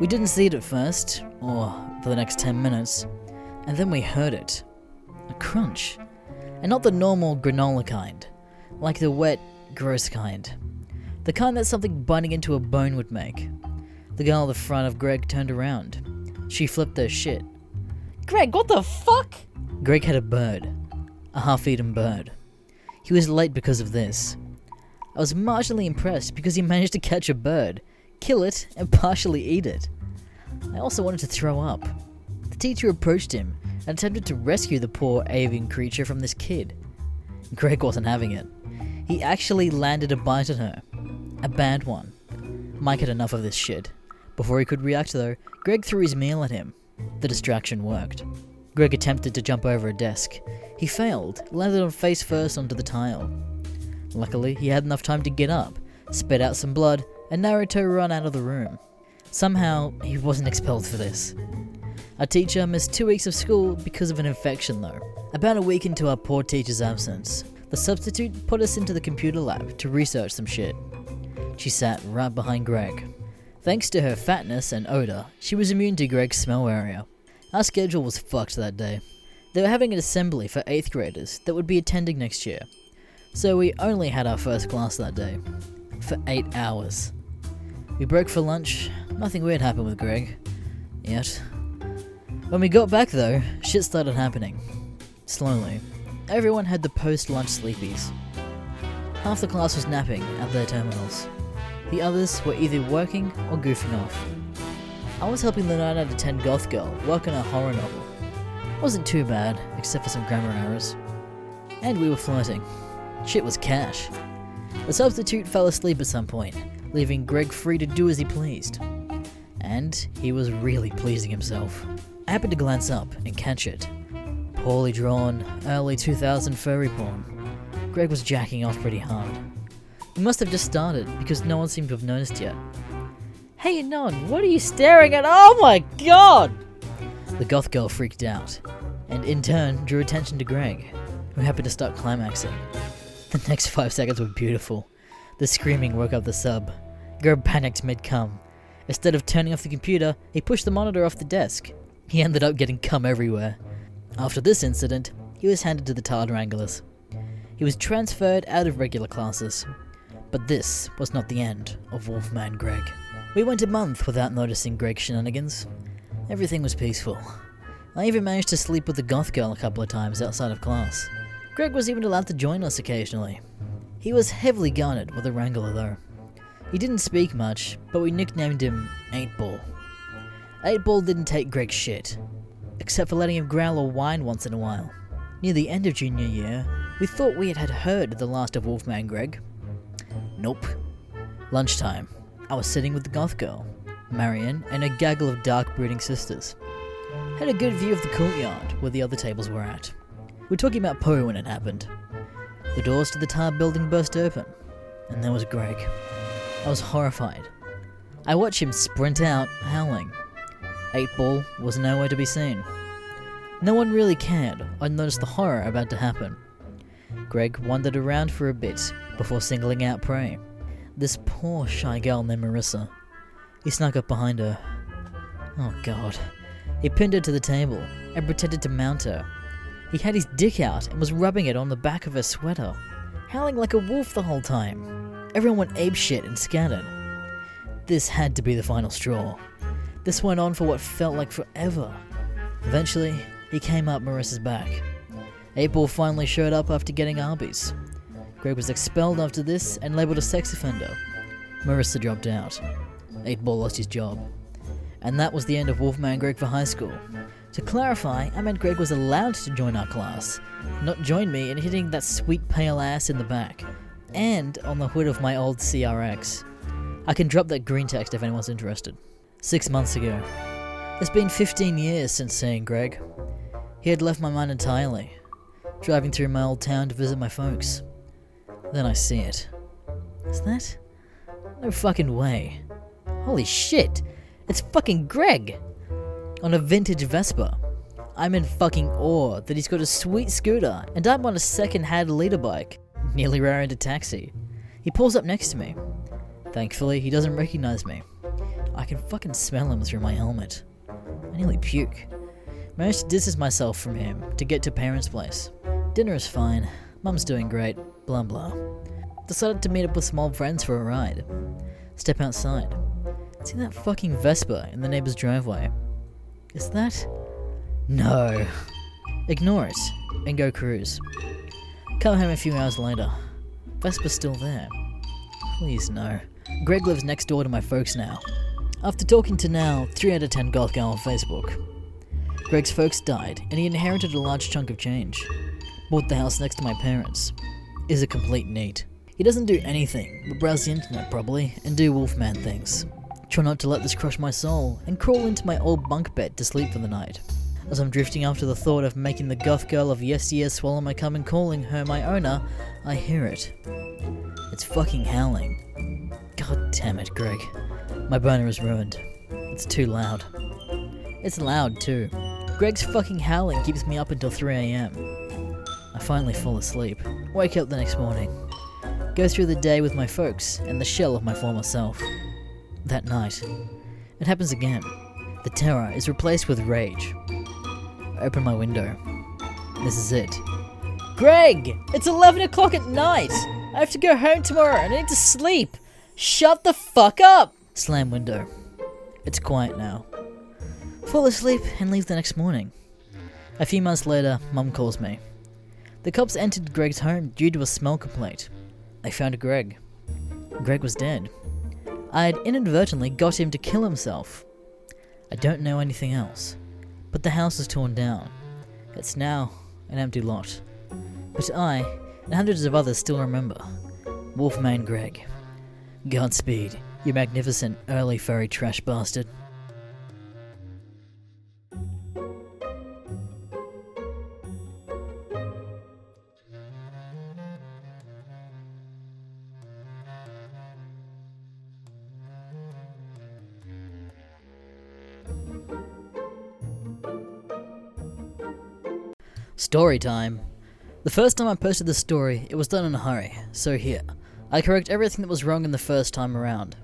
We didn't see it at first, or for the next 10 minutes, and then we heard it. A crunch. And not the normal granola kind, like the wet, gross kind. The kind that something biting into a bone would make. The girl at the front of Greg turned around. She flipped her shit. Greg, what the fuck? Greg had a bird. A half eaten bird. He was late because of this. I was marginally impressed because he managed to catch a bird, kill it, and partially eat it. I also wanted to throw up. The teacher approached him and attempted to rescue the poor avian creature from this kid. Greg wasn't having it. He actually landed a bite on her. A bad one. Mike had enough of this shit. Before he could react, though, Greg threw his meal at him. The distraction worked. Greg attempted to jump over a desk. He failed, landed on face first onto the tile. Luckily, he had enough time to get up, spit out some blood, and Naruto run out of the room. Somehow, he wasn't expelled for this. Our teacher missed two weeks of school because of an infection, though. About a week into our poor teacher's absence, the substitute put us into the computer lab to research some shit. She sat right behind Greg. Thanks to her fatness and odor, she was immune to Greg's smell area. Our schedule was fucked that day. They were having an assembly for 8th graders that would be attending next year. So we only had our first class that day. For 8 hours. We broke for lunch. Nothing weird happened with Greg. Yet. When we got back though, shit started happening. Slowly. Everyone had the post lunch sleepies. Half the class was napping at their terminals. The others were either working or goofing off. I was helping the 9 out of 10 goth girl work on a horror novel. It Wasn't too bad, except for some grammar errors. And we were flirting. Shit was cash. The substitute fell asleep at some point, leaving Greg free to do as he pleased. And he was really pleasing himself. I happened to glance up and catch it. Poorly drawn, early 2000 furry porn. Greg was jacking off pretty hard. We must have just started because no one seemed to have noticed yet. Hey, Non, what are you staring at? Oh my god! The goth girl freaked out, and in turn drew attention to Greg, who happened to start climaxing. The next five seconds were beautiful. The screaming woke up the sub. Greg panicked mid cum. Instead of turning off the computer, he pushed the monitor off the desk. He ended up getting cum everywhere. After this incident, he was handed to the Tard Wranglers. He was transferred out of regular classes. But this was not the end of Wolfman Greg. We went a month without noticing Greg's shenanigans. Everything was peaceful. I even managed to sleep with the goth girl a couple of times outside of class. Greg was even allowed to join us occasionally. He was heavily guarded with a wrangler though. He didn't speak much, but we nicknamed him 8 Ball. 8 Ball didn't take Greg's shit, except for letting him growl or whine once in a while. Near the end of junior year, we thought we had heard the last of Wolfman Greg. Nope. Lunchtime, I was sitting with the goth girl, Marion, and a gaggle of dark brooding sisters. Had a good view of the courtyard where the other tables were at. We were talking about Poe when it happened. The doors to the tar building burst open, and there was Greg. I was horrified. I watched him sprint out, howling. Eight Ball was nowhere to be seen. No one really cared or noticed the horror about to happen. Greg wandered around for a bit before singling out prey. This poor shy girl named Marissa. He snuck up behind her. Oh god. He pinned her to the table and pretended to mount her. He had his dick out and was rubbing it on the back of her sweater, howling like a wolf the whole time. Everyone went ape shit and scattered. This had to be the final straw. This went on for what felt like forever. Eventually, he came up Marissa's back. 8 Ball finally showed up after getting Arby's. Greg was expelled after this and labeled a sex offender. Marissa dropped out. 8 Ball lost his job. And that was the end of Wolfman Greg for high school. To clarify, I meant Greg was allowed to join our class, not join me in hitting that sweet pale ass in the back, and on the hood of my old CRX. I can drop that green text if anyone's interested. Six months ago. It's been 15 years since seeing Greg. He had left my mind entirely, driving through my old town to visit my folks. Then I see it. Is that? No fucking way. Holy shit! It's fucking Greg! On a vintage Vespa. I'm in fucking awe that he's got a sweet scooter and I'm on a second hand liter bike. Nearly ran into taxi. He pulls up next to me. Thankfully, he doesn't recognize me. I can fucking smell him through my helmet. I nearly puke. Managed to distance myself from him to get to parents' place. Dinner is fine. Mum's doing great. Blah blah. Decided to meet up with some old friends for a ride. Step outside. See that fucking Vespa in the neighbor's driveway? Is that? No. Ignore it and go cruise. Come home a few hours later. Vespa's still there. Please no. Greg lives next door to my folks now. After talking to now 3 out of 10 goth girl on Facebook. Greg's folks died and he inherited a large chunk of change. Bought the house next to my parents. Is a complete NEET. He doesn't do anything but browse the internet probably and do Wolfman things. Try not to let this crush my soul and crawl into my old bunk bed to sleep for the night. As I'm drifting after the thought of making the goth girl of yesteryear swallow my cum and calling her my owner, I hear it. It's fucking howling. God damn it, Greg. My boner is ruined. It's too loud. It's loud too. Greg's fucking howling keeps me up until 3am. I finally fall asleep. Wake up the next morning. Go through the day with my folks and the shell of my former self. That night, it happens again. The terror is replaced with rage. Open my window. This is it. Greg! It's 11 o'clock at night! I have to go home tomorrow I need to sleep! Shut the fuck up! Slam window. It's quiet now. Fall asleep and leave the next morning. A few months later, Mum calls me. The cops entered Greg's home due to a smell complaint. They found Greg. Greg was dead. I had inadvertently got him to kill himself. I don't know anything else. But the house is torn down. It's now an empty lot. But I, and hundreds of others, still remember. Wolfman Greg. Godspeed, you magnificent early furry trash bastard. Story time. The first time I posted this story, it was done in a hurry, so here. I correct everything that was wrong in the first time around.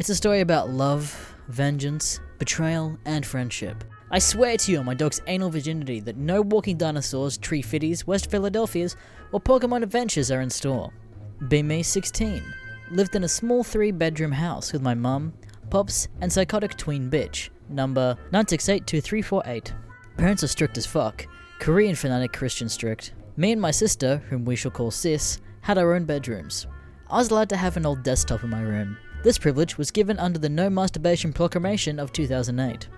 It's a story about love, vengeance, betrayal, and friendship. I swear to you on my dog's anal virginity that no walking dinosaurs, tree fitties, West Philadelphias, or Pokemon adventures are in store. Be me 16. Lived in a small three bedroom house with my mum, pops, and psychotic tween bitch, number 9682348. Parents are strict as fuck, Korean fanatic Christian strict. Me and my sister, whom we shall call Sis, had our own bedrooms. I was allowed to have an old desktop in my room, This privilege was given under the No Masturbation Proclamation of 2008.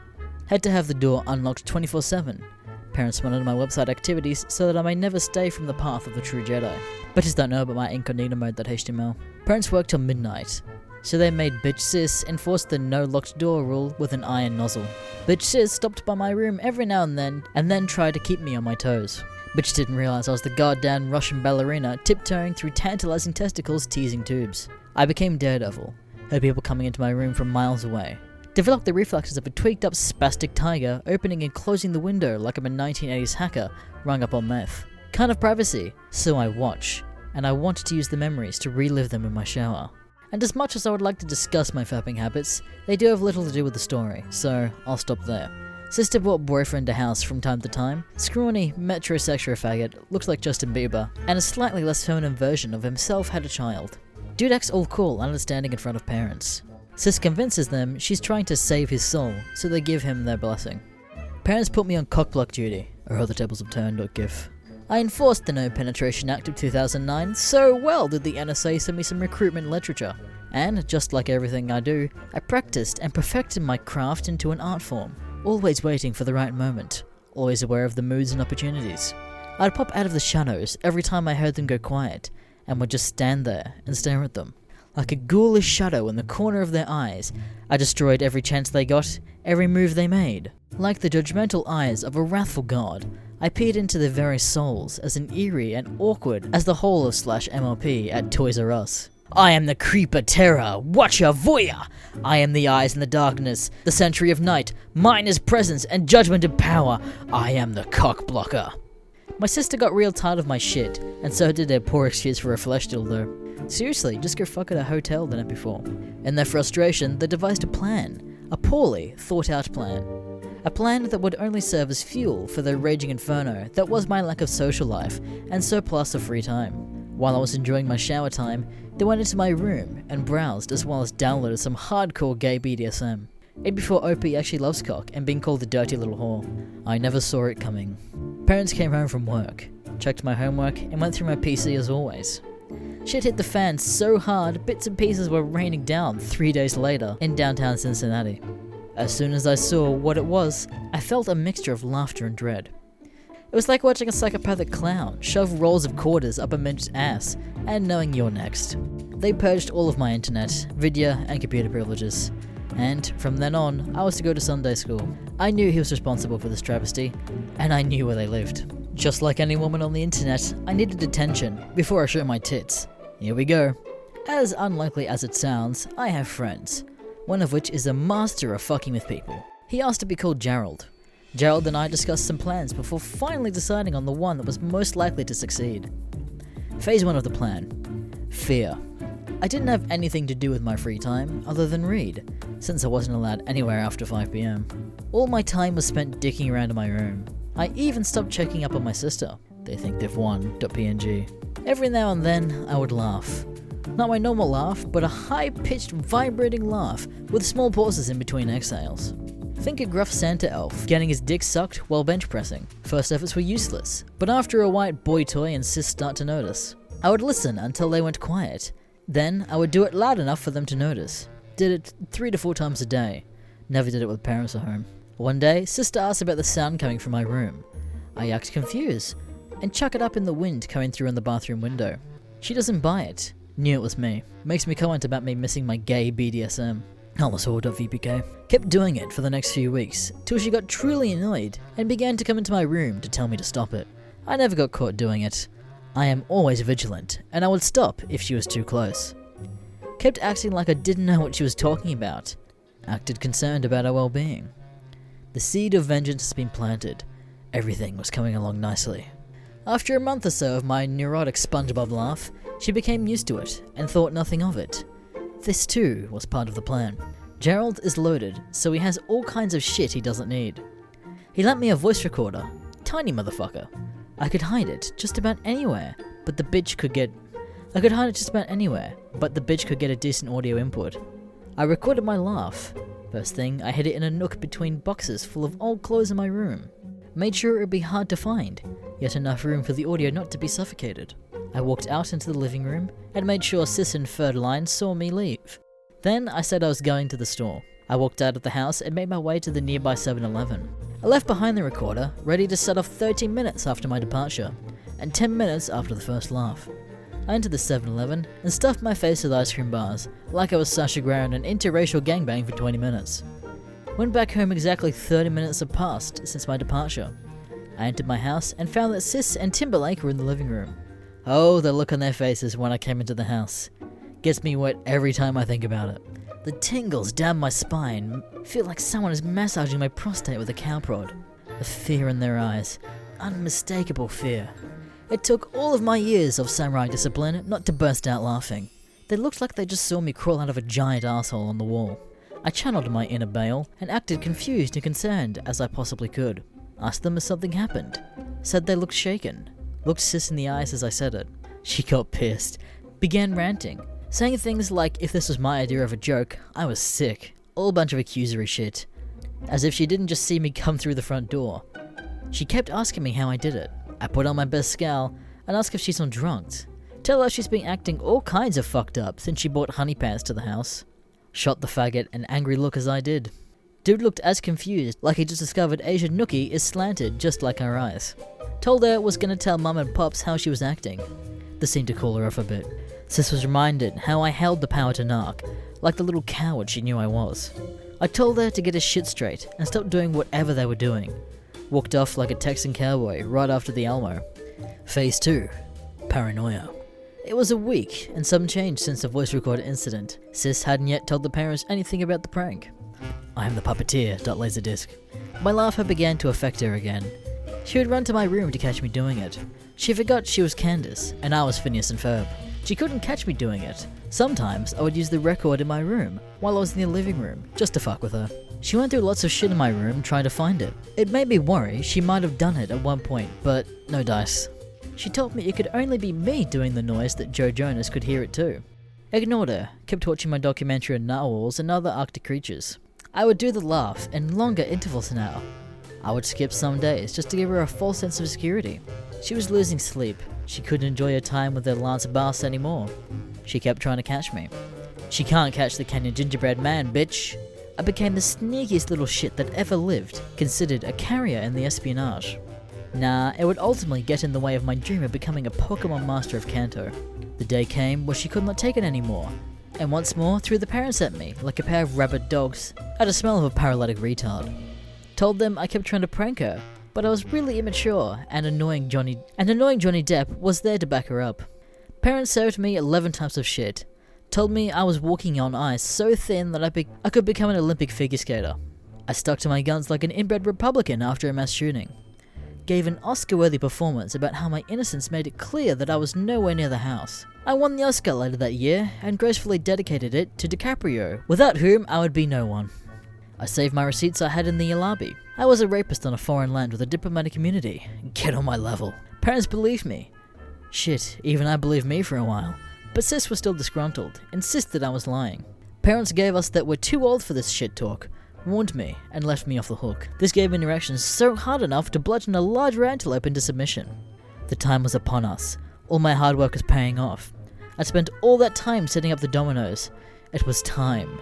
Had to have the door unlocked 24 7. Parents monitor my website activities so that I may never stray from the path of the true Jedi. Bitches don't know about my incognito mode.html. Parents work till midnight, so they made Bitch Sis enforce the no locked door rule with an iron nozzle. Bitch Sis stopped by my room every now and then, and then tried to keep me on my toes. Bitch didn't realize I was the goddamn Russian ballerina tiptoeing through tantalizing testicles teasing tubes. I became Daredevil, heard people coming into my room from miles away. Developed the reflexes of a tweaked up spastic tiger, opening and closing the window like I'm a 1980s hacker rung up on meth. Kind of privacy, so I watch, and I wanted to use the memories to relive them in my shower. And as much as I would like to discuss my fapping habits, they do have little to do with the story, so I'll stop there. Sister brought boyfriend to house from time to time, scrawny, metrosexual faggot, looks like Justin Bieber, and a slightly less feminine version of himself had a child. Dude acts all cool, understanding in front of parents. Sis convinces them she's trying to save his soul, so they give him their blessing. Parents put me on cockblock duty, or how the tables have turned, or gif. I enforced the No Penetration Act of 2009, so well did the NSA send me some recruitment literature. And, just like everything I do, I practiced and perfected my craft into an art form, always waiting for the right moment, always aware of the moods and opportunities. I'd pop out of the shadows every time I heard them go quiet, and would just stand there and stare at them. Like a ghoulish shadow in the corner of their eyes, I destroyed every chance they got, every move they made. Like the judgmental eyes of a wrathful god, I peered into their very souls as an eerie and awkward as the whole of slash MLP at Toys R Us. I am the creeper terror, watcher voyeur. I am the eyes in the darkness, the century of night. Mine is presence and judgment and power. I am the cock blocker. My sister got real tired of my shit, and so did their poor excuse for a flesh dildo. Seriously, just go fuck at a hotel the night before. In their frustration, they devised a plan. A poorly thought out plan. A plan that would only serve as fuel for the raging inferno that was my lack of social life and surplus of free time. While I was enjoying my shower time, they went into my room and browsed as well as downloaded some hardcore gay BDSM. It before Opie actually loves cock and being called the dirty little whore. I never saw it coming. Parents came home from work, checked my homework, and went through my PC as always. Shit hit the fan so hard, bits and pieces were raining down three days later in downtown Cincinnati. As soon as I saw what it was, I felt a mixture of laughter and dread. It was like watching a psychopathic clown shove rolls of quarters up a midget's ass and knowing you're next. They purged all of my internet, video, and computer privileges. And from then on, I was to go to Sunday school. I knew he was responsible for this travesty, and I knew where they lived. Just like any woman on the internet, I needed attention before I show my tits. Here we go. As unlikely as it sounds, I have friends, one of which is a master of fucking with people. He asked to be called Gerald. Gerald and I discussed some plans before finally deciding on the one that was most likely to succeed. Phase 1 of the plan Fear. I didn't have anything to do with my free time other than read, since I wasn't allowed anywhere after 5pm. All my time was spent dicking around in my room. I even stopped checking up on my sister. They think they've won. .png. Every now and then, I would laugh. Not my normal laugh, but a high pitched, vibrating laugh with small pauses in between exhales. Think a gruff Santa elf getting his dick sucked while bench pressing. First efforts were useless, but after a white boy toy and sis start to notice. I would listen until they went quiet. Then I would do it loud enough for them to notice. Did it three to four times a day. Never did it with parents at home. One day, sister asked about the sound coming from my room. I act confused and chuck it up in the wind coming through in the bathroom window. She doesn't buy it. Knew it was me. Makes me comment about me missing my gay BDSM. VPK. Oh, Kept doing it for the next few weeks, till she got truly annoyed and began to come into my room to tell me to stop it. I never got caught doing it. I am always vigilant, and I would stop if she was too close. Kept acting like I didn't know what she was talking about. Acted concerned about our well being. The seed of vengeance has been planted. Everything was coming along nicely. After a month or so of my neurotic SpongeBob laugh, she became used to it and thought nothing of it. This too was part of the plan. Gerald is loaded, so he has all kinds of shit he doesn't need. He lent me a voice recorder. Tiny motherfucker. I could hide it just about anywhere, but the bitch could get. I could hide it just about anywhere, but the bitch could get a decent audio input. I recorded my laugh. First thing, I hid it in a nook between boxes full of old clothes in my room. Made sure it would be hard to find, yet enough room for the audio not to be suffocated. I walked out into the living room and made sure Sis and Ferdline saw me leave. Then I said I was going to the store. I walked out of the house and made my way to the nearby 7 Eleven. I left behind the recorder, ready to set off 30 minutes after my departure, and 10 minutes after the first laugh. I entered the 7 Eleven and stuffed my face with ice cream bars, like I was Sasha Grey in an interracial gangbang for 20 minutes. Went back home exactly 30 minutes had passed since my departure. I entered my house and found that Sis and Timberlake were in the living room. Oh, the look on their faces when I came into the house. Gets me wet every time I think about it. The tingles down my spine feel like someone is massaging my prostate with a cow prod. The fear in their eyes, unmistakable fear. It took all of my years of samurai discipline not to burst out laughing. They looked like they just saw me crawl out of a giant asshole on the wall. I channeled my inner Bale and acted confused and concerned as I possibly could. Asked them if something happened. Said they looked shaken. Looked Sis in the eyes as I said it. She got pissed. Began ranting. Saying things like if this was my idea of a joke, I was sick. All bunch of accusory shit. As if she didn't just see me come through the front door. She kept asking me how I did it. I put on my best scowl and asked if she's on drugs. Tell her she's been acting all kinds of fucked up since she brought honey pants to the house. Shot the faggot an angry look as I did. Dude looked as confused, like he just discovered Asian Nookie is slanted just like her eyes. Told her I was gonna tell mum and pops how she was acting. This seemed to cool her off a bit. Sis was reminded how I held the power to knock, like the little coward she knew I was. I told her to get her shit straight and stop doing whatever they were doing. Walked off like a Texan cowboy right after the Alamo. Phase 2 Paranoia. It was a week and some change since the voice recorder incident. Sis hadn't yet told the parents anything about the prank. I am the puppeteer. Laserdisc. My laughter began to affect her again. She would run to my room to catch me doing it. She forgot she was Candace, and I was Phineas and Ferb. She couldn't catch me doing it. Sometimes I would use the record in my room while I was in the living room, just to fuck with her. She went through lots of shit in my room trying to find it. It made me worry she might have done it at one point, but no dice. She told me it could only be me doing the noise that Joe Jonas could hear it too. Ignored her, kept watching my documentary on narwhals and other Arctic creatures. I would do the laugh in longer intervals now. I would skip some days just to give her a false sense of security. She was losing sleep. She couldn't enjoy her time with her Lance Bass anymore. She kept trying to catch me. She can't catch the Kenyan gingerbread man, bitch. I became the sneakiest little shit that ever lived, considered a carrier in the espionage. Nah, it would ultimately get in the way of my dream of becoming a Pokemon Master of Kanto. The day came where she could not take it anymore, and once more threw the parents at me like a pair of rabid dogs. at a smell of a paralytic retard. Told them I kept trying to prank her, but I was really immature, and annoying Johnny and annoying Johnny Depp was there to back her up. Parents served me 11 types of shit. Told me I was walking on ice so thin that I, be- I could become an Olympic figure skater. I stuck to my guns like an inbred Republican after a mass shooting. Gave an Oscar worthy performance about how my innocence made it clear that I was nowhere near the house. I won the Oscar later that year and gracefully dedicated it to DiCaprio, without whom I would be no one. I saved my receipts I had in the Yalabi. I was a rapist on a foreign land with a diplomatic immunity. Get on my level. Parents believed me. Shit, even I believed me for a while. But sis was still disgruntled, insisted I was lying. Parents gave us that we're too old for this shit talk, warned me, and left me off the hook. This gave me an erection so hard enough to bludgeon a larger antelope into submission. The time was upon us. All my hard work was paying off. I'd spent all that time setting up the dominoes. It was time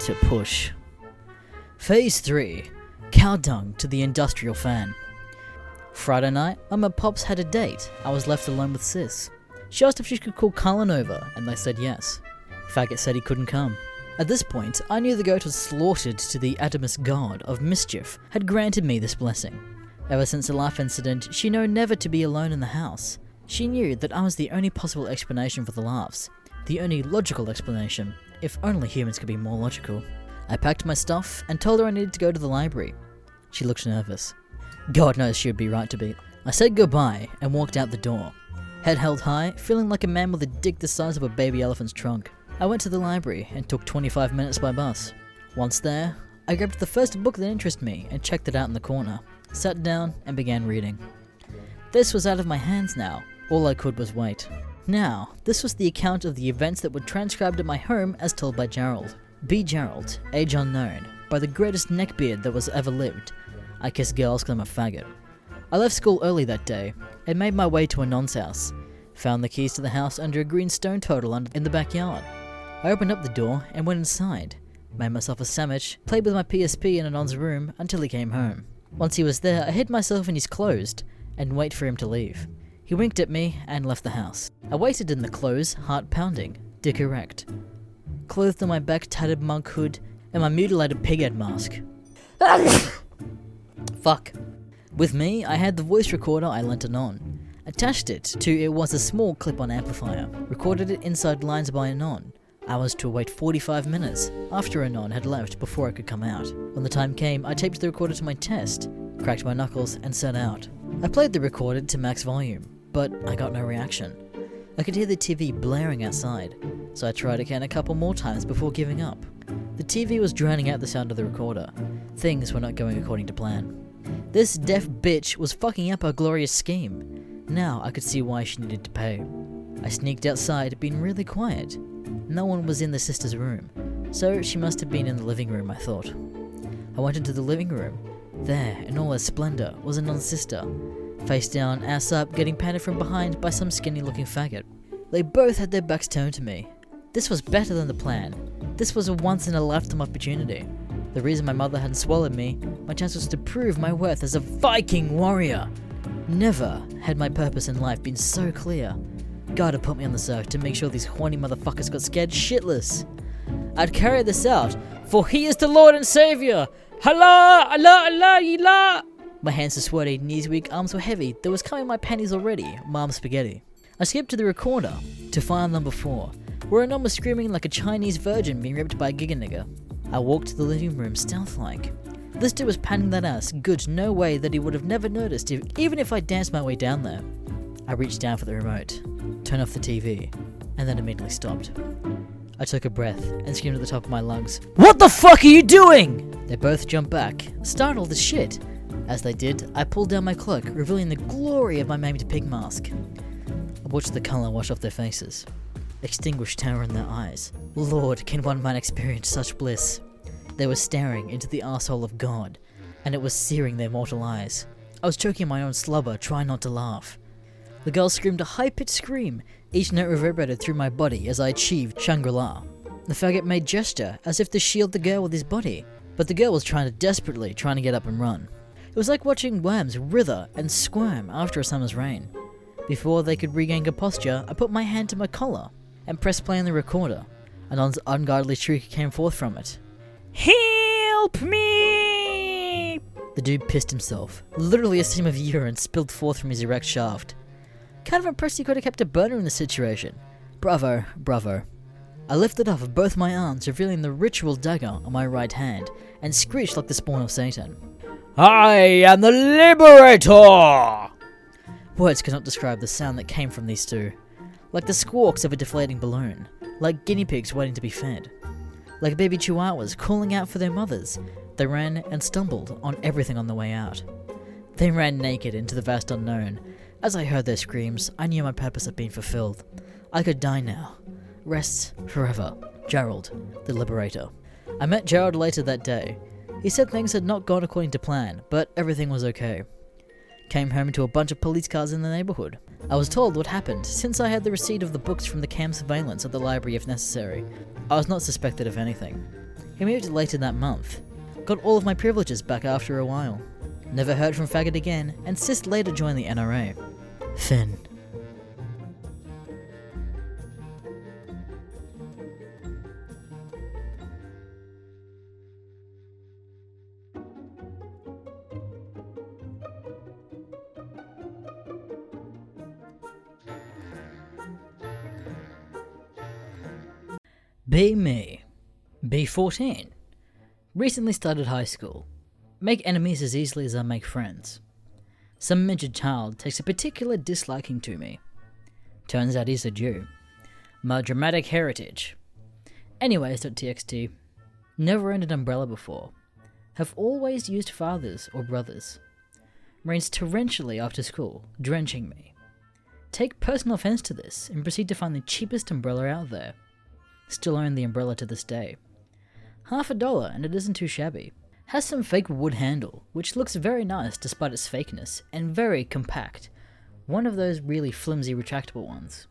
to push. Phase 3 Cow Dung to the Industrial Fan. Friday night, and Pops had a date. I was left alone with Sis. She asked if she could call Cullen over, and they said yes. Faggot said he couldn't come. At this point, I knew the goat was slaughtered to the Adamus god of mischief had granted me this blessing. Ever since the laugh incident, she knew never to be alone in the house. She knew that I was the only possible explanation for the laughs, the only logical explanation, if only humans could be more logical. I packed my stuff and told her I needed to go to the library. She looked nervous. God knows she would be right to be. I said goodbye and walked out the door. Head held high, feeling like a man with a dick the size of a baby elephant's trunk. I went to the library and took 25 minutes by bus. Once there, I grabbed the first book that interested me and checked it out in the corner, sat down, and began reading. This was out of my hands now. All I could was wait. Now, this was the account of the events that were transcribed at my home as told by Gerald. B. Gerald, age unknown, by the greatest neckbeard that was ever lived. I kiss girls because I'm a faggot. I left school early that day and made my way to Anon's house. Found the keys to the house under a green stone turtle in the backyard. I opened up the door and went inside, made myself a sandwich, played with my PSP in a Anon's room until he came home. Once he was there, I hid myself in his clothes and wait for him to leave. He winked at me and left the house. I waited in the clothes, heart pounding, dick erect, clothed in my back tattered monk hood and my mutilated pighead mask. Fuck. With me, I had the voice recorder I lent Anon. Attached it to it was a small clip-on amplifier. Recorded it inside lines by Anon. I was to wait 45 minutes after Anon had left before I could come out. When the time came, I taped the recorder to my chest, cracked my knuckles, and set out. I played the recorded to max volume, but I got no reaction. I could hear the TV blaring outside, so I tried again a couple more times before giving up. The TV was drowning out the sound of the recorder. Things were not going according to plan. This deaf bitch was fucking up our glorious scheme. Now I could see why she needed to pay. I sneaked outside, being really quiet. No one was in the sister's room, so she must have been in the living room, I thought. I went into the living room. There, in all her splendor, was Anon sister. Face down, ass up, getting patted from behind by some skinny looking faggot. They both had their backs turned to me. This was better than the plan. This was a once in a lifetime opportunity. The reason my mother hadn't swallowed me, my chance was to prove my worth as a Viking warrior. Never had my purpose in life been so clear. God had put me on this earth to make sure these horny motherfuckers got scared shitless. I'd carry this out, for he is the Lord and Savior. Allah, Allah, Allah, Allah. My hands were sweaty, knees weak, arms were heavy. There was coming my panties already. Mom spaghetti. I skipped to the recorder to file number four, where a nun was screaming like a Chinese virgin being raped by a giga nigger. I walked to the living room stealth like. This dude was panning that ass good, no way that he would have never noticed if, even if I danced my way down there. I reached down for the remote, turned off the TV, and then immediately stopped. I took a breath and screamed at the top of my lungs, What the fuck are you doing? They both jumped back, startled as shit. As they did, I pulled down my cloak, revealing the glory of my maimed pig mask. I watched the colour wash off their faces, extinguished terror in their eyes. Lord, can one man experience such bliss? They were staring into the asshole of God, and it was searing their mortal eyes. I was choking my own slubber, trying not to laugh. The girl screamed a high pitched scream, each note reverberated through my body as I achieved Shangri La. The faggot made gesture as if to shield the girl with his body, but the girl was trying to desperately trying to get up and run. It was like watching worms writher and squirm after a summer's rain. Before they could regain composture, I put my hand to my collar and pressed play on the recorder. Anon's ungodly shriek came forth from it. Help me! The dude pissed himself. Literally a stream of urine spilled forth from his erect shaft. Kind of impressed he could have kept a burner in the situation. Bravo, bravo. I lifted off of both my arms, revealing the ritual dagger on my right hand, and screeched like the spawn of Satan. I am the Liberator! Words cannot describe the sound that came from these two. Like the squawks of a deflating balloon, like guinea pigs waiting to be fed, like baby chihuahuas calling out for their mothers. They ran and stumbled on everything on the way out. They ran naked into the vast unknown. As I heard their screams, I knew my purpose had been fulfilled. I could die now. Rest forever. Gerald, the Liberator. I met Gerald later that day. He said things had not gone according to plan, but everything was okay. Came home to a bunch of police cars in the neighborhood. I was told what happened, since I had the receipt of the books from the cam surveillance at the library if necessary. I was not suspected of anything. He moved later that month. Got all of my privileges back after a while. Never heard from Faggot again, and Sis later joined the NRA. Fin. Be me. Be 14. Recently started high school. Make enemies as easily as I make friends. Some midget child takes a particular disliking to me. Turns out he's a Jew. My dramatic heritage. Anyways.txt. Never owned an umbrella before. Have always used fathers or brothers. Rains torrentially after school, drenching me. Take personal offense to this and proceed to find the cheapest umbrella out there. Still own the umbrella to this day. Half a dollar and it isn't too shabby. Has some fake wood handle, which looks very nice despite its fakeness, and very compact. One of those really flimsy retractable ones.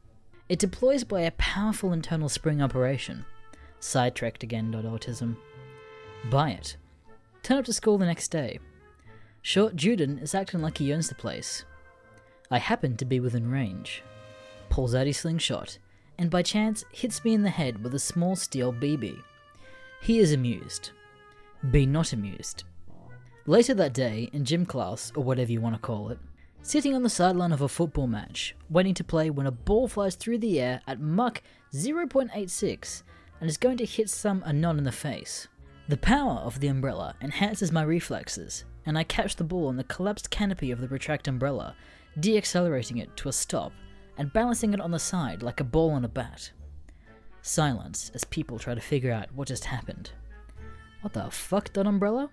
It deploys by a powerful internal spring operation. Sidetracked again. Autism. Buy it. Turn up to school the next day. Short Juden is acting like he owns the place. I happen to be within range. Pulls out his slingshot, and by chance hits me in the head with a small steel BB. He is amused. Be not amused. Later that day, in gym class, or whatever you want to call it, sitting on the sideline of a football match, waiting to play when a ball flies through the air at Mach 0.86 and is going to hit some anon in the face. The power of the umbrella enhances my reflexes, and I catch the ball on the collapsed canopy of the retract umbrella, deaccelerating it to a stop and balancing it on the side like a ball on a bat. Silence as people try to figure out what just happened. What the fuck, that umbrella?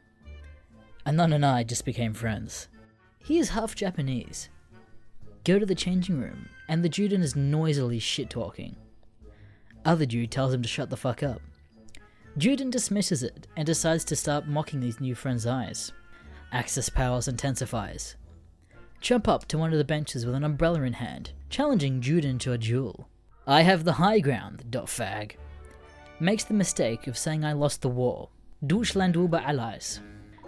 Anon and I just became friends. He is half Japanese. Go to the changing room, and the Juden is noisily shit talking. Other dude tells him to shut the fuck up. Juden dismisses it and decides to start mocking these new friends' eyes. Axis powers intensifies. Jump up to one of the benches with an umbrella in hand, challenging Juden to a duel. I have the high ground, dot fag. Makes the mistake of saying I lost the war. Deutschland über alles.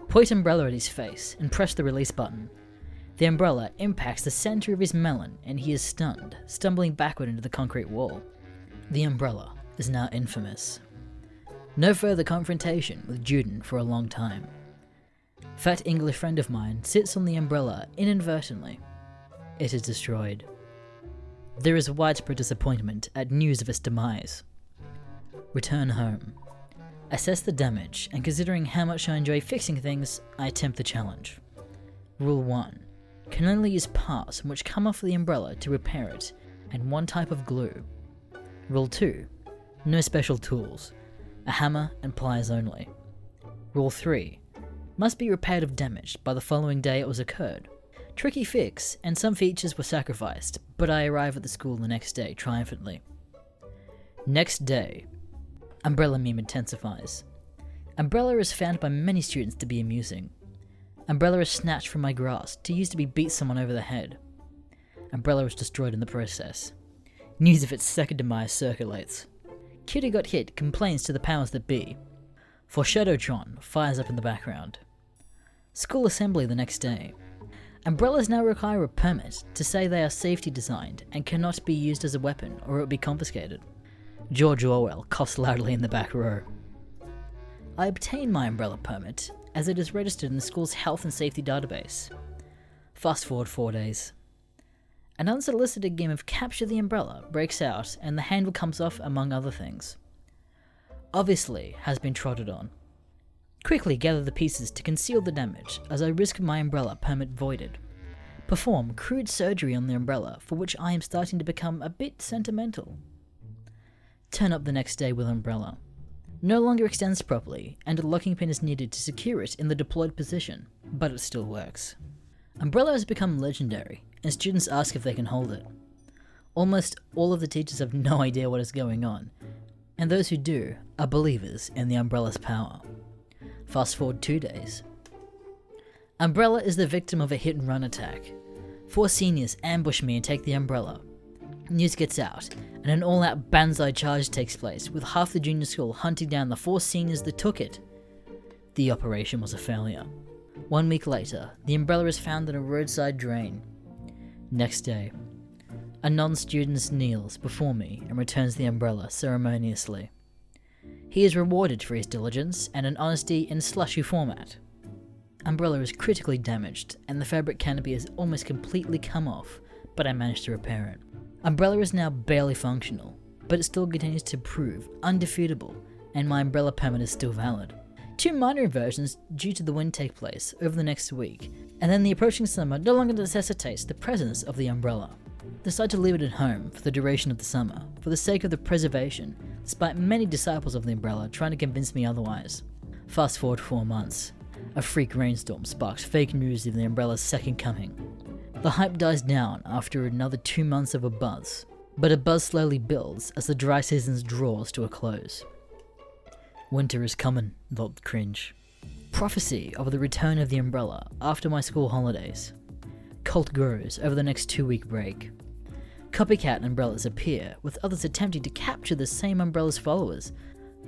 Point umbrella at his face and press the release button. The umbrella impacts the center of his melon and he is stunned, stumbling backward into the concrete wall. The umbrella is now infamous. No further confrontation with Juden for a long time. Fat English friend of mine sits on the umbrella inadvertently. It is destroyed. There is widespread disappointment at news of its demise. Return home. Assess the damage, and considering how much I enjoy fixing things, I attempt the challenge. Rule 1 Can only use parts which come off the umbrella to repair it, and one type of glue. Rule 2 No special tools, a hammer and pliers only. Rule 3 Must be repaired if damaged by the following day it was occurred. Tricky fix, and some features were sacrificed, but I arrive at the school the next day triumphantly. Next day, Umbrella meme intensifies. Umbrella is found by many students to be amusing. Umbrella is snatched from my grasp to use to be beat someone over the head. Umbrella is destroyed in the process. News of its second demise circulates. Who got hit complains to the powers that be. Foreshadowtron fires up in the background. School assembly the next day. Umbrellas now require a permit to say they are safety designed and cannot be used as a weapon or it will be confiscated. George Orwell coughs loudly in the back row. I obtain my umbrella permit as it is registered in the school's health and safety database. Fast forward four days. An unsolicited game of Capture the Umbrella breaks out and the handle comes off, among other things. Obviously, has been trotted on. Quickly gather the pieces to conceal the damage as I risk my umbrella permit voided. Perform crude surgery on the umbrella, for which I am starting to become a bit sentimental. Turn up the next day with umbrella. No longer extends properly, and a locking pin is needed to secure it in the deployed position, but it still works. Umbrella has become legendary, and students ask if they can hold it. Almost all of the teachers have no idea what is going on, and those who do are believers in the umbrella's power. Fast forward two days. Umbrella is the victim of a hit and run attack. Four seniors ambush me and take the umbrella. News gets out, and an all out banzai charge takes place, with half the junior school hunting down the four seniors that took it. The operation was a failure. One week later, the umbrella is found in a roadside drain. Next day, a non student kneels before me and returns the umbrella ceremoniously. He is rewarded for his diligence and an honesty in slushy format. Umbrella is critically damaged, and the fabric canopy has almost completely come off, but I managed to repair it. Umbrella is now barely functional, but it still continues to prove undefeatable, and my umbrella permit is still valid. Two minor inversions due to the wind take place over the next week, and then the approaching summer no longer necessitates the presence of the umbrella. Decide to leave it at home for the duration of the summer, for the sake of the preservation, despite many disciples of the umbrella trying to convince me otherwise. Fast forward four months. A freak rainstorm sparks fake news of the umbrella's second coming. The hype dies down after another two months of a buzz, but a buzz slowly builds as the dry season draws to a close. Winter is coming, thought Cringe. Prophecy of the return of the umbrella after my school holidays. Cult grows over the next two week break. Copycat umbrellas appear, with others attempting to capture the same umbrella's followers,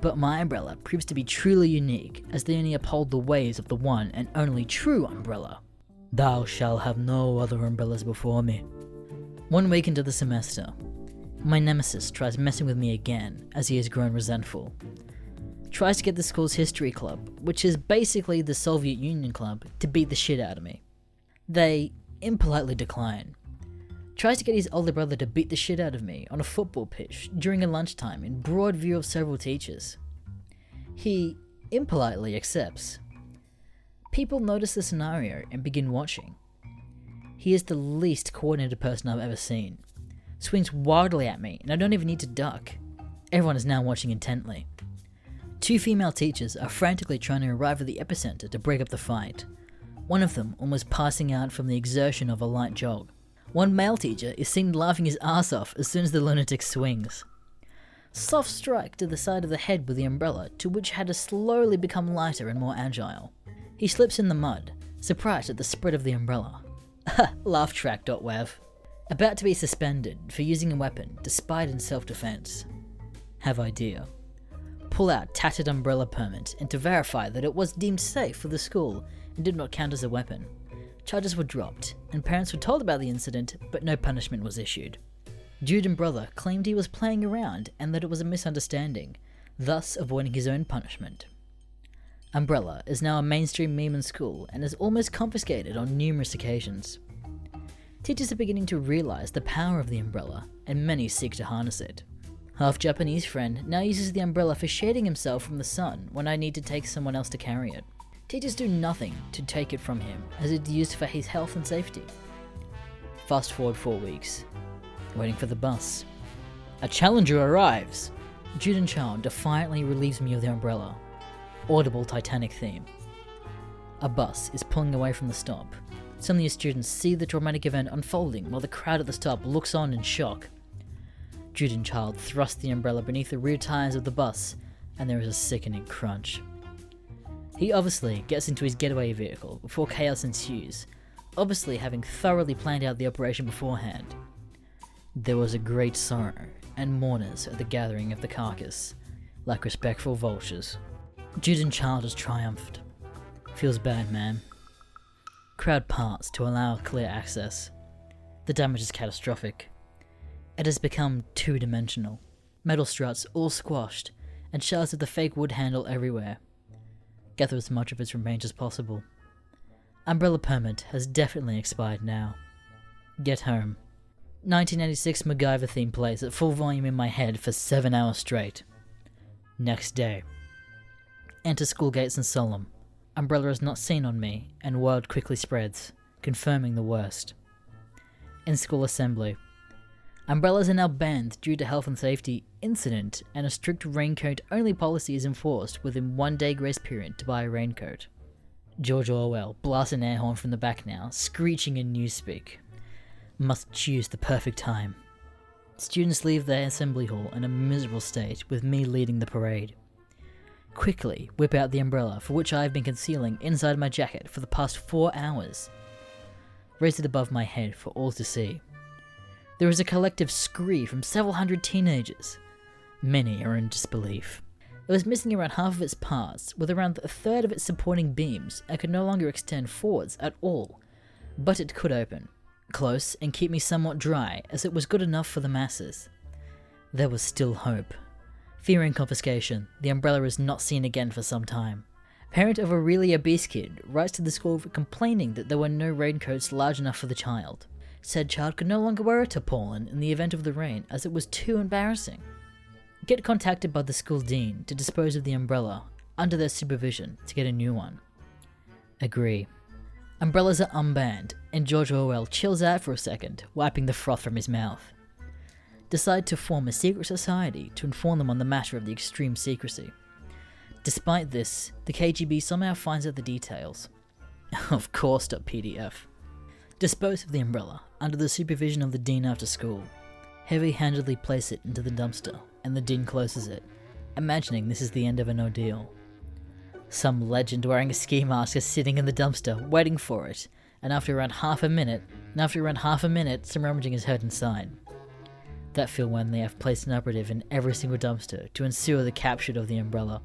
But my umbrella proves to be truly unique, as they only uphold the ways of the one and only true umbrella. Thou shalt have no other umbrellas before me. One week into the semester, my nemesis tries messing with me again as he has grown resentful. Tries to get the school's history club, which is basically the Soviet Union club, to beat the shit out of me. They impolitely decline. Tries to get his older brother to beat the shit out of me on a football pitch during a lunchtime in broad view of several teachers. He impolitely accepts. People notice the scenario and begin watching. He is the least coordinated person I've ever seen. Swings wildly at me, and I don't even need to duck. Everyone is now watching intently. Two female teachers are frantically trying to arrive at the epicenter to break up the fight. One of them almost passing out from the exertion of a light jog. One male teacher is seen laughing his ass off as soon as the lunatic swings. Soft strike to the side of the head with the umbrella, to which had to slowly become lighter and more agile. He slips in the mud, surprised at the spread of the umbrella. Laugh track.wav. About to be suspended for using a weapon despite in self defense. Have idea. Pull out tattered umbrella permit and to verify that it was deemed safe for the school and did not count as a weapon. Charges were dropped, and parents were told about the incident, but no punishment was issued. Jude and brother claimed he was playing around and that it was a misunderstanding, thus avoiding his own punishment. Umbrella is now a mainstream meme in school and is almost confiscated on numerous occasions. Teachers are beginning to realize the power of the umbrella, and many seek to harness it. Half Japanese friend now uses the umbrella for shading himself from the sun when I need to take someone else to carry it. Teachers do nothing to take it from him, as it's used for his health and safety. Fast forward four weeks. Waiting for the bus. A challenger arrives! Jude and Child defiantly relieves me of the umbrella. Audible Titanic theme. A bus is pulling away from the stop. Some of the students see the traumatic event unfolding while the crowd at the stop looks on in shock. Jude and Child thrust the umbrella beneath the rear tires of the bus, and there is a sickening crunch. He obviously gets into his getaway vehicle before chaos ensues, obviously having thoroughly planned out the operation beforehand. There was a great sorrow and mourners at the gathering of the carcass, like respectful vultures. Jude and Child has triumphed. Feels bad, man. Crowd parts to allow clear access. The damage is catastrophic. It has become two dimensional. Metal struts all squashed, and shards of the fake wood handle everywhere. Gather as much of its remains as possible. Umbrella permit has definitely expired now. Get home. 1986 MacGyver theme plays at full volume in my head for seven hours straight. Next day. Enter school gates and solemn. Umbrella is not seen on me, and word quickly spreads, confirming the worst. In school assembly. Umbrellas are now banned due to health and safety incident, and a strict raincoat only policy is enforced within one day grace period to buy a raincoat. George Orwell blasts an air horn from the back now, screeching in newspeak. Must choose the perfect time. Students leave their assembly hall in a miserable state, with me leading the parade. Quickly whip out the umbrella for which I have been concealing inside my jacket for the past four hours. Raise it above my head for all to see. There is a collective scree from several hundred teenagers. Many are in disbelief. It was missing around half of its parts, with around a third of its supporting beams, and could no longer extend forwards at all. But it could open, close, and keep me somewhat dry, as it was good enough for the masses. There was still hope. Fearing confiscation, the umbrella is not seen again for some time. Parent of a really obese kid writes to the school complaining that there were no raincoats large enough for the child. Said child could no longer wear a tarpaulin in the event of the rain as it was too embarrassing. Get contacted by the school dean to dispose of the umbrella under their supervision to get a new one. Agree. Umbrellas are unbanned, and George Orwell chills out for a second, wiping the froth from his mouth. Decide to form a secret society to inform them on the matter of the extreme secrecy. Despite this, the KGB somehow finds out the details. of course, .pdf. Dispose of the umbrella under the supervision of the dean after school. Heavy handedly place it into the dumpster, and the dean closes it, imagining this is the end of an ordeal. Some legend wearing a ski mask is sitting in the dumpster, waiting for it, and after around half a minute, and after around half a minute, some rummaging is heard inside. That feel when they have placed an operative in every single dumpster to ensure the capture of the umbrella.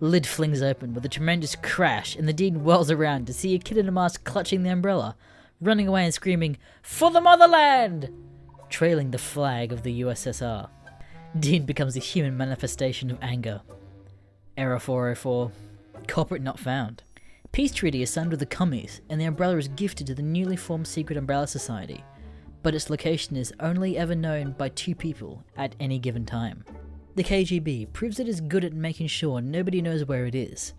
Lid flings open with a tremendous crash, and the dean whirls around to see a kid in a mask clutching the umbrella, running away and screaming, For the motherland! trailing the flag of the USSR. Dean becomes a human manifestation of anger. Error 404. Culprit not found. Peace treaty is signed with the commies, and the umbrella is gifted to the newly formed Secret Umbrella Society, but its location is only ever known by two people at any given time. The KGB proves it is good at making sure nobody knows where it is,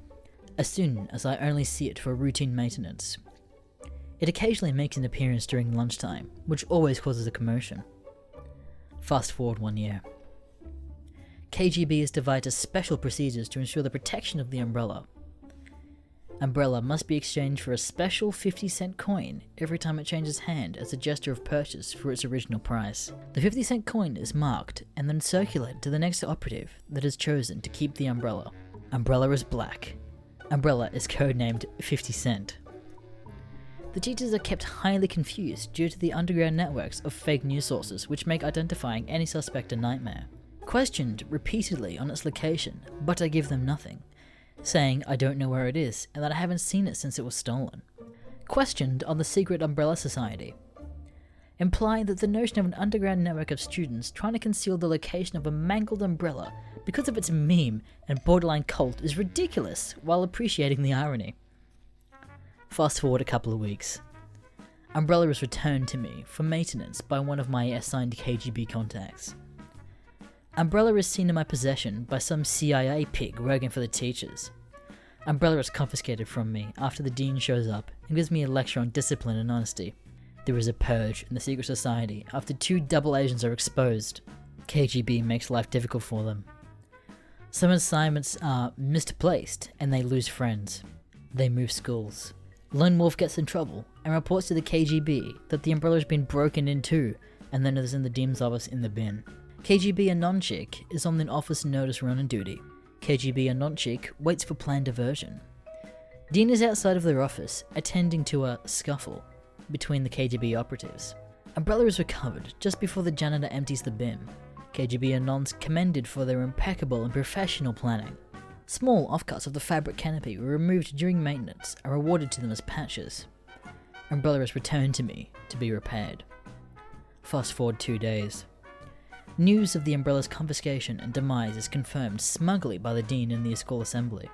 as soon as I only see it for routine maintenance. It occasionally makes an appearance during lunchtime, which always causes a commotion. Fast forward one year. KGB has devised special procedures to ensure the protection of the umbrella. Umbrella must be exchanged for a special 50 cent coin every time it changes hand as a gesture of purchase for its original price. The 50 cent coin is marked and then circulated to the next operative that is chosen to keep the umbrella. Umbrella is black. Umbrella is codenamed 50 Cent. The teachers are kept highly confused due to the underground networks of fake news sources which make identifying any suspect a nightmare. Questioned repeatedly on its location, but I give them nothing, saying I don't know where it is and that I haven't seen it since it was stolen. Questioned on the secret Umbrella Society, implying that the notion of an underground network of students trying to conceal the location of a mangled umbrella because of its meme and borderline cult is ridiculous while appreciating the irony. Fast forward a couple of weeks. Umbrella is returned to me for maintenance by one of my assigned KGB contacts. Umbrella is seen in my possession by some CIA pig working for the teachers. Umbrella is confiscated from me after the dean shows up and gives me a lecture on discipline and honesty. There is a purge in the secret society after two double agents are exposed. KGB makes life difficult for them. Some assignments are misplaced and they lose friends. They move schools. Lone Wolf gets in trouble and reports to the KGB that the umbrella has been broken into and then is in the dean's office in the bin. KGB Anonchik is on the office notice running duty. KGB Anonchik waits for planned diversion. Dean is outside of their office, attending to a scuffle between the KGB operatives. Umbrella is recovered just before the janitor empties the bin. KGB Anons commended for their impeccable and professional planning. Small offcuts of the fabric canopy were removed during maintenance and awarded to them as patches. Umbrella is returned to me to be repaired. Fast forward two days. News of the umbrella's confiscation and demise is confirmed smugly by the dean in the school assembly.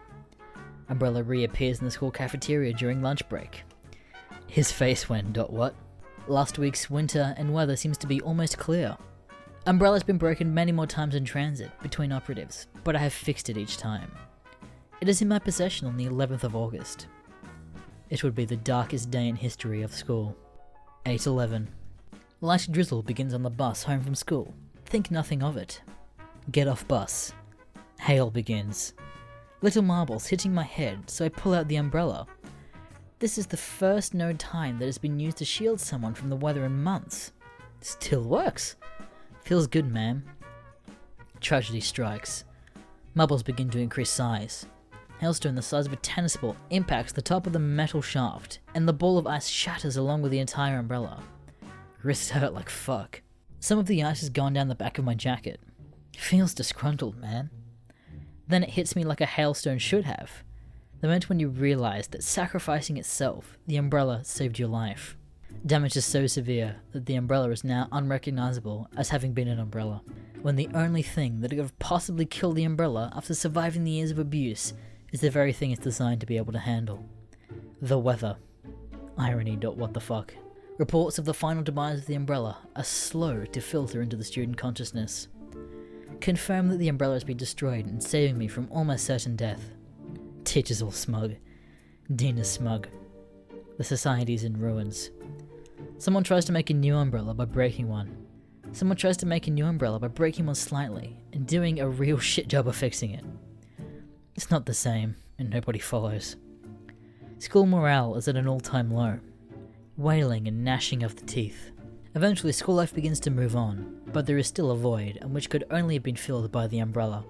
Umbrella reappears in the school cafeteria during lunch break. His face went dot what? Last week's winter and weather seems to be almost clear. Umbrella's been broken many more times in transit between operatives, but I have fixed it each time. It is in my possession on the 11th of August. It would be the darkest day in history of school. 811. Light drizzle begins on the bus home from school. Think nothing of it. Get off bus. Hail begins. Little marbles hitting my head, so I pull out the umbrella. This is the first known time that has been used to shield someone from the weather in months. Still works. Feels good, man. Tragedy strikes. Marbles begin to increase size. Hailstone the size of a tennis ball impacts the top of the metal shaft, and the ball of ice shatters along with the entire umbrella. Wrists hurt like fuck. Some of the ice has gone down the back of my jacket. Feels disgruntled, man. Then it hits me like a hailstone should have. The moment when you realize that sacrificing itself, the umbrella saved your life. Damage is so severe that the umbrella is now unrecognizable as having been an umbrella, when the only thing that could have possibly killed the umbrella after surviving the years of abuse is the very thing it's designed to be able to handle. The weather. Irony. Dot what the fuck. Reports of the final demise of the umbrella are slow to filter into the student consciousness. Confirm that the umbrella has been destroyed and saving me from almost certain death. Teachers all smug. Dean is smug. The society is in ruins. Someone tries to make a new umbrella by breaking one. Someone tries to make a new umbrella by breaking one slightly and doing a real shit job of fixing it. It's not the same, and nobody follows. School morale is at an all time low, wailing and gnashing of the teeth. Eventually, school life begins to move on, but there is still a void, and which could only have been filled by the umbrella.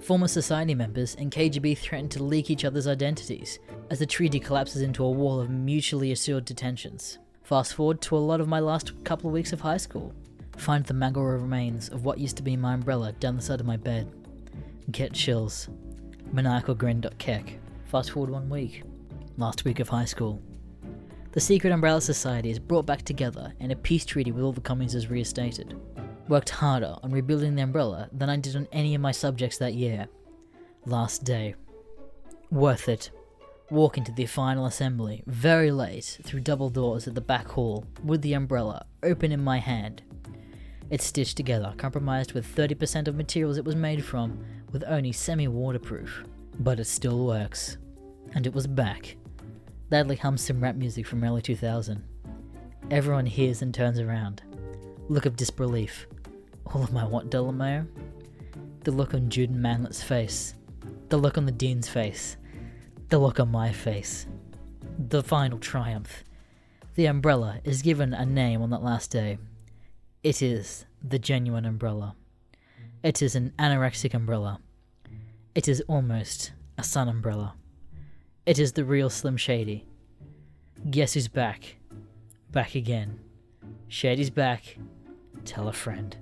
Former society members and KGB threaten to leak each other's identities as the treaty collapses into a wall of mutually assured detentions. Fast forward to a lot of my last couple of weeks of high school. Find the mangled remains of what used to be my umbrella down the side of my bed. Get chills. Maniacal grin.kek. Fast forward one week. Last week of high school. The secret umbrella society is brought back together and a peace treaty with all the communists is reinstated. Worked harder on rebuilding the umbrella than I did on any of my subjects that year. Last day. Worth it. Walk into the final assembly, very late, through double doors at the back hall, with the umbrella open in my hand. It's stitched together, compromised with 30% of materials it was made from, with only semi waterproof. But it still works. And it was back. Ladley hums some rap music from early 2000. Everyone hears and turns around. Look of disbelief. All of my what, Delamo? The look on Jude Manlet's face. The look on the Dean's face. The look on my face. The final triumph. The umbrella is given a name on that last day. It is the genuine umbrella. It is an anorexic umbrella. It is almost a sun umbrella. It is the real Slim Shady. Guess who's back? Back again. Shady's back. Tell a friend.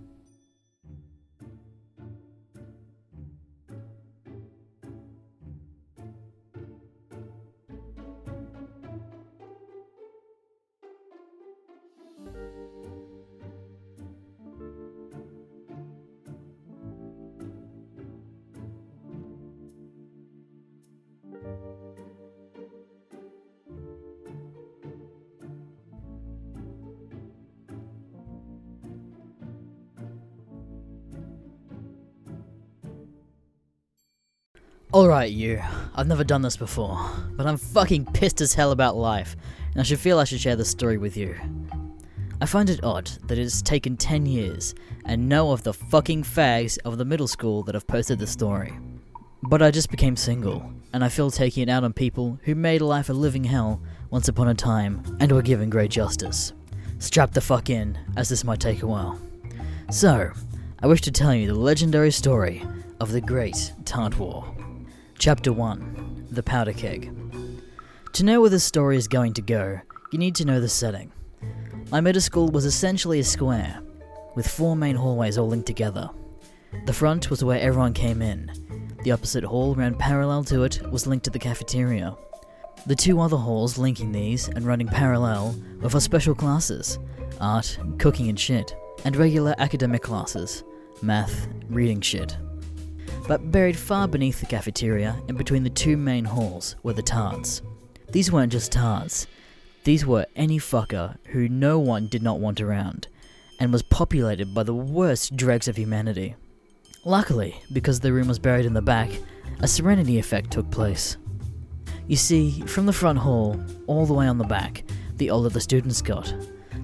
Alright, you. I've never done this before, but I'm fucking pissed as hell about life, and I should feel I should share this story with you. I find it odd that it has taken 10 years and know of the fucking fags of the middle school that have posted the story. But I just became single, and I feel taking it out on people who made life a living hell once upon a time and were given great justice. Strap the fuck in, as this might take a while. So, I wish to tell you the legendary story of the Great Tart War. Chapter 1 The Powder Keg. To know where the story is going to go, you need to know the setting. My middle school was essentially a square, with four main hallways all linked together. The front was where everyone came in. The opposite hall ran parallel to it was linked to the cafeteria. The two other halls linking these and running parallel were for special classes art, cooking and shit, and regular academic classes math, reading shit. But buried far beneath the cafeteria and between the two main halls were the tards. These weren't just tards, these were any fucker who no one did not want around, and was populated by the worst dregs of humanity. Luckily, because the room was buried in the back, a serenity effect took place. You see, from the front hall, all the way on the back, the older the students got.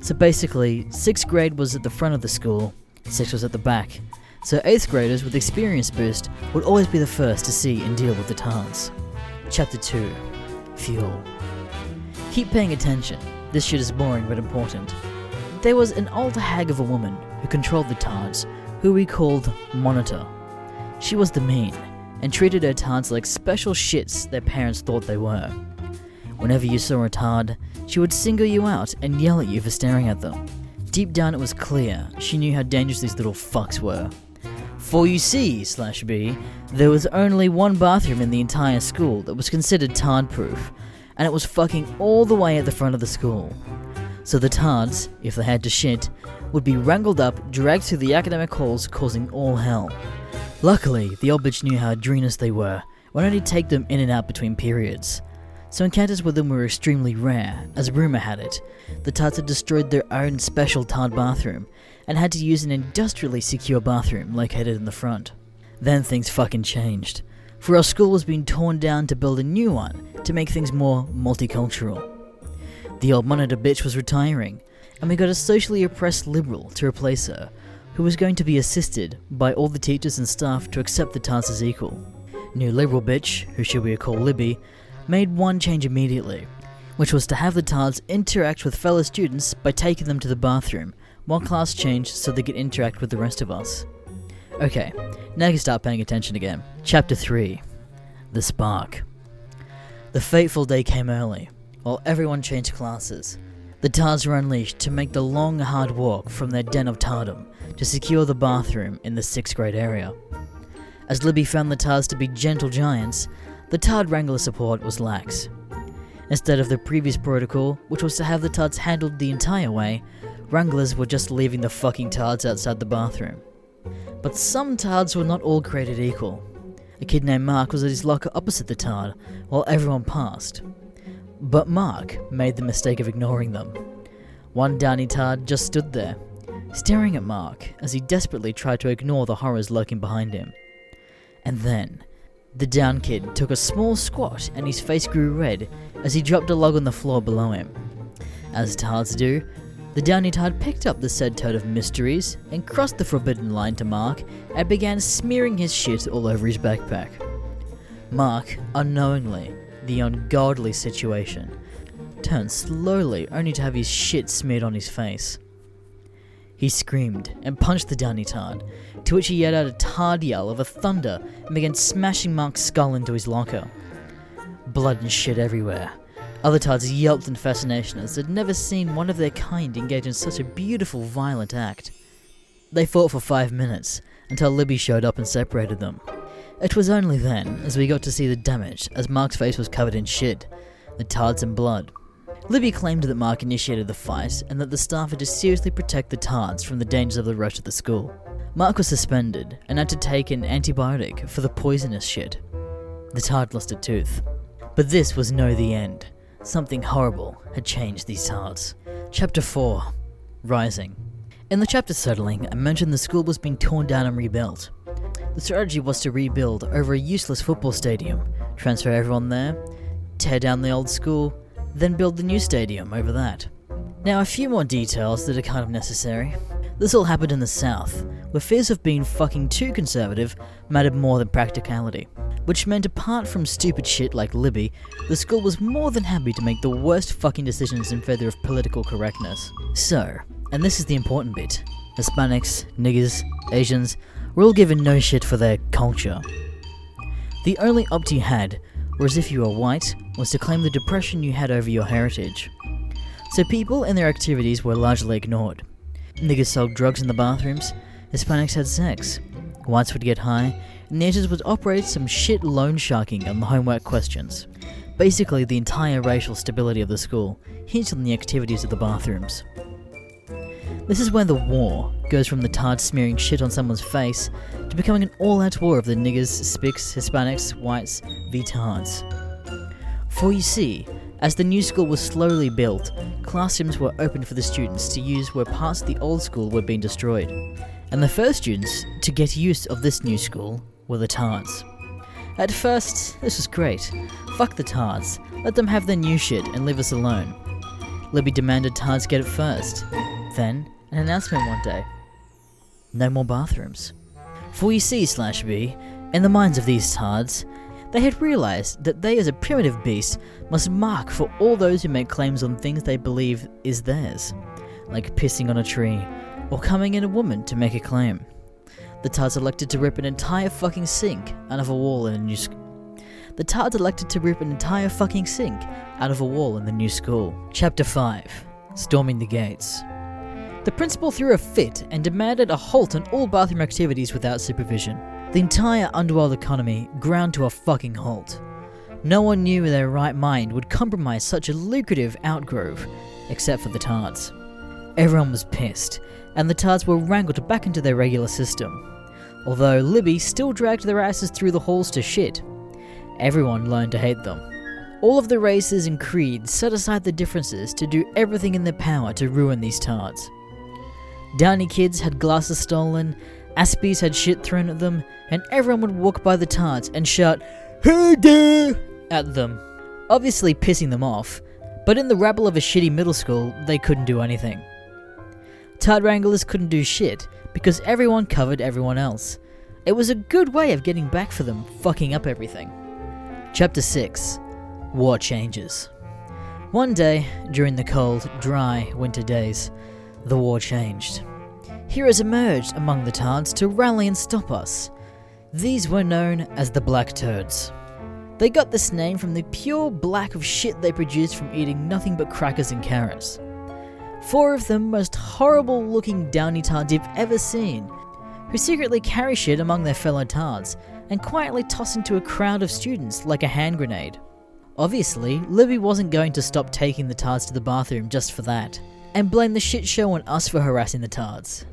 So basically, 6th grade was at the front of the school, 6th was at the back. So 8th graders with experience boost would always be the first to see and deal with the tards. Chapter 2 Fuel. Keep paying attention, this shit is boring but important. There was an old hag of a woman who controlled the tards, who we called Monitor. She was the mean, and treated her tards like special shits their parents thought they were. Whenever you saw a tard, she would single you out and yell at you for staring at them. Deep down, it was clear she knew how dangerous these little fucks were. For you see, slash B, there was only one bathroom in the entire school that was considered tard proof, and it was fucking all the way at the front of the school. So the tards, if they had to shit, would be wrangled up, dragged through the academic halls, causing all hell. Luckily, the old bitch knew how adrenous they were, would only take them in and out between periods. So encounters with them were extremely rare, as rumour had it. The Tards had destroyed their own special Tard bathroom, and had to use an industrially secure bathroom located in the front. Then things fucking changed, for our school was being torn down to build a new one to make things more multicultural. The old monitor bitch was retiring, and we got a socially oppressed liberal to replace her, who was going to be assisted by all the teachers and staff to accept the task as equal. New liberal bitch, who should we call Libby, made one change immediately, which was to have the tards interact with fellow students by taking them to the bathroom, while class changed so they could interact with the rest of us. Okay, now you can start paying attention again. Chapter 3 The Spark. The fateful day came early, while everyone changed classes. The Tards were unleashed to make the long, hard walk from their den of Tardom to secure the bathroom in the 6th grade area. As Libby found the Tards to be gentle giants, the Tard Wrangler support was lax. Instead of the previous protocol, which was to have the Tards handled the entire way, Wranglers were just leaving the fucking Tards outside the bathroom. But some Tards were not all created equal. A kid named Mark was at his locker opposite the Tard, while everyone passed. But Mark made the mistake of ignoring them. One Downy Tard just stood there, staring at Mark as he desperately tried to ignore the horrors lurking behind him. And then, the down kid took a small squat and his face grew red as he dropped a log on the floor below him. As Tards do, the Downy Tard picked up the said toad of mysteries and crossed the forbidden line to Mark and began smearing his shit all over his backpack. Mark, unknowingly, the ungodly situation, turned slowly only to have his shit smeared on his face. He screamed and punched the Downy Tard, to which he let out a tard yell of a thunder and began smashing Mark's skull into his locker. Blood and shit everywhere. Other Tards yelped in fascination as they'd never seen one of their kind engage in such a beautiful, violent act. They fought for five minutes, until Libby showed up and separated them. It was only then, as we got to see the damage, as Mark's face was covered in shit, the tards and blood. Libby claimed that Mark initiated the fight and that the staff had to seriously protect the tards from the dangers of the rest of the school. Mark was suspended and had to take an antibiotic for the poisonous shit. The tard lost a tooth. But this was no the end. Something horrible had changed these tards. Chapter 4 Rising. In the chapter settling, I mentioned the school was being torn down and rebuilt. The strategy was to rebuild over a useless football stadium, transfer everyone there, tear down the old school, then build the new stadium over that. Now, a few more details that are kind of necessary. This all happened in the South, where fears of being fucking too conservative mattered more than practicality. Which meant, apart from stupid shit like Libby, the school was more than happy to make the worst fucking decisions in favor of political correctness. So, and this is the important bit Hispanics, niggers, Asians were all given no shit for their culture. The only opt you had, whereas if you were white, was to claim the depression you had over your heritage. So people and their activities were largely ignored. Niggers sold drugs in the bathrooms, Hispanics had sex, whites would get high, and would operate some shit loan sharking on the homework questions. Basically, the entire racial stability of the school hinged on the activities of the bathrooms. This is where the war goes from the tard smearing shit on someone's face to becoming an all-out war of the niggers, spics, Hispanics, whites, v tards. For you see, as the new school was slowly built, classrooms were opened for the students to use where parts of the old school were being destroyed. And the first students to get use of this new school were the tards. At first, this was great. Fuck the tards, let them have their new shit and leave us alone. Libby demanded tards get it first. Then, an announcement one day. No more bathrooms. For you see, slash B, in the minds of these tards, they had realized that they as a primitive beast must mark for all those who make claims on things they believe is theirs, like pissing on a tree, or coming in a woman to make a claim. The tards elected to rip an entire fucking sink out of a wall in a new school. The tards elected to rip an entire fucking sink out of a wall in the new school. Chapter 5 Storming the Gates. The principal threw a fit and demanded a halt on all bathroom activities without supervision. The entire underworld economy ground to a fucking halt. No one knew in their right mind would compromise such a lucrative outgrowth, except for the Tards. Everyone was pissed, and the Tards were wrangled back into their regular system. Although Libby still dragged their asses through the halls to shit. Everyone learned to hate them. All of the races and creeds set aside the differences to do everything in their power to ruin these Tards. Downy kids had glasses stolen, Aspies had shit thrown at them, and everyone would walk by the tarts and shout, there! at them, obviously pissing them off, but in the rabble of a shitty middle school, they couldn't do anything. Tart Wranglers couldn't do shit because everyone covered everyone else. It was a good way of getting back for them fucking up everything. Chapter 6 War Changes. One day, during the cold, dry winter days, the war changed. Heroes emerged among the Tards to rally and stop us. These were known as the Black Turds. They got this name from the pure black of shit they produced from eating nothing but crackers and carrots. Four of the most horrible looking downy tards you've ever seen, who secretly carry shit among their fellow tards and quietly toss into a crowd of students like a hand grenade. Obviously, Libby wasn't going to stop taking the tards to the bathroom just for that, and blame the shit show on us for harassing the tards.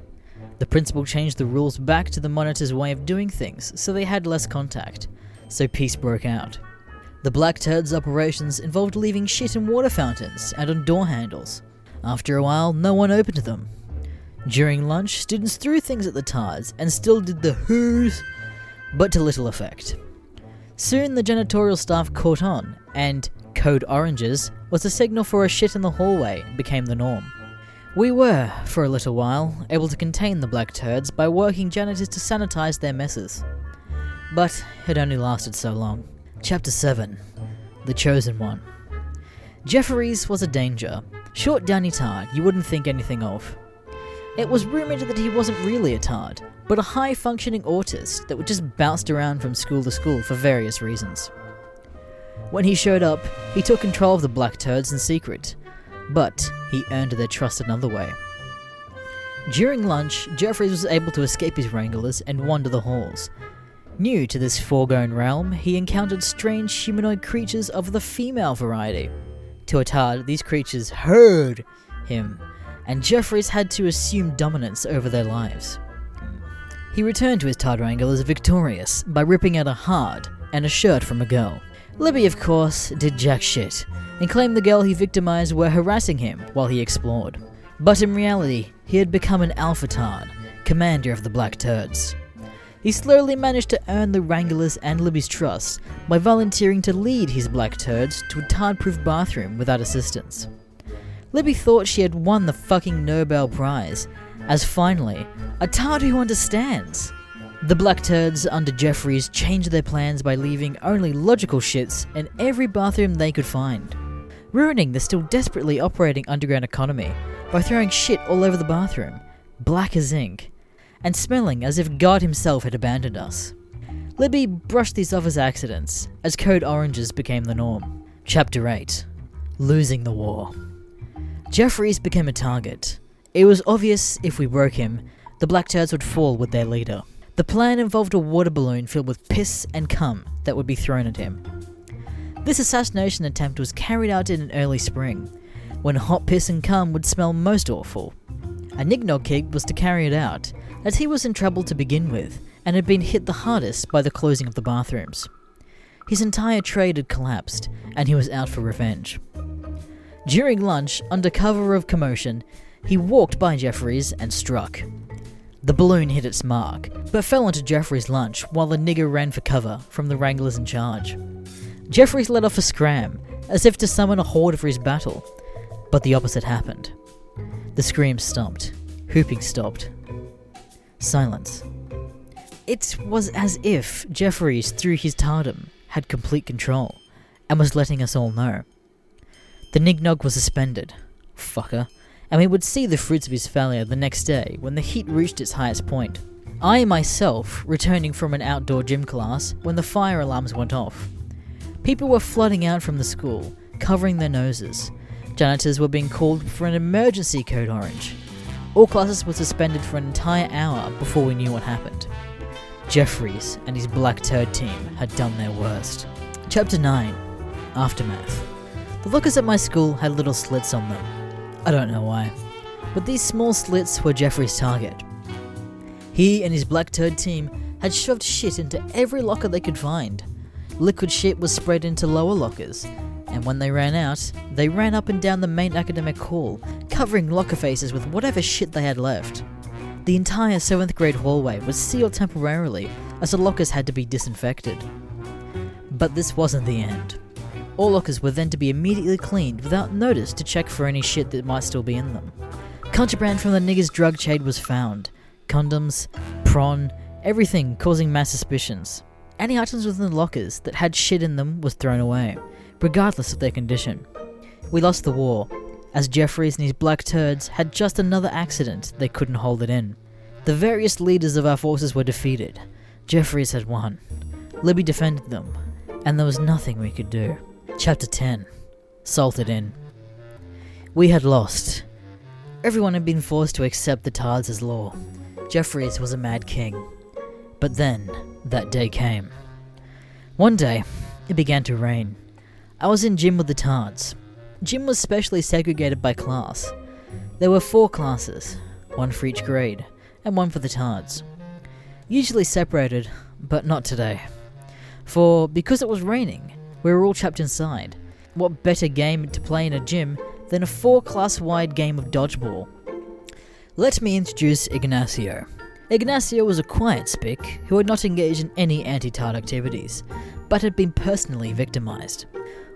The principal changed the rules back to the monitor's way of doing things so they had less contact, so peace broke out. The Black Turds operations involved leaving shit in water fountains and on door handles. After a while, no one opened them. During lunch, students threw things at the tards and still did the whoos, but to little effect. Soon the janitorial staff caught on, and code oranges was a signal for a shit in the hallway became the norm. We were, for a little while, able to contain the black turds by working janitors to sanitize their messes. But it only lasted so long. Chapter 7 The Chosen One. Jeffries was a danger. Short downy tard you wouldn't think anything of. It was rumoured that he wasn't really a tard, but a high functioning autist that would just bounced around from school to school for various reasons. When he showed up, he took control of the Black Turds in secret, but he earned their trust another way. During lunch, Jeffries was able to escape his wranglers and wander the halls. New to this foregone realm, he encountered strange humanoid creatures of the female variety. To a Tard, these creatures heard him, and Jeffries had to assume dominance over their lives. He returned to his Tard wranglers victorious by ripping out a heart and a shirt from a girl. Libby, of course, did jack shit and claimed the girl he victimized were harassing him while he explored. But in reality, he had become an Alpha Tard, commander of the Black Turds. He slowly managed to earn the Wranglers and Libby's trust by volunteering to lead his Black Turds to a tard-proof bathroom without assistance. Libby thought she had won the fucking Nobel Prize, as finally, a Tard who understands. The Black Turds under Jeffries changed their plans by leaving only logical shits in every bathroom they could find, ruining the still desperately operating underground economy by throwing shit all over the bathroom, black as ink, and smelling as if God himself had abandoned us. Libby brushed these off as accidents, as code oranges became the norm. Chapter 8 Losing the War. Jeffries became a target. It was obvious if we broke him, the Black Turds would fall with their leader. The plan involved a water balloon filled with piss and cum that would be thrown at him. This assassination attempt was carried out in an early spring, when hot piss and cum would smell most awful. A Nignog Kid was to carry it out, as he was in trouble to begin with and had been hit the hardest by the closing of the bathrooms. His entire trade had collapsed, and he was out for revenge. During lunch, under cover of commotion, he walked by Jeffries and struck. The balloon hit its mark, but fell onto Jeffrey's lunch while the nigger ran for cover from the wranglers in charge. Jeffries let off a scram, as if to summon a horde for his battle, but the opposite happened. The screams stopped, whooping stopped. Silence. It was as if Jeffries, through his tardum, had complete control, and was letting us all know. The Nignog was suspended. Fucker and we would see the fruits of his failure the next day when the heat reached its highest point. I myself, returning from an outdoor gym class when the fire alarms went off. People were flooding out from the school, covering their noses. Janitors were being called for an emergency code orange. All classes were suspended for an entire hour before we knew what happened. Jeffries and his Black Turd team had done their worst. Chapter 9 Aftermath. The lockers at my school had little slits on them, I don't know why, but these small slits were Jeffrey's target. He and his Black Turd team had shoved shit into every locker they could find. Liquid shit was spread into lower lockers, and when they ran out, they ran up and down the main academic hall, covering locker faces with whatever shit they had left. The entire 7th grade hallway was sealed temporarily as the lockers had to be disinfected. But this wasn't the end. All lockers were then to be immediately cleaned without notice to check for any shit that might still be in them. Contraband from the nigger's drug trade was found condoms, prawn, everything causing mass suspicions. Any items within the lockers that had shit in them was thrown away, regardless of their condition. We lost the war, as Jeffries and his black turds had just another accident they couldn't hold it in. The various leaders of our forces were defeated. Jeffries had won. Libby defended them, and there was nothing we could do. Chapter 10 Salted In. We had lost, Everyone had been forced to accept the Tards as law. Jeffries was a mad king. But then, that day came. One day, it began to rain. I was in gym with the Tards. Gym was specially segregated by class. There were four classes, one for each grade, and one for the Tards. Usually separated, but not today. For because it was raining, we were all trapped inside. What better game to play in a gym than a four class wide game of dodgeball? Let me introduce Ignacio. Ignacio was a quiet spick who had not engaged in any anti tard activities, but had been personally victimized.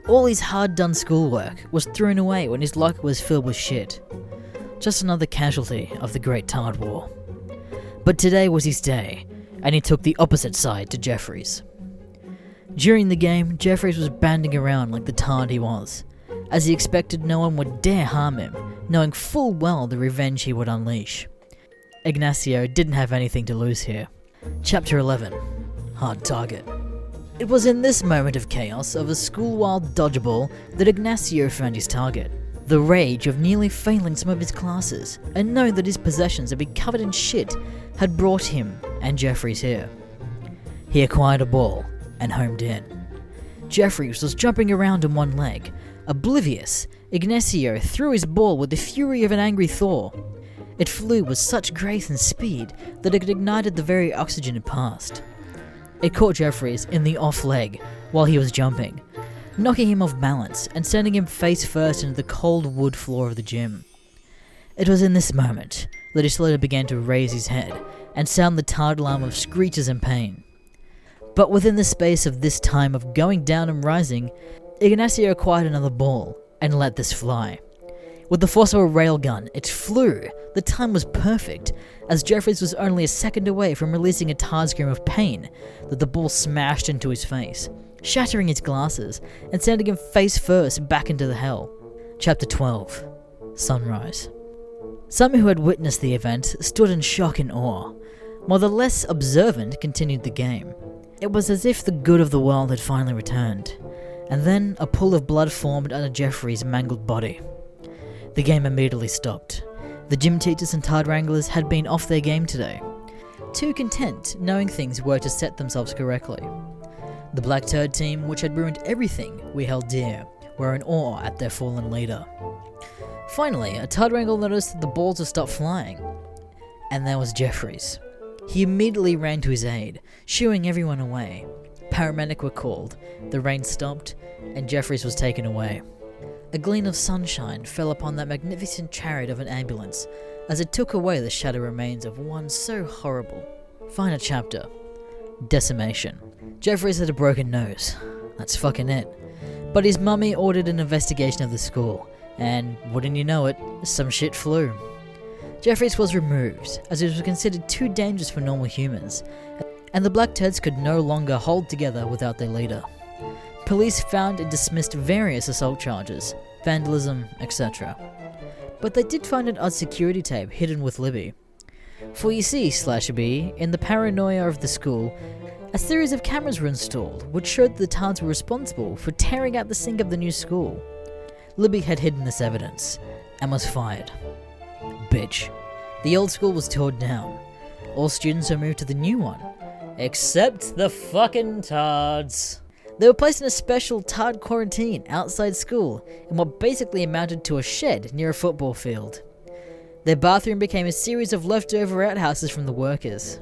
All his hard done schoolwork was thrown away when his locker was filled with shit. Just another casualty of the Great Tard War. But today was his day, and he took the opposite side to Jeffries. During the game, Jeffries was banding around like the tard he was, as he expected no one would dare harm him, knowing full well the revenge he would unleash. Ignacio didn't have anything to lose here. Chapter 11 Hard Target. It was in this moment of chaos of a school-wide dodgeball that Ignacio found his target. The rage of nearly failing some of his classes, and knowing that his possessions had been covered in shit, had brought him and Jeffries here. He acquired a ball and homed in. Jeffries was jumping around on one leg. Oblivious, Ignacio threw his ball with the fury of an angry Thor. It flew with such grace and speed that it ignited the very oxygen it passed. It caught Jeffries in the off leg while he was jumping, knocking him off balance and sending him face first into the cold wood floor of the gym. It was in this moment that his slender began to raise his head and sound the tard alarm of screeches and pain. But within the space of this time of going down and rising, Ignacio acquired another ball and let this fly. With the force of a railgun, it flew. The time was perfect, as Jeffries was only a second away from releasing a tard scream of pain that the ball smashed into his face, shattering his glasses and sending him face first back into the hell. Chapter 12 Sunrise. Some who had witnessed the event stood in shock and awe, while the less observant continued the game. It was as if the good of the world had finally returned, and then a pool of blood formed under Jeffrey's mangled body. The game immediately stopped. The gym teachers and tard wranglers had been off their game today, too content knowing things were to set themselves correctly. The Black Turd team, which had ruined everything we held dear, were in awe at their fallen leader. Finally, a Tard Wrangler noticed that the balls had stopped flying, and there was Jeffries. He immediately ran to his aid, shooing everyone away. Paramedic were called, the rain stopped, and Jeffries was taken away. A gleam of sunshine fell upon that magnificent chariot of an ambulance as it took away the shadow remains of one so horrible. Final chapter Decimation. Jeffries had a broken nose. That's fucking it. But his mummy ordered an investigation of the school, and wouldn't you know it, some shit flew. Jeffries was removed, as it was considered too dangerous for normal humans, and the Black Turds could no longer hold together without their leader. Police found and dismissed various assault charges, vandalism, etc. But they did find an odd security tape hidden with Libby. For you see, Slash B, in the paranoia of the school, a series of cameras were installed, which showed the Tards were responsible for tearing out the sink of the new school. Libby had hidden this evidence, and was fired. The old school was torn down. All students were moved to the new one. Except the fucking Tards. They were placed in a special Tard quarantine outside school in what basically amounted to a shed near a football field. Their bathroom became a series of leftover outhouses from the workers.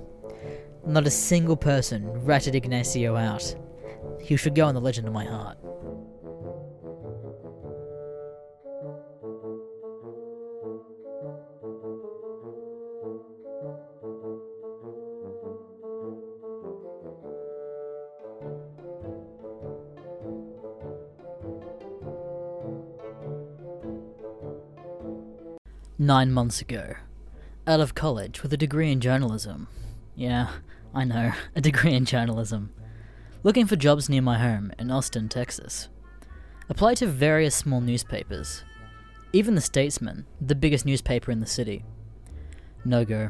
Not a single person ratted Ignacio out. He should go on the legend of my heart. Nine months ago. Out of college with a degree in journalism. Yeah, I know, a degree in journalism. Looking for jobs near my home in Austin, Texas. Applied to various small newspapers. Even the Statesman, the biggest newspaper in the city. No go.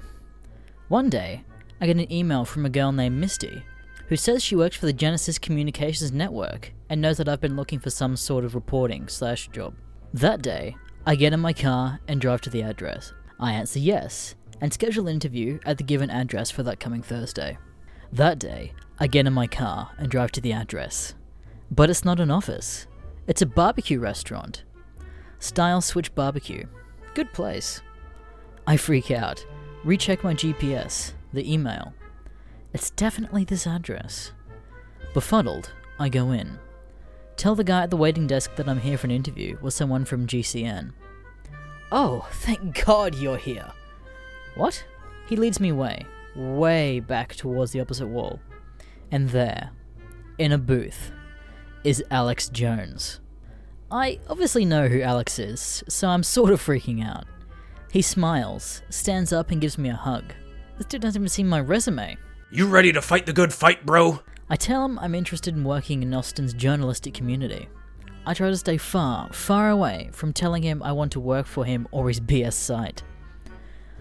One day, I get an email from a girl named Misty, who says she works for the Genesis Communications Network and knows that I've been looking for some sort of reporting slash job. That day, I get in my car and drive to the address. I answer yes and schedule an interview at the given address for that coming Thursday. That day, I get in my car and drive to the address. But it's not an office, it's a barbecue restaurant. Stiles Switch Barbecue. Good place. I freak out, recheck my GPS, the email. It's definitely this address. Befuddled, I go in. Tell the guy at the waiting desk that I'm here for an interview with someone from GCN. Oh, thank God you're here. What? He leads me way, way back towards the opposite wall. And there, in a booth, is Alex Jones. I obviously know who Alex is, so I'm sort of freaking out. He smiles, stands up, and gives me a hug. This dude doesn't even see my resume. You ready to fight the good fight, bro? I tell him I'm interested in working in Austin's journalistic community. I try to stay far, far away from telling him I want to work for him or his BS site.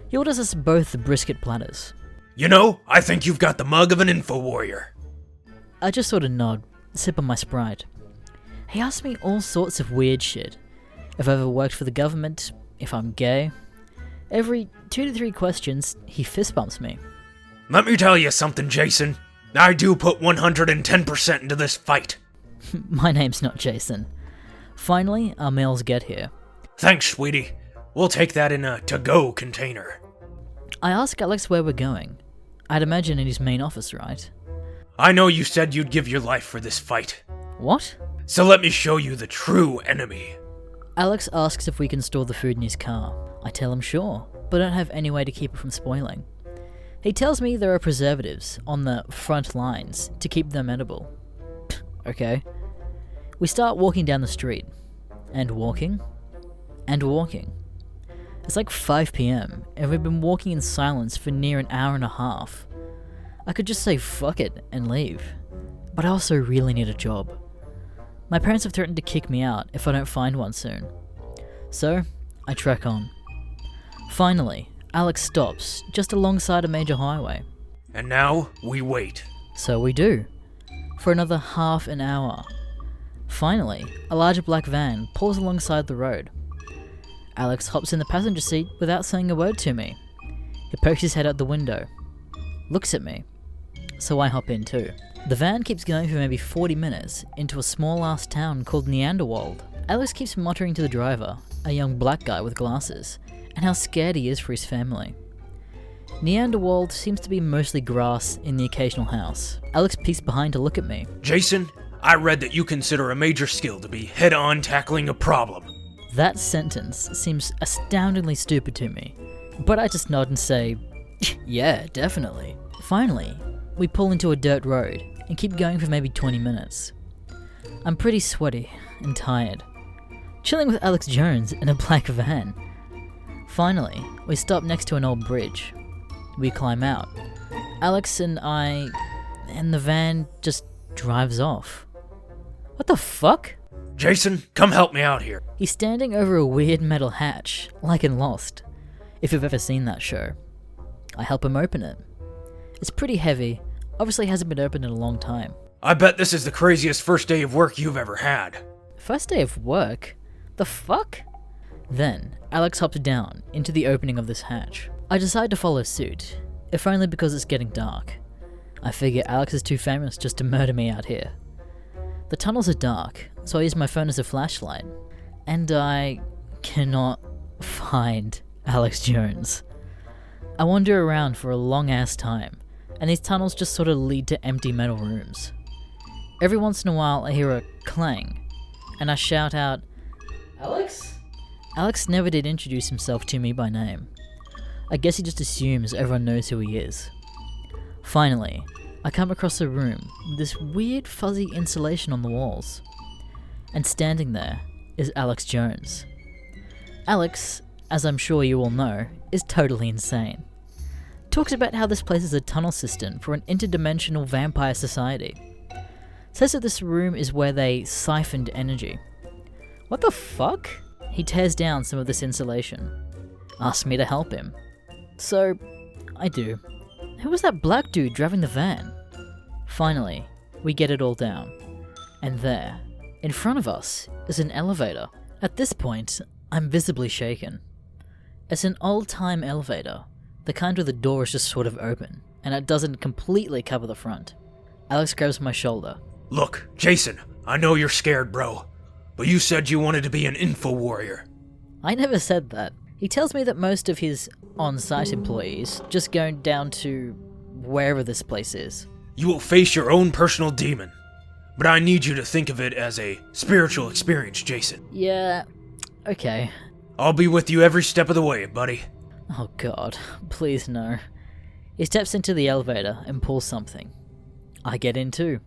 He orders us both the brisket platters. You know, I think you've got the mug of an info warrior. I just sort of nod, sip on my Sprite. He asks me all sorts of weird shit. If I've ever worked for the government, if I'm gay. Every two to three questions, he fist bumps me. Let me tell you something, Jason. I do put 110% into this fight. my name's not Jason. Finally, our meals get here. Thanks, sweetie. We'll take that in a to go container. I ask Alex where we're going. I'd imagine in his main office, right? I know you said you'd give your life for this fight, What? so let me show you the true enemy. Alex asks if we can store the food in his car. I tell him sure, but don't have any way to keep it from spoiling. He tells me there are preservatives on the front lines to keep them edible. okay. We start walking down the street. And walking. And walking. It's like 5 pm, and we've been walking in silence for near an hour and a half. I could just say fuck it and leave. But I also really need a job. My parents have threatened to kick me out if I don't find one soon. So, I trek on. Finally, Alex stops just alongside a major highway. And now we wait. So we do. For another half an hour. Finally, a large black van pulls alongside the road. Alex hops in the passenger seat without saying a word to me. He pokes his head out the window, looks at me. So I hop in too. The van keeps going for maybe 40 minutes into a small ass town called Niederwald. Alex keeps muttering to the driver, a young black guy with glasses, and how scared he is for his family. Niederwald seems to be mostly grass in the occasional house. Alex peeks behind to look at me. Jason, I read that you consider a major skill to be head on tackling a problem. That sentence seems astoundingly stupid to me, but I just nod and say, Yeah, definitely. Finally, we pull into a dirt road and keep going for maybe 20 minutes. I'm pretty sweaty and tired, chilling with Alex Jones in a black van. Finally, we stop next to an old bridge. We climb out. Alex and I. and the van just drives off. What the fuck? Jason, come help me out here. He's standing over a weird metal hatch, like in Lost, if you've ever seen that show. I help him open it. It's pretty heavy, obviously hasn't been opened in a long time. I bet this is the craziest first day of work you've ever had. First day of work? The fuck? Then, Alex hops down into the opening of this hatch. I decide to follow suit, if only because it's getting dark. I figure Alex is too famous just to murder me out here. The tunnels are dark, so I use my phone as a flashlight, and I cannot find Alex Jones. I wander around for a long ass time, and these tunnels just sort of lead to empty metal rooms. Every once in a while, I hear a clang, and I shout out, Alex? Alex never did introduce himself to me by name. I guess he just assumes everyone knows who he is. Finally, I come across a room with this weird fuzzy insulation on the walls. And standing there is Alex Jones. Alex, as I'm sure you all know, is totally insane. Talks about how this place is a tunnel system for an interdimensional vampire society. Says that this room is where they siphoned energy. What the fuck? He tears down some of this insulation. Asks me to help him. So, I do. Who was that black dude driving the van? Finally, we get it all down. And there, in front of us, is an elevator. At this point, I'm visibly shaken. It's an old time elevator, the kind where the door is just sort of open, and it doesn't completely cover the front. Alex grabs my shoulder. Look, Jason, I know you're scared, bro. But you said you wanted to be an info warrior. I never said that. He tells me that most of his on site employees just go down to wherever this place is. You will face your own personal demon. But I need you to think of it as a spiritual experience, Jason. Yeah, okay. I'll be with you every step of the way, buddy. Oh god, please no. He steps into the elevator and pulls something. I get in too.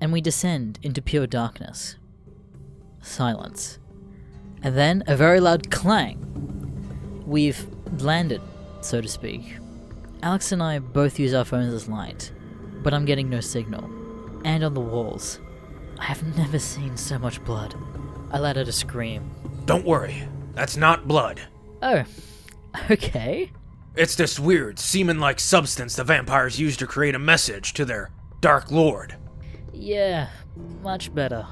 And we descend into pure darkness. Silence. And then a very loud clang. We've landed, so to speak. Alex and I both use our phones as light, but I'm getting no signal. And on the walls, I have never seen so much blood. I let out a scream. Don't worry, that's not blood. Oh, okay. It's this weird, semen like substance the vampires use to create a message to their Dark Lord. Yeah, much better.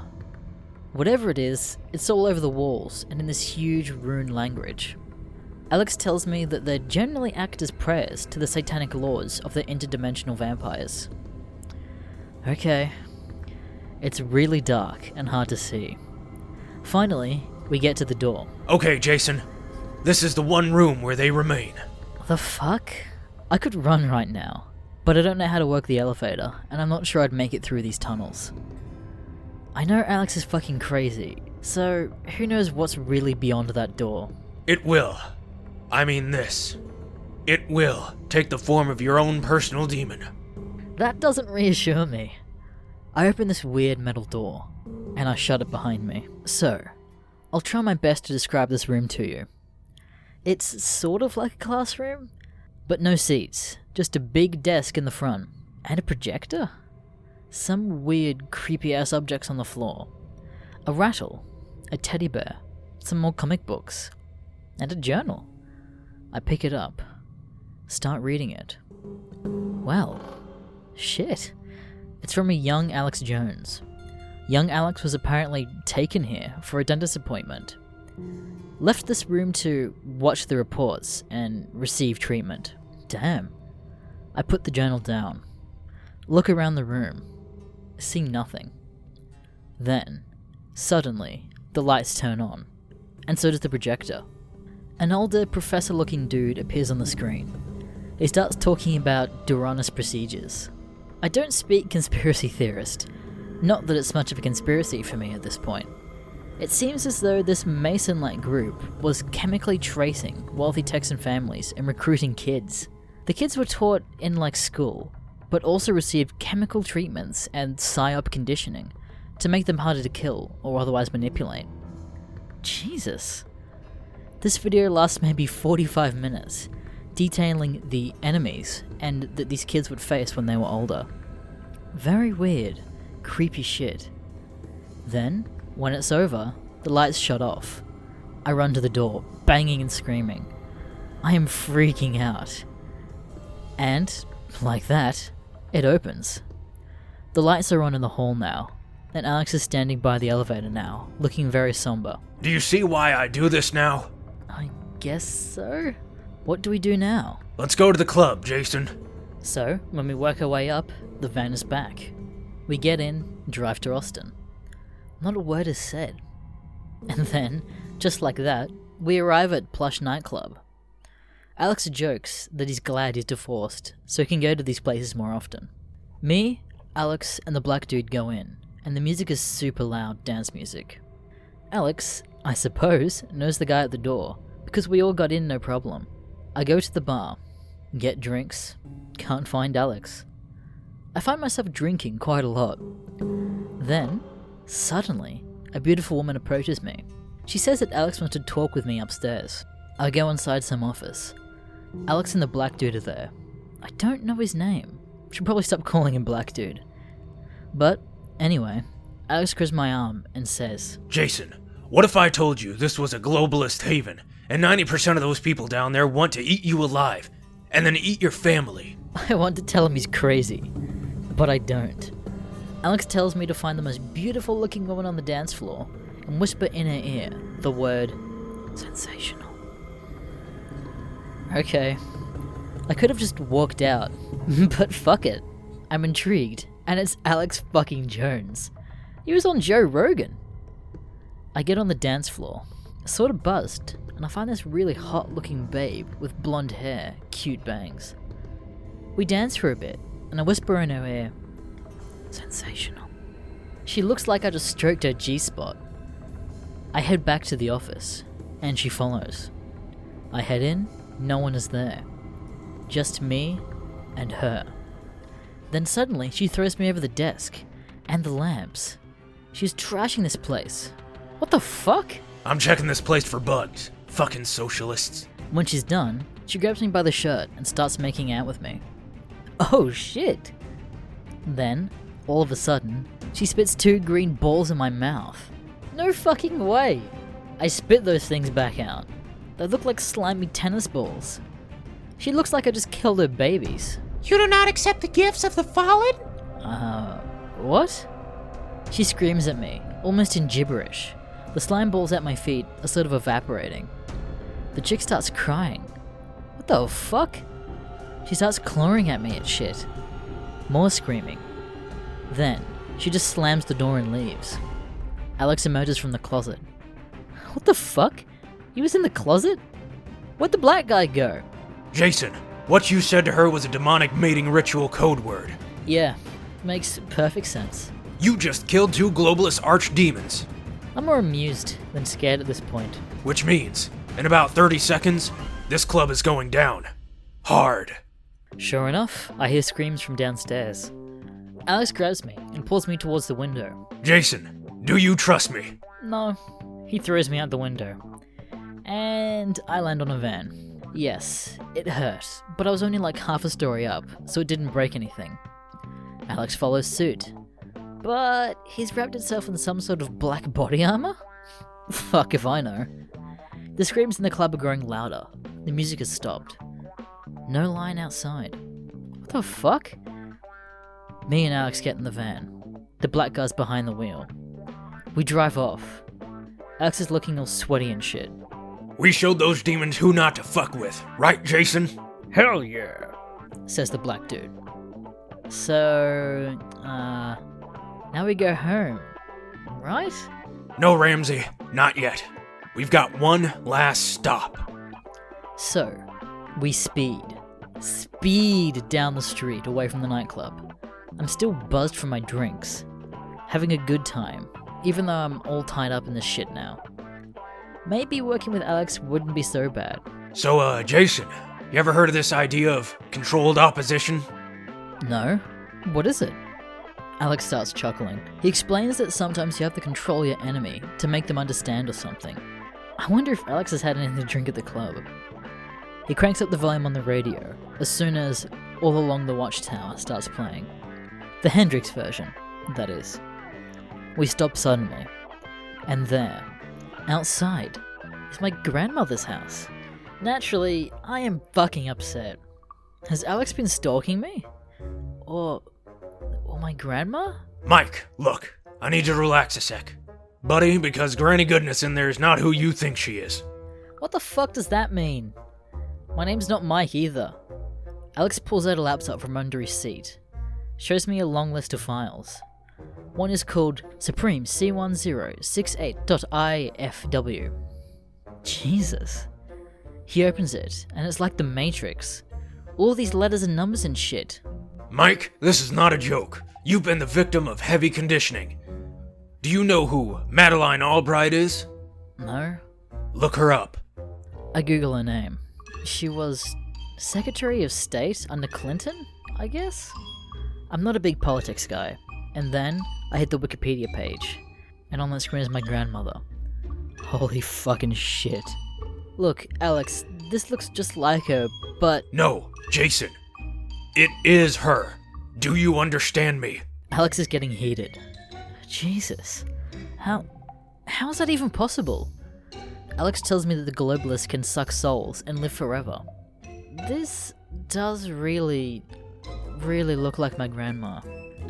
Whatever it is, it's all over the walls and in this huge rune language. Alex tells me that they generally act as prayers to the satanic lords of the interdimensional vampires. Okay. It's really dark and hard to see. Finally, we get to the door. Okay, Jason. This is the one room where they remain. The fuck? I could run right now, but I don't know how to work the elevator, and I'm not sure I'd make it through these tunnels. I know Alex is fucking crazy, so who knows what's really beyond that door. It will. I mean this. It will take the form of your own personal demon. That doesn't reassure me. I open this weird metal door, and I shut it behind me. So, I'll try my best to describe this room to you. It's sort of like a classroom, but no seats, just a big desk in the front, and a projector? Some weird, creepy ass objects on the floor. A rattle, a teddy bear, some more comic books, and a journal. I pick it up, start reading it. Well, shit. It's from a young Alex Jones. Young Alex was apparently taken here for a dentist appointment. Left this room to watch the reports and receive treatment. Damn. I put the journal down. Look around the room. See nothing. Then, suddenly, the lights turn on, and so does the projector. An older professor looking dude appears on the screen. He starts talking about Duranus procedures. I don't speak conspiracy theorist, not that it's much of a conspiracy for me at this point. It seems as though this Mason like group was chemically tracing wealthy Texan families and recruiting kids. The kids were taught in like school, but also received chemical treatments and psyop conditioning to make them harder to kill or otherwise manipulate. Jesus. This video lasts maybe 45 minutes, detailing the enemies and that these kids would face when they were older. Very weird, creepy shit. Then, when it's over, the lights shut off. I run to the door, banging and screaming. I am freaking out. And, like that, it opens. The lights are on in the hall now, and Alex is standing by the elevator now, looking very somber. Do you see why I do this now? I guess so? What do we do now? Let's go to the club, Jason. So, when we work our way up, the van is back. We get in, drive to Austin. Not a word is said. And then, just like that, we arrive at Plush Nightclub. Alex jokes that he's glad he's divorced, so he can go to these places more often. Me, Alex, and the black dude go in, and the music is super loud dance music. Alex, I suppose, knows the guy at the door, because we all got in no problem. I go to the bar, get drinks, can't find Alex. I find myself drinking quite a lot. Then, suddenly, a beautiful woman approaches me. She says that Alex wants to talk with me upstairs. I go inside some office. Alex and the black dude are there. I don't know his name. Should probably stop calling him black dude. But, anyway, Alex grabs my arm and says, Jason, what if I told you this was a globalist haven, and 90% of those people down there want to eat you alive, and then eat your family? I want to tell him he's crazy, but I don't. Alex tells me to find the most beautiful looking woman on the dance floor and whisper in her ear the word Sensational. Okay. I could have just walked out, but fuck it. I'm intrigued, and it's Alex fucking Jones. He was on Joe Rogan. I get on the dance floor, sort of buzzed, and I find this really hot looking babe with blonde hair, cute bangs. We dance for a bit, and I whisper in her ear, Sensational. She looks like I just stroked her G spot. I head back to the office, and she follows. I head in, no one is there. Just me and her. Then suddenly she throws me over the desk and the lamps. She's trashing this place. What the fuck? I'm checking this place for bugs. Fucking socialists. When she's done, she grabs me by the shirt and starts making out with me. Oh shit! Then, all of a sudden, she spits two green balls in my mouth. No fucking way! I spit those things back out. They look like slimy tennis balls. She looks like I just killed her babies. You do not accept the gifts of the fallen? Uh, what? She screams at me, almost in gibberish. The slime balls at my feet are sort of evaporating. The chick starts crying. What the fuck? She starts clawing at me at shit. More screaming. Then, she just slams the door and leaves. Alex emerges from the closet. What the fuck? He was in the closet? Where'd the black guy go? Jason, what you said to her was a demonic mating ritual code word. Yeah, makes perfect sense. You just killed two globalist archdemons. I'm more amused than scared at this point. Which means, in about 30 seconds, this club is going down. Hard. Sure enough, I hear screams from downstairs. Alex grabs me and pulls me towards the window. Jason, do you trust me? No, he throws me out the window. And I land on a van. Yes, it hurt, but I was only like half a story up, so it didn't break anything. Alex follows suit. But he's wrapped himself in some sort of black body armor? Fuck if I know. The screams in the club are growing louder. The music has stopped. No line outside. What the fuck? Me and Alex get in the van. The black guy's behind the wheel. We drive off. Alex is looking all sweaty and shit. We showed those demons who not to fuck with, right, Jason? Hell yeah. says the black dude. So, uh, now we go home, right? No, Ramsey, not yet. We've got one last stop. So, we speed. Speed down the street away from the nightclub. I'm still buzzed from my drinks. Having a good time, even though I'm all tied up in this shit now. Maybe working with Alex wouldn't be so bad. So, uh, Jason, you ever heard of this idea of controlled opposition? No? What is it? Alex starts chuckling. He explains that sometimes you have to control your enemy to make them understand or something. I wonder if Alex has had anything to drink at the club. He cranks up the volume on the radio as soon as All Along the Watchtower starts playing. The Hendrix version, that is. We stop suddenly. And there, outside, is my grandmother's house. Naturally, I am fucking upset. Has Alex been stalking me? Or. or my grandma? Mike, look, I need you to relax a sec. Buddy, because Granny Goodness in there is not who you think she is. What the fuck does that mean? My name's not Mike either. Alex pulls out a laptop from under his seat, shows me a long list of files. One is called Supreme C1068.ifw. Jesus. He opens it, and it's like the Matrix. All these letters and numbers and shit. Mike, this is not a joke. You've been the victim of heavy conditioning. Do you know who Madeleine Albright is? No? Look her up. I Google her name. She was Secretary of State under Clinton, I guess? I'm not a big politics guy. And then I hit the Wikipedia page, and on the screen is my grandmother. Holy fucking shit. Look, Alex, this looks just like her, but No, Jason. It is her. Do you understand me? Alex is getting heated. Jesus. How how is that even possible? Alex tells me that the globalists can suck souls and live forever. This does really really look like my grandma.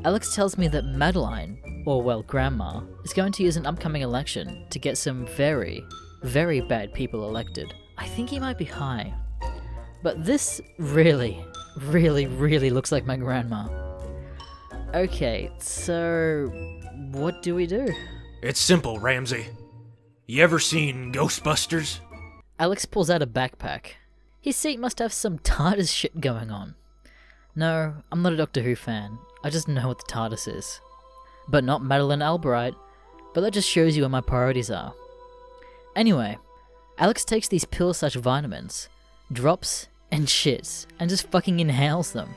Alex tells me that Madeleine, or well, grandma, is going to use an upcoming election to get some very, very bad people elected. I think he might be high. But this really, really, really looks like my grandma. Okay, so what do we do? It's simple, Ramsey. You ever seen Ghostbusters? Alex pulls out a backpack. His seat must have some TARDIS shit going on. No, I'm not a Doctor Who fan. I just know what the TARDIS is. But not Madeleine Albright. But that just shows you where my priorities are. Anyway, Alex takes these pills slash vitamins, drops, and shits, and just fucking inhales them.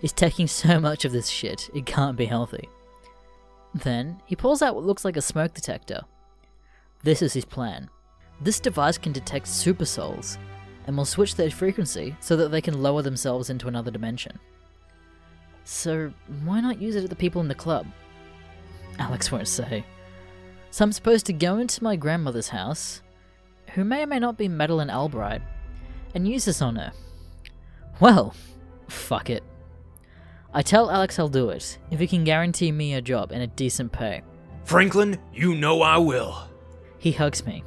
He's taking so much of this shit, it can't be healthy. Then, he pulls out what looks like a smoke detector. This is his plan. This device can detect super souls, and will switch their frequency so that they can lower themselves into another dimension. So, why not use it at the people in the club? Alex won't say. So I'm supposed to go into my grandmother's house, who may or may not be Madeleine Albright, and use this on her. Well, fuck it. I tell Alex I'll do it, if he can guarantee me a job and a decent pay. Franklin, you know I will. He hugs me.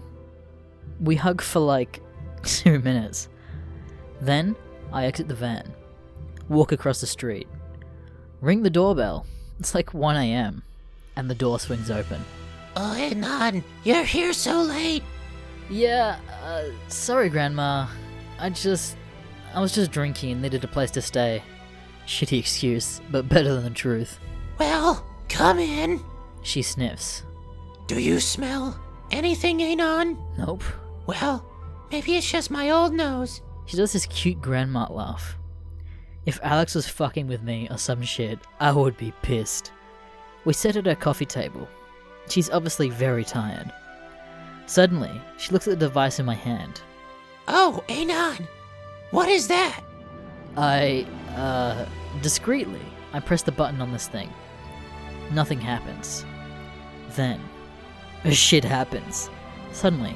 We hug for like two minutes. Then I exit the van, walk across the street, ring the doorbell. It's like 1am, and the door swings open. Oh, Anon, you're here so late. Yeah, uh, sorry, Grandma. I just. I was just drinking and needed a place to stay. Shitty excuse, but better than the truth. Well, come in. She sniffs. Do you smell anything, Anon? Nope. Well, maybe it's just my old nose. She does this cute grandma laugh. If Alex was fucking with me or some shit, I would be pissed. We sit at her coffee table. She's obviously very tired. Suddenly, she looks at the device in my hand. Oh, Anon, what is that? I, uh, discreetly, I press the button on this thing. Nothing happens. Then, a shit happens. Suddenly,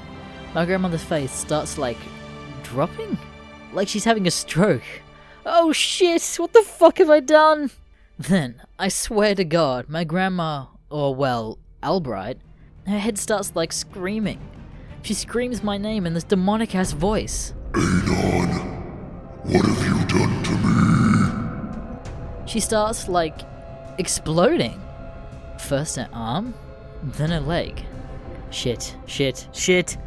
my grandmother's face starts like dropping? Like she's having a stroke. Oh shit, what the fuck have I done? Then, I swear to god, my grandma, or well, Albright, her head starts like screaming. She screams my name in this demonic ass voice. Anon, what have you done to me? She starts like exploding. First her arm, then her leg. Shit, shit, shit.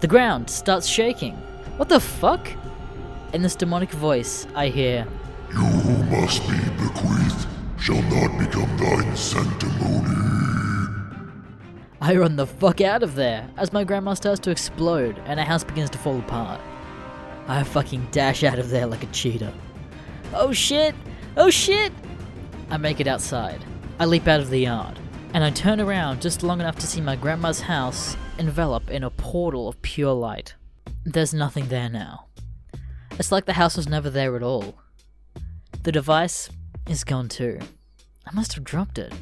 The ground starts shaking. What the fuck? In this demonic voice, I hear, You who must be bequeathed shall not become thine sanctimony. I run the fuck out of there as my grandma starts to explode and our house begins to fall apart. I fucking dash out of there like a cheetah. Oh shit! Oh shit! I make it outside. I leap out of the yard, and I turn around just long enough to see my grandma's house envelop in a portal of pure light. There's nothing there now. It's like the house was never there at all. The device is gone too. I must have dropped it.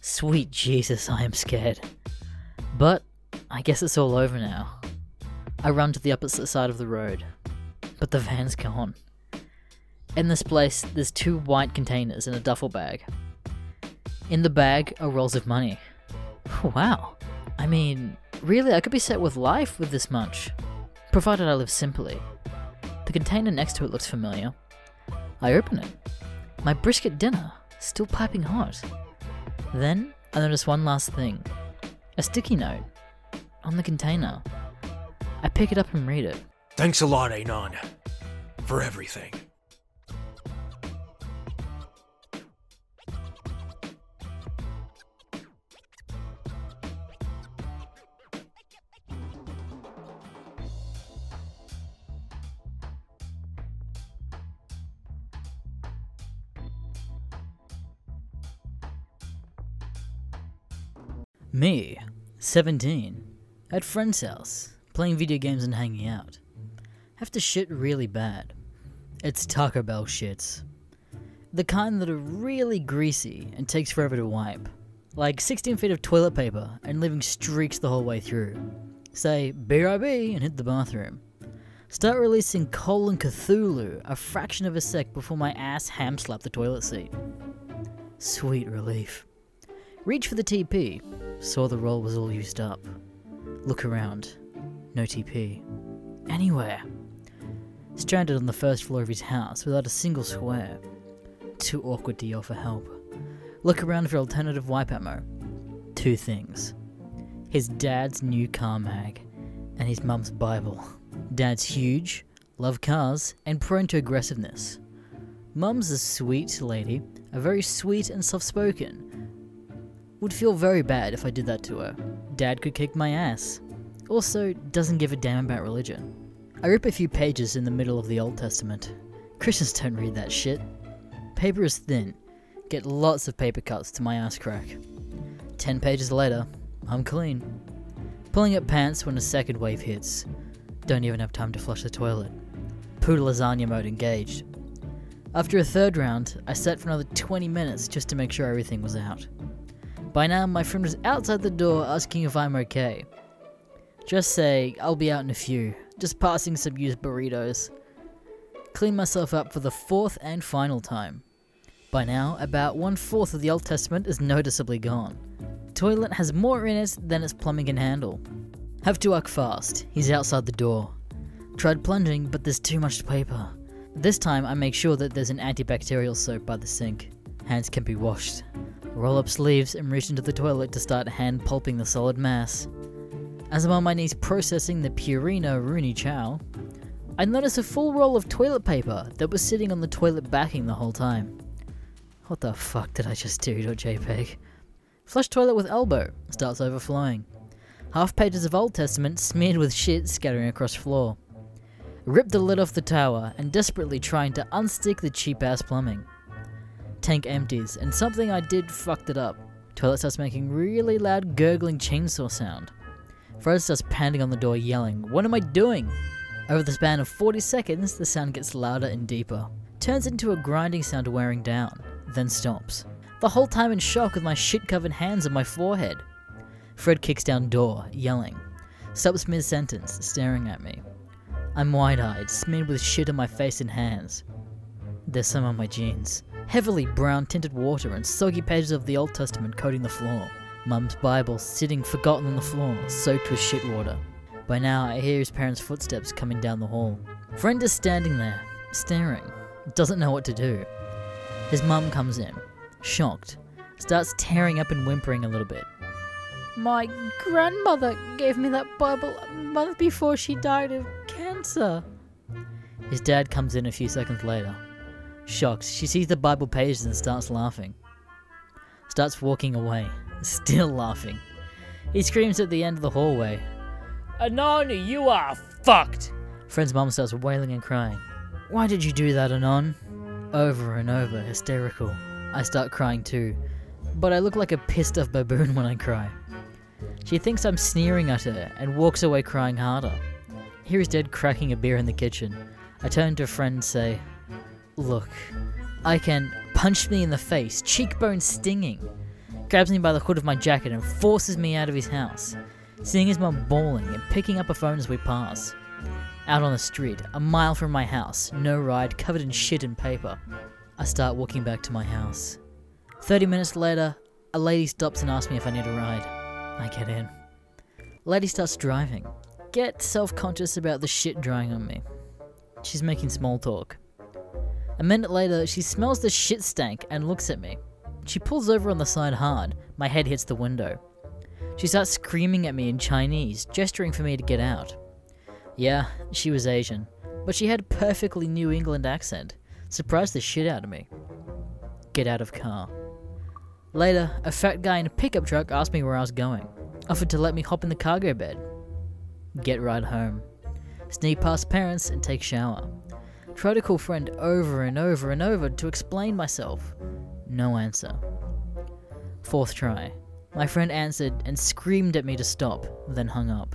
Sweet Jesus, I am scared. But I guess it's all over now. I run to the opposite side of the road, but the van's gone. In this place, there's two white containers and a duffel bag. In the bag are rolls of money. Wow. I mean, really, I could be set with life with this much, provided I live simply. Container next to it looks familiar. I open it. My brisket dinner, still piping hot. Then I notice one last thing a sticky note on the container. I pick it up and read it. Thanks a lot, Anon, for everything. Me, 17, at friend's house, playing video games and hanging out. Have to shit really bad. It's Taco Bell shits. The kind that are really greasy and takes forever to wipe. Like 16 feet of toilet paper and leaving streaks the whole way through. Say BRB and hit the bathroom. Start releasing colon Cthulhu a fraction of a sec before my ass ham slapped the toilet seat. Sweet relief. Reach for the TP, saw the roll was all used up. Look around. No TP. Anywhere. Stranded on the first floor of his house without a single square. Too awkward to for help. Look around for alternative wipe ammo. Two things. His dad's new car mag and his mum's Bible. Dad's huge, love cars, and prone to aggressiveness. Mum's a sweet lady, a very sweet and soft spoken. Would feel very bad if I did that to her. Dad could kick my ass. Also, doesn't give a damn about religion. I rip a few pages in the middle of the Old Testament. Christians don't read that shit. Paper is thin. Get lots of paper cuts to my ass crack. Ten pages later, I'm clean. Pulling up pants when a second wave hits. Don't even have time to flush the toilet. Poodle lasagna mode engaged. After a third round, I sat for another 20 minutes just to make sure everything was out. By now, my friend was outside the door asking if I'm okay. Just say, I'll be out in a few, just passing some used burritos. Clean myself up for the fourth and final time. By now, about one fourth of the Old Testament is noticeably gone. Toilet has more in it than its plumbing can handle. Have to work fast, he's outside the door. Tried plunging, but there's too much paper. This time I make sure that there's an antibacterial soap by the sink. Hands can be washed. Roll up sleeves and reach into the toilet to start hand pulping the solid mass. As I'm on my knees processing the Purina Rooney Chow, I notice a full roll of toilet paper that was sitting on the toilet backing the whole time. What the fuck did I just do, JPEG? Flush toilet with elbow, starts overflowing. Half pages of Old Testament smeared with shit scattering across floor. Rip the lid off the tower and desperately trying to unstick the cheap ass plumbing. Tank empties, and something I did fucked it up. Toilet starts making really loud gurgling chainsaw sound. Fred starts pounding on the door yelling, What am I doing? Over the span of 40 seconds, the sound gets louder and deeper. Turns into a grinding sound wearing down, then stops. The whole time in shock with my shit covered hands on my forehead. Fred kicks down door, yelling. Stops mid sentence, staring at me. I'm wide eyed, smeared with shit on my face and hands. There's some on my jeans. Heavily brown tinted water and soggy pages of the Old Testament coating the floor. Mum's Bible sitting forgotten on the floor, soaked with shit water. By now, I hear his parents' footsteps coming down the hall. Friend is standing there, staring, doesn't know what to do. His mum comes in, shocked, starts tearing up and whimpering a little bit. My grandmother gave me that Bible a month before she died of cancer. His dad comes in a few seconds later. Shocked, she sees the Bible pages and starts laughing. Starts walking away, still laughing. He screams at the end of the hallway. Anon, you are fucked! Friend's mum starts wailing and crying. Why did you do that, Anon? Over and over, hysterical. I start crying too, but I look like a pissed off baboon when I cry. She thinks I'm sneering at her and walks away crying harder. Here is Dad cracking a beer in the kitchen. I turn to a friend and say, Look, I can punch me in the face, cheekbone stinging. Grabs me by the hood of my jacket and forces me out of his house, seeing his mum bawling and picking up a phone as we pass. Out on the street, a mile from my house, no ride, covered in shit and paper. I start walking back to my house. Thirty minutes later, a lady stops and asks me if I need a ride. I get in. Lady starts driving. Get self conscious about the shit drying on me. She's making small talk. A minute later, she smells the shit stank and looks at me. She pulls over on the side hard. My head hits the window. She starts screaming at me in Chinese, gesturing for me to get out. Yeah, she was Asian, but she had a perfectly New England accent. Surprised the shit out of me. Get out of car. Later, a fat guy in a pickup truck asked me where I was going. Offered to let me hop in the cargo bed. Get right home. Sneak past parents and take shower. Try to call friend over and over and over to explain myself. No answer. Fourth try. My friend answered and screamed at me to stop, then hung up.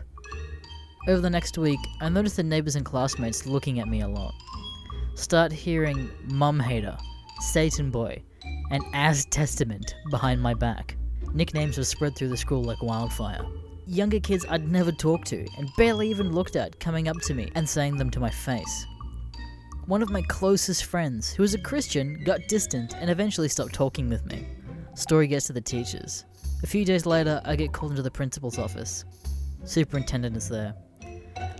Over the next week, I noticed the neighbors and classmates looking at me a lot. Start hearing Mum Hater, Satan Boy, and As Testament behind my back. Nicknames were spread through the school like wildfire. Younger kids I'd never talked to and barely even looked at coming up to me and saying them to my face. One of my closest friends, who was a Christian, got distant and eventually stopped talking with me. Story gets to the teachers. A few days later, I get called into the principal's office. Superintendent is there.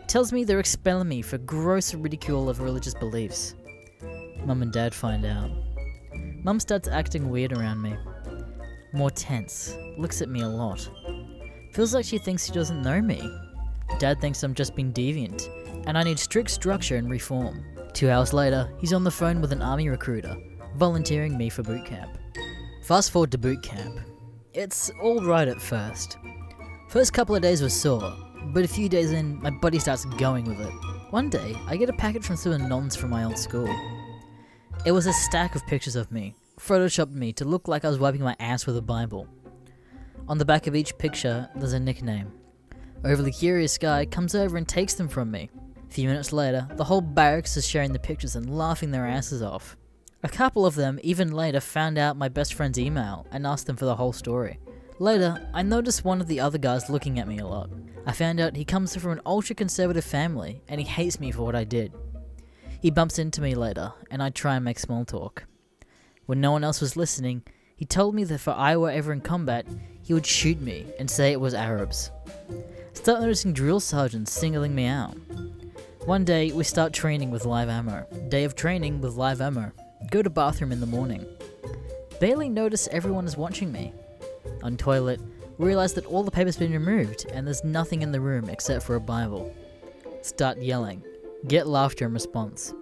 Tells me they're expelling me for gross ridicule of religious beliefs. Mum and Dad find out. Mum starts acting weird around me. More tense. Looks at me a lot. Feels like she thinks she doesn't know me. Dad thinks I'm just being deviant, and I need strict structure and reform. Two hours later, he's on the phone with an army recruiter, volunteering me for boot camp. Fast forward to boot camp. It's alright at first. First couple of days were sore, but a few days in, my body starts going with it. One day, I get a packet from some nons from my old school. It was a stack of pictures of me, photoshopped me to look like I was wiping my ass with a Bible. On the back of each picture, there's a nickname. Overly curious guy comes over and takes them from me. A few minutes later, the whole barracks is sharing the pictures and laughing their asses off. A couple of them even later found out my best friend's email and asked them for the whole story. Later, I noticed one of the other guys looking at me a lot. I found out he comes from an ultra conservative family and he hates me for what I did. He bumps into me later, and I try and make small talk. When no one else was listening, he told me that if I were ever in combat, he would shoot me and say it was Arabs. Start noticing drill sergeants singling me out. One day, we start training with live ammo. Day of training with live ammo. Go to bathroom in the morning. Barely notice everyone is watching me. On toilet, realize that all the paper's been removed and there's nothing in the room except for a Bible. Start yelling. Get laughter in response.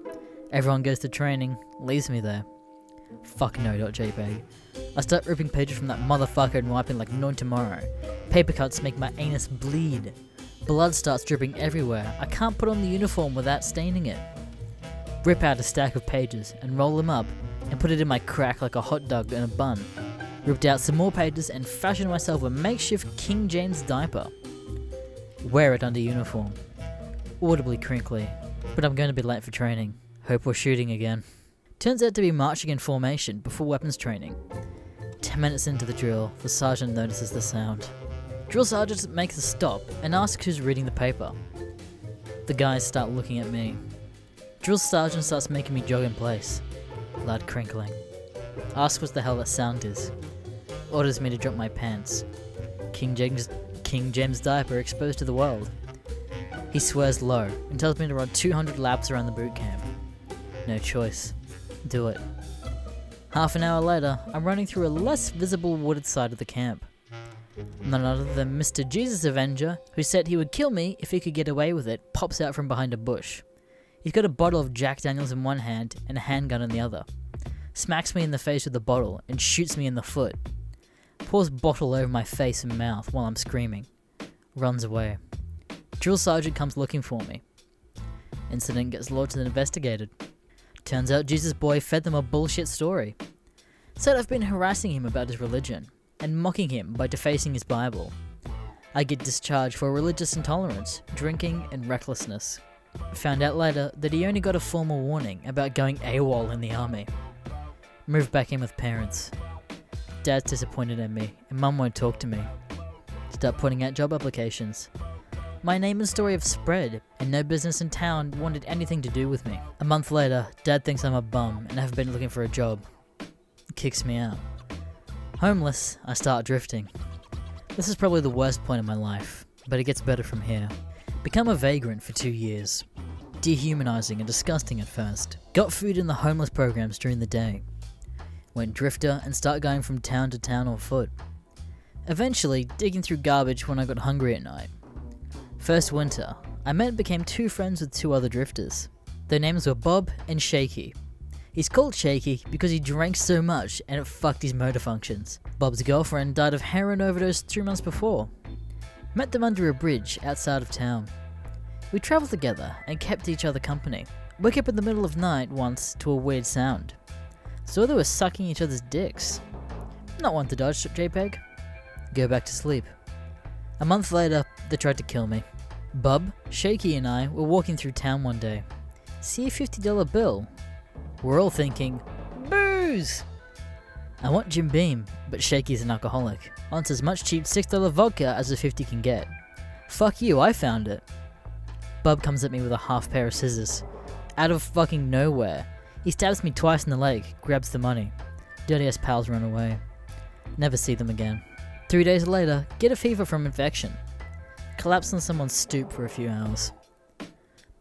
Everyone goes to training, leaves me there. Fuck no. no.jpg. I start ripping pages from that motherfucker and wiping like no tomorrow. Paper cuts make my anus bleed. Blood starts dripping everywhere. I can't put on the uniform without staining it. Rip out a stack of pages and roll them up and put it in my crack like a hot dog in a bun. Ripped out some more pages and fashioned myself a makeshift King James diaper. Wear it under uniform. Audibly crinkly, but I'm going to be late for training. Hope we're shooting again. Turns out to be marching in formation before weapons training. Ten minutes into the drill, the sergeant notices the sound. Drill sergeant makes a stop and asks who's reading the paper. The guys start looking at me. Drill sergeant starts making me jog in place. Loud crinkling. Asks what the hell that sound is. Orders me to drop my pants. King James King James diaper exposed to the world. He swears low and tells me to run 200 laps around the boot camp. No choice. Do it. Half an hour later, I'm running through a less visible wooded side of the camp. None other than Mr. Jesus Avenger, who said he would kill me if he could get away with it, pops out from behind a bush. He's got a bottle of Jack Daniels in one hand and a handgun in the other. Smacks me in the face with the bottle and shoots me in the foot. Pours bottle over my face and mouth while I'm screaming. Runs away. Drill sergeant comes looking for me. Incident gets lodged and investigated. Turns out Jesus Boy fed them a bullshit story. Said I've been harassing him about his religion and mocking him by defacing his Bible. I get discharged for religious intolerance, drinking, and recklessness. Found out later that he only got a formal warning about going AWOL in the army. Moved back in with parents. Dad's disappointed in me, and Mum won't talk to me. Start putting out job applications. My name and story have spread, and no business in town wanted anything to do with me. A month later, Dad thinks I'm a bum and have been looking for a job. Kicks me out. Homeless, I start drifting. This is probably the worst point in my life, but it gets better from here. Become a vagrant for two years. Dehumanizing and disgusting at first. Got food in the homeless programs during the day. Went drifter and start going from town to town on foot. Eventually, digging through garbage when I got hungry at night. First winter, I met and became two friends with two other drifters. Their names were Bob and Shaky. He's called Shaky because he drank so much and it fucked his motor functions. Bob's girlfriend died of heroin overdose three months before. Met them under a bridge outside of town. We travelled together and kept each other company. Woke up in the middle of night once to a weird sound. Saw they were sucking each other's dicks. Not one to dodge, JPEG. Go back to sleep. A month later, they tried to kill me. Bub, Shaky, and I were walking through town one day. See a $50 bill. We're all thinking, booze! I want Jim Beam, but Shaky's an alcoholic. Wants as much cheap $6 vodka as a 50 can get. Fuck you, I found it. Bub comes at me with a half pair of scissors. Out of fucking nowhere. He stabs me twice in the leg, grabs the money. Dirty ass pals run away. Never see them again. Three days later, get a fever from infection. collapse on someone's stoop for a few hours.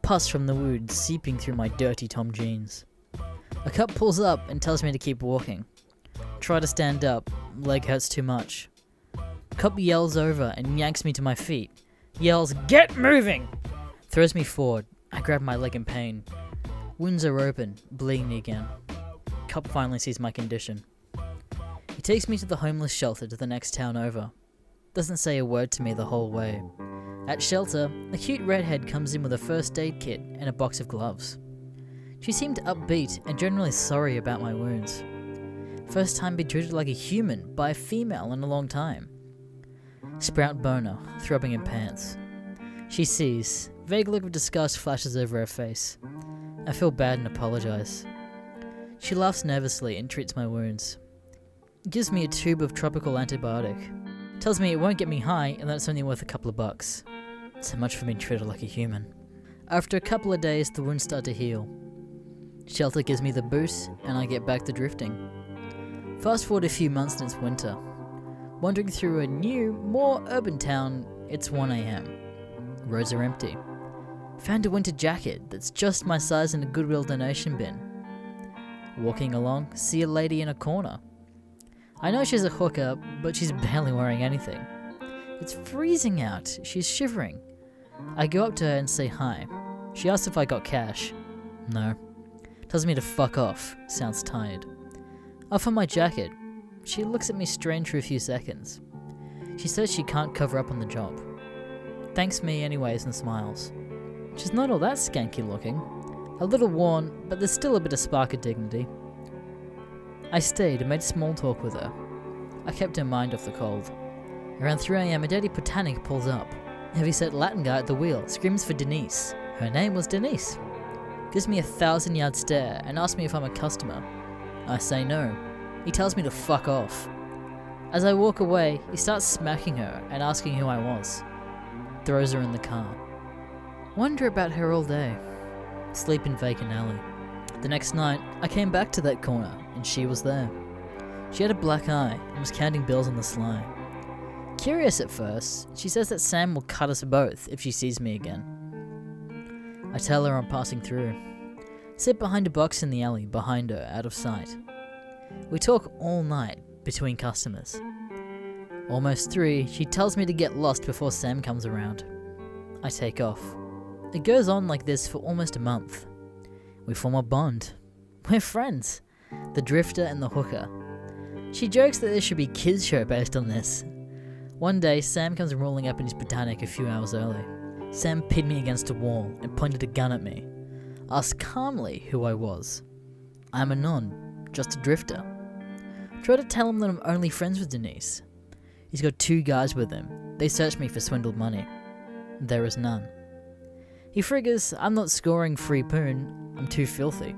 Pus from the wound seeping through my dirty Tom jeans. A cop pulls up and tells me to keep walking. Try to stand up, leg hurts too much. Cop yells over and yanks me to my feet. Yells, Get moving! Throws me forward. I grab my leg in pain. Wounds are open, bleeding me again. Cop finally sees my condition. He takes me to the homeless shelter to the next town over. Doesn't say a word to me the whole way. At shelter, a cute redhead comes in with a first aid kit and a box of gloves. She seemed upbeat and generally sorry about my wounds. First time being treated like a human by a female in a long time. Sprout boner, throbbing in pants. She sees, vague look of disgust flashes over her face. I feel bad and apologize. She laughs nervously and treats my wounds. Gives me a tube of tropical antibiotic. Tells me it won't get me high and that it's only worth a couple of bucks. So much for being treated like a human. After a couple of days, the wounds start to heal. Shelter gives me the boost, and I get back to drifting. Fast forward a few months and it's winter. Wandering through a new, more urban town, it's 1am. Roads are empty. Found a winter jacket that's just my size in a Goodwill donation bin. Walking along, see a lady in a corner. I know she's a hooker, but she's barely wearing anything. It's freezing out. She's shivering. I go up to her and say hi. She asks if I got cash. No. Tells me to fuck off. Sounds tired. Offer my jacket. She looks at me strange for a few seconds. She says she can't cover up on the job. Thanks me anyways and smiles. She's not all that skanky looking. A little worn, but there's still a bit of spark of dignity. I stayed and made small talk with her. I kept her mind off the cold. Around 3am, a dirty botanic pulls up. Heavyset Latin guy at the wheel screams for Denise. Her name was Denise. Gives me a thousand yard stare and asks me if I'm a customer. I say no. He tells me to fuck off. As I walk away, he starts smacking her and asking who I was. Throws her in the car. Wonder about her all day. Sleep in vacant alley. The next night, I came back to that corner and she was there. She had a black eye and was counting bills on the sly. Curious at first, she says that Sam will cut us both if she sees me again. I tell her I'm passing through. Sit behind a box in the alley behind her, out of sight. We talk all night between customers. Almost three, she tells me to get lost before Sam comes around. I take off. It goes on like this for almost a month. We form a bond. We're friends. The drifter and the hooker. She jokes that there should be a kids show based on this. One day, Sam comes rolling up in his botanic a few hours early. Sam pinned me against a wall and pointed a gun at me. Asked calmly who I was. I'm a non, just a drifter. Try to tell him that I'm only friends with Denise. He's got two guys with him. They search me for swindled money. There is none. He figures I'm not scoring free poon, I'm too filthy.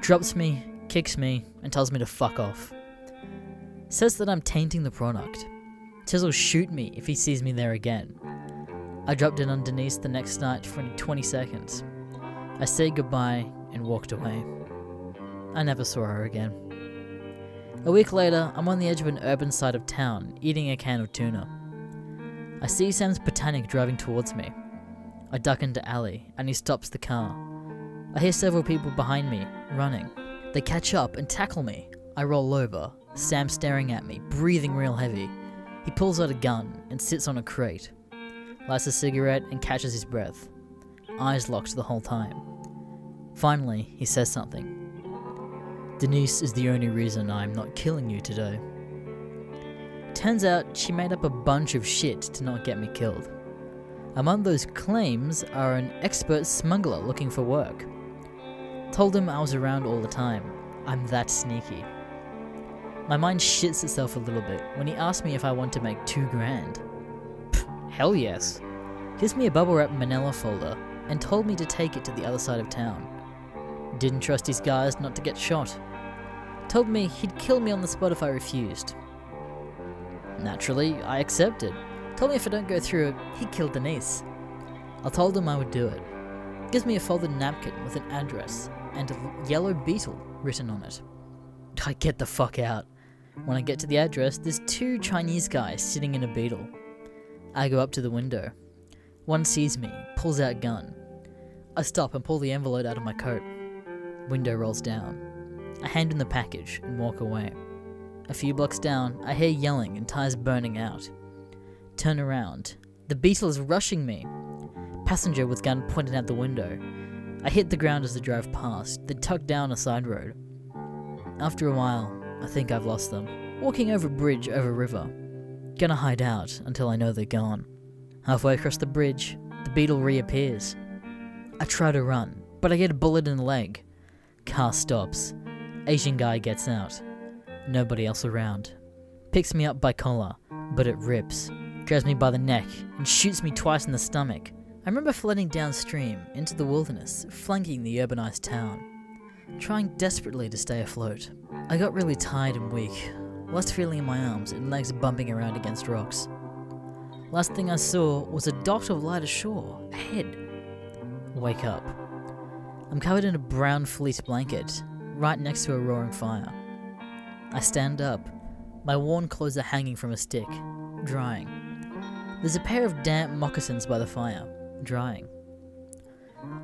Drops me, kicks me, and tells me to fuck off. Says that I'm tainting the product. Says he'll shoot me if he sees me there again. I dropped in on Denise the next night for only 20 seconds. I said goodbye and walked away. I never saw her again. A week later, I'm on the edge of an urban side of town, eating a can of tuna. I see Sam's Botanic driving towards me. I duck into alley, and he stops the car. I hear several people behind me, running. They catch up and tackle me. I roll over, Sam staring at me, breathing real heavy. He pulls out a gun and sits on a crate, lights a cigarette and catches his breath. Eyes locked the whole time. Finally, he says something. Denise is the only reason I'm not killing you today. Turns out she made up a bunch of shit to not get me killed. Among those claims are an expert smuggler looking for work. Told him I was around all the time. I'm that sneaky. My mind shits itself a little bit when he asked me if I want to make two grand. Hell yes. Gives me a bubble wrap manila folder and told me to take it to the other side of town. Didn't trust his guys not to get shot. Told me he'd kill me on the spot if I refused. Naturally, I accepted. Told me if I don't go through it, he'd kill Denise. I told him I would do it. Gives me a folded napkin with an address and a yellow beetle written on it. I get the fuck out. When I get to the address, there's two Chinese guys sitting in a beetle. I go up to the window. One sees me, pulls out gun. I stop and pull the envelope out of my coat. Window rolls down. I hand in the package and walk away. A few blocks down, I hear yelling and tires burning out. Turn around. The beetle is rushing me. Passenger with gun pointed out the window. I hit the ground as the drive past, then tucked down a side road. After a while, I think I've lost them. Walking over bridge over river. Gonna hide out until I know they're gone. Halfway across the bridge, the beetle reappears. I try to run, but I get a bullet in the leg. Car stops. Asian guy gets out. Nobody else around. Picks me up by collar, but it rips. Grabs me by the neck and shoots me twice in the stomach. I remember floating downstream into the wilderness, flanking the urbanized town, trying desperately to stay afloat. I got really tired and weak, lost feeling in my arms and legs bumping around against rocks. Last thing I saw was a dot of light ashore, ahead. Wake up. I'm covered in a brown fleece blanket, right next to a roaring fire. I stand up. My worn clothes are hanging from a stick, drying. There's a pair of damp moccasins by the fire, drying.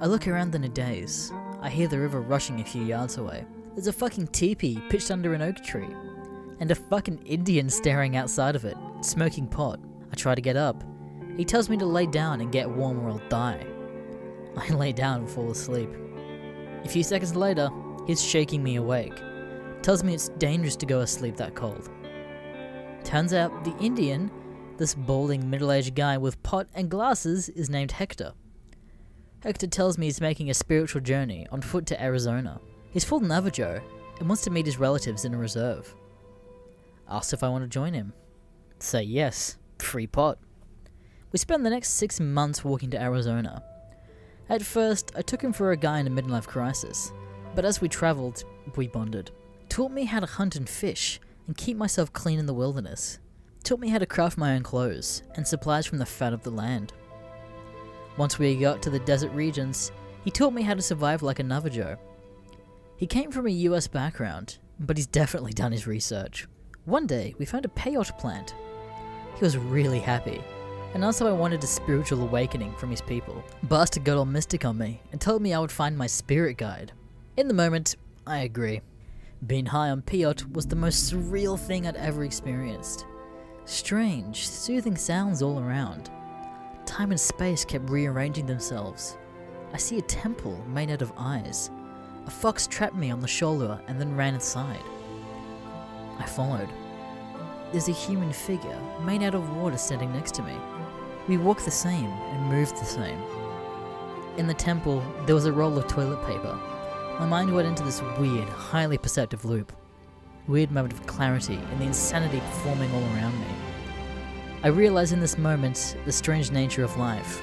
I look around in a daze. I hear the river rushing a few yards away. There's a fucking teepee pitched under an oak tree, and a fucking Indian staring outside of it, smoking pot. I try to get up. He tells me to lay down and get warm or I'll die. I lay down and fall asleep. A few seconds later, he's shaking me awake. Tells me it's dangerous to go asleep that cold. Turns out the Indian, this balding middle aged guy with pot and glasses, is named Hector. Hector tells me he's making a spiritual journey on foot to Arizona. He's full Navajo and wants to meet his relatives in a reserve. Asked if I want to join him. Say yes, free pot. We spent the next six months walking to Arizona. At first, I took him for a guy in a midlife crisis, but as we travelled, we bonded. Taught me how to hunt and fish, and keep myself clean in the wilderness. Taught me how to craft my own clothes, and supplies from the fat of the land. Once we got to the desert regions, he taught me how to survive like a Navajo. He came from a US background, but he's definitely done his research. One day, we found a peyote plant. He was really happy, and also I wanted a spiritual awakening from his people. Bastard got all mystic on me and told me I would find my spirit guide. In the moment, I agree. Being high on peyote was the most surreal thing I'd ever experienced. Strange, soothing sounds all around. Time and space kept rearranging themselves. I see a temple made out of eyes. A fox trapped me on the shoulder and then ran inside. I followed. There's a human figure made out of water standing next to me. We walked the same and moved the same. In the temple, there was a roll of toilet paper. My mind went into this weird, highly perceptive loop. Weird moment of clarity and the insanity performing all around me. I realized in this moment the strange nature of life.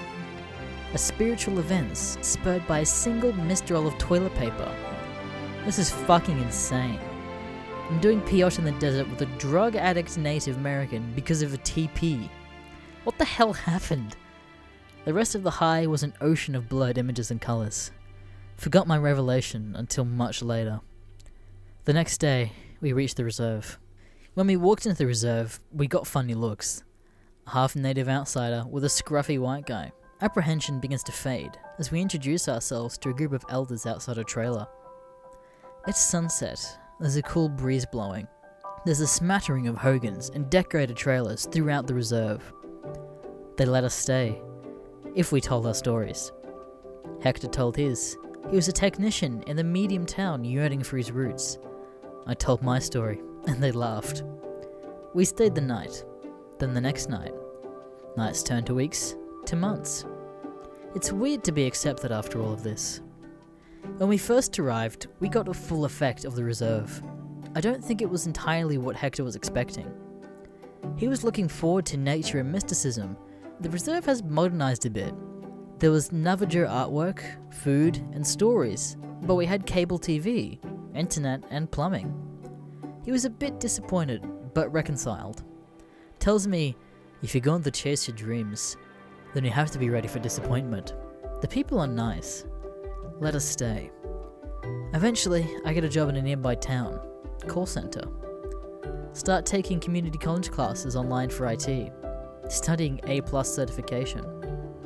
A spiritual event spurred by a single mistral of toilet paper. This is fucking insane. I'm doing peyote in the desert with a drug addict Native American because of a TP. What the hell happened? The rest of the high was an ocean of blurred images and colours. Forgot my revelation until much later. The next day, we reached the reserve. When we walked into the reserve, we got funny looks. A half native outsider with a scruffy white guy. Apprehension begins to fade as we introduce ourselves to a group of elders outside a trailer. It's sunset, there's a cool breeze blowing. There's a smattering of hogans and decorated trailers throughout the reserve. They let us stay, if we told our stories. Hector told his. He was a technician in the medium town yearning for his roots. I told my story, and they laughed. We stayed the night, then the next night. Nights turned to weeks, to months. It's weird to be accepted after all of this. When we first arrived, we got a full effect of the reserve. I don't think it was entirely what Hector was expecting. He was looking forward to nature and mysticism. The reserve has modernized a bit. There was Navajo artwork, food, and stories, but we had cable TV, internet, and plumbing. He was a bit disappointed, but reconciled. Tells me, if you're going to chase your dreams, then you have to be ready for disappointment. The people are nice. Let us stay. Eventually, I get a job in a nearby town, call center. Start taking community college classes online for IT. studying A plus certification,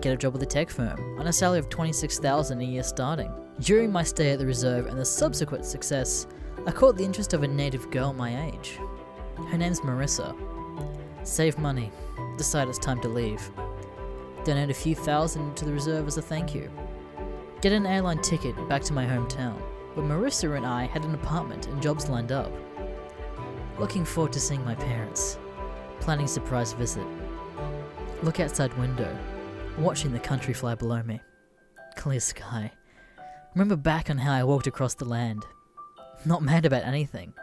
get a job with a tech firm on a salary of 26,000 a year starting. During my stay at the reserve and the subsequent success, I caught the interest of a native girl my age. Her name's Marissa. Save money, decide it's time to leave. Donate a few thousand to the reserve as a thank you. Get an airline ticket back to my hometown, where Marissa and I had an apartment and jobs lined up. Looking forward to seeing my parents. Planning surprise visit. Look outside window, watching the country fly below me. Clear sky. Remember back on how I walked across the land. Not mad about anything.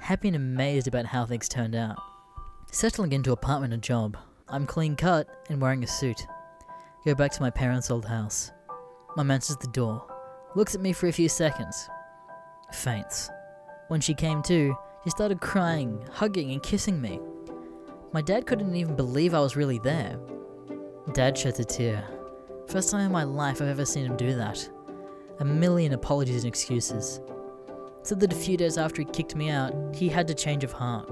Happy and amazed about how things turned out. Settling into apartment and job, I'm clean cut and wearing a suit. Go back to my parents' old house. Mum answers the door, looks at me for a few seconds, faints. When she came to, she started crying, hugging, and kissing me. My dad couldn't even believe I was really there. Dad shed a tear. First time in my life I've ever seen him do that. A million apologies and excuses. Said that a few days after he kicked me out, he had a change of heart.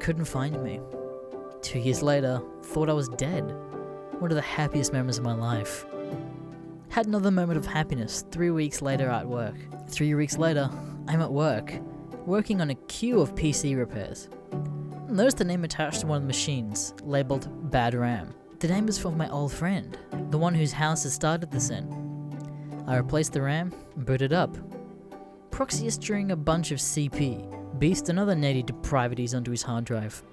Couldn't find me. Two years later, thought I was dead. One of the happiest moments of my life. Had another moment of happiness three weeks later at work. Three weeks later, I'm at work, working on a queue of PC repairs. Notice the name attached to one of the machines, labeled Bad RAM. The name is from my old friend, the one whose house has started this in. I replaced the RAM and booted up. Proxy is during a bunch of CP, beast and other depravities onto his hard drive.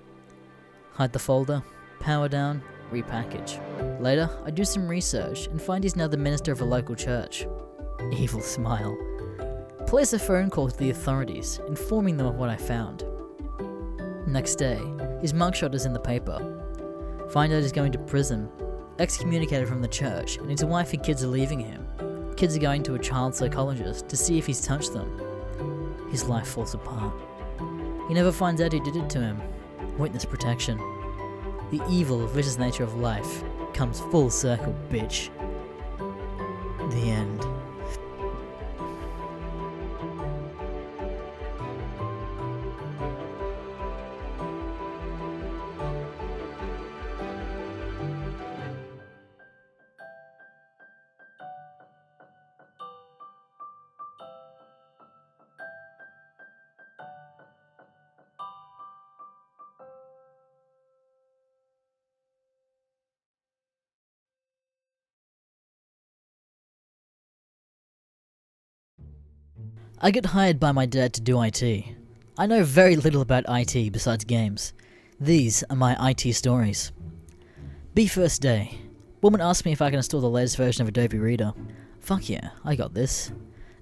Hide the folder, power down, repackage. Later, I do some research and find he's now the minister of a local church. Evil smile. Place a phone call to the authorities, informing them of what I found. Next day, his mugshot is in the paper. Find out he's going to prison, excommunicated from the church, and his wife and kids are leaving him. Kids are going to a child psychologist to see if he's touched them. His life falls apart. He never finds out who did it to him. Witness protection. The evil, vicious nature of life comes full circle, bitch. The end. I get hired by my dad to do IT. I know very little about IT besides games. These are my IT stories. B first day. Woman asked me if I can install the latest version of Adobe Reader. Fuck yeah, I got this.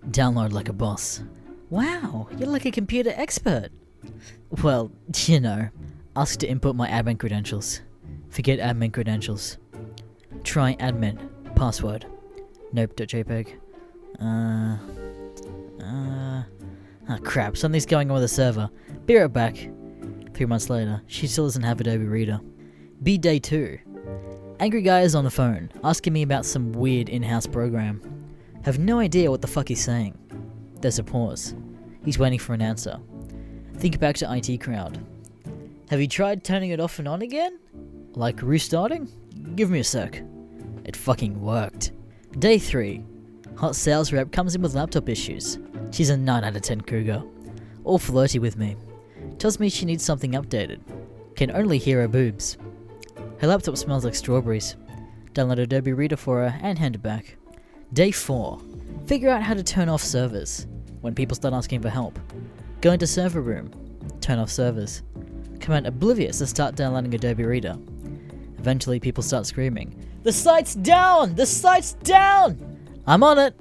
Download like a boss. Wow, you're like a computer expert. Well, you know, ask to input my admin credentials. Forget admin credentials. Try admin. Password. Nope.jpg. Uh. Uh. Ah, crap. Something's going on with the server. Be right back. Three months later, she still doesn't have Adobe Reader. B day two. Angry guy is on the phone, asking me about some weird in house program. Have no idea what the fuck he's saying. There's a pause. He's waiting for an answer. Think back to IT crowd. Have you tried turning it off and on again? Like restarting? Give me a sec. It fucking worked. Day 3. Hot sales rep comes in with laptop issues. She's a 9 out of 10 cougar. All flirty with me. Tells me she needs something updated. Can only hear her boobs. Her laptop smells like strawberries. Download Adobe Reader for her and hand it back. Day 4. Figure out how to turn off servers when people start asking for help. Go into server room. Turn off servers. Command oblivious to start downloading Adobe Reader. Eventually, people start screaming, The site's down! The site's down! I'm on it!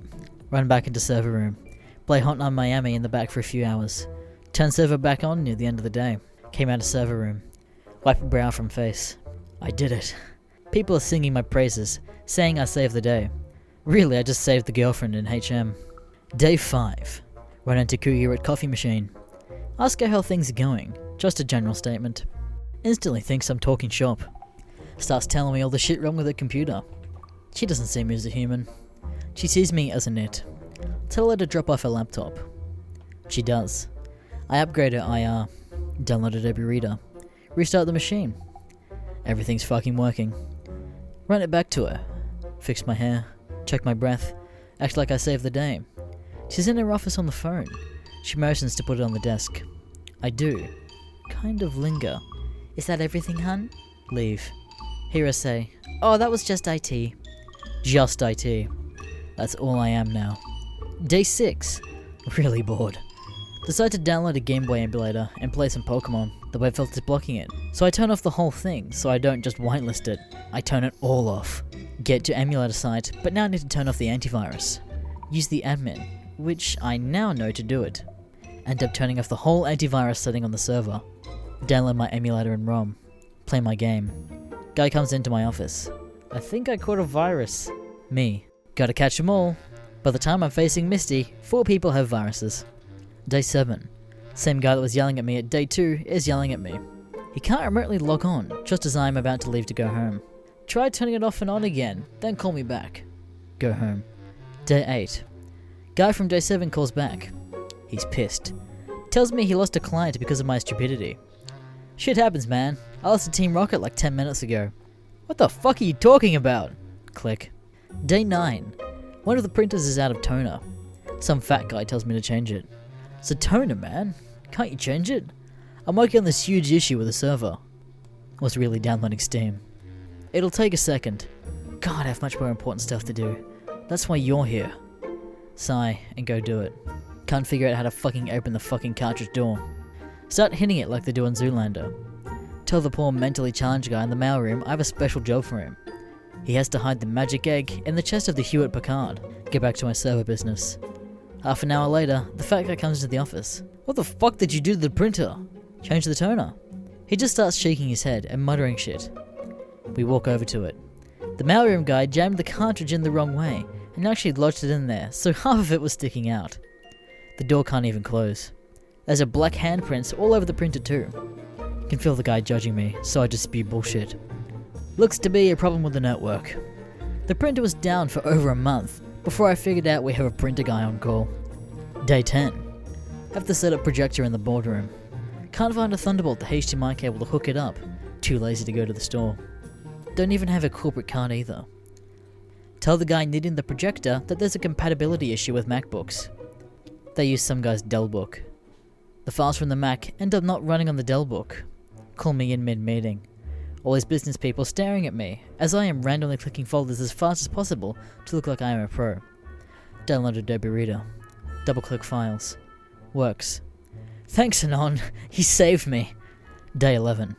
Run back into server room. Play Hotline Miami in the back for a few hours. Turn server back on near the end of the day. Came out of server room. Wipe a brow from face. I did it. People are singing my praises, saying I saved the day. Really, I just saved the girlfriend in HM. Day 5. Run into Cougar at coffee machine. Ask her how things are going. Just a general statement. Instantly thinks I'm talking shop. Starts telling me all the shit wrong with her computer. She doesn't see me as a human. She sees me as a it. Tell her to drop off her laptop. She does. I upgrade her IR. Uh, Download Adobe Reader. Restart the machine. Everything's fucking working. Run it back to her. Fix my hair. Check my breath. Act like I saved the day. She's in her office on the phone. She motions to put it on the desk. I do. Kind of linger. Is that everything, hun? Leave. Hear her say, Oh, that was just IT. Just IT. That's all I am now. Day 6. Really bored. Decide to download a Game Boy emulator and play some Pokemon. The web filter's blocking it. So I turn off the whole thing so I don't just whitelist it. I turn it all off. Get to emulator site, but now I need to turn off the antivirus. Use the admin, which I now know to do it. End up turning off the whole antivirus setting on the server. Download my emulator and ROM. Play my game. Guy comes into my office. I think I caught a virus. Me. Gotta catch catch 'em all. By the time I'm facing Misty, four people have viruses. Day 7. Same guy that was yelling at me at day 2 is yelling at me. He can't remotely log on, just as I am about to leave to go home. Try turning it off and on again, then call me back. Go home. Day 8. Guy from day 7 calls back. He's pissed. Tells me he lost a client because of my stupidity. Shit happens, man. I lost a Team Rocket like 10 minutes ago. What the fuck are you talking about? Click. Day 9. One of the printers is out of toner. Some fat guy tells me to change it. It's a toner, man. Can't you change it? I'm working on this huge issue with the server. Was really downloading Steam. It'll take a second. God, I have much more important stuff to do. That's why you're here. Sigh and go do it. Can't figure out how to fucking open the fucking cartridge door. Start hitting it like they do on Zoolander. Tell the poor mentally challenged guy in the mailroom I have a special job for him. He has to hide the magic egg in the chest of the Hewlett Packard. Get back to my server business. Half an hour later, the fat guy comes into the office. What the fuck did you do to the printer? Change the toner. He just starts shaking his head and muttering shit. We walk over to it. The mailroom guy jammed the cartridge in the wrong way and actually lodged it in there, so half of it was sticking out. The door can't even close. There's a black handprints all over the printer too. You Can feel the guy judging me, so I just spew bullshit. Looks to be a problem with the network. The printer was down for over a month before I figured out we have a printer guy on call. Day 10. Have to set up projector in the boardroom. Can't find a Thunderbolt the HDMI cable to hook it up. Too lazy to go to the store. Don't even have a corporate card either. Tell the guy needing the projector that there's a compatibility issue with MacBooks. They use some guy's Dell book. The files from the Mac end up not running on the Dell book. Call me in mid meeting. All these business people staring at me as I am randomly clicking folders as fast as possible to look like I am a pro. Download Adobe Reader. Double click files. Works. Thanks, Anon. He saved me. Day 11.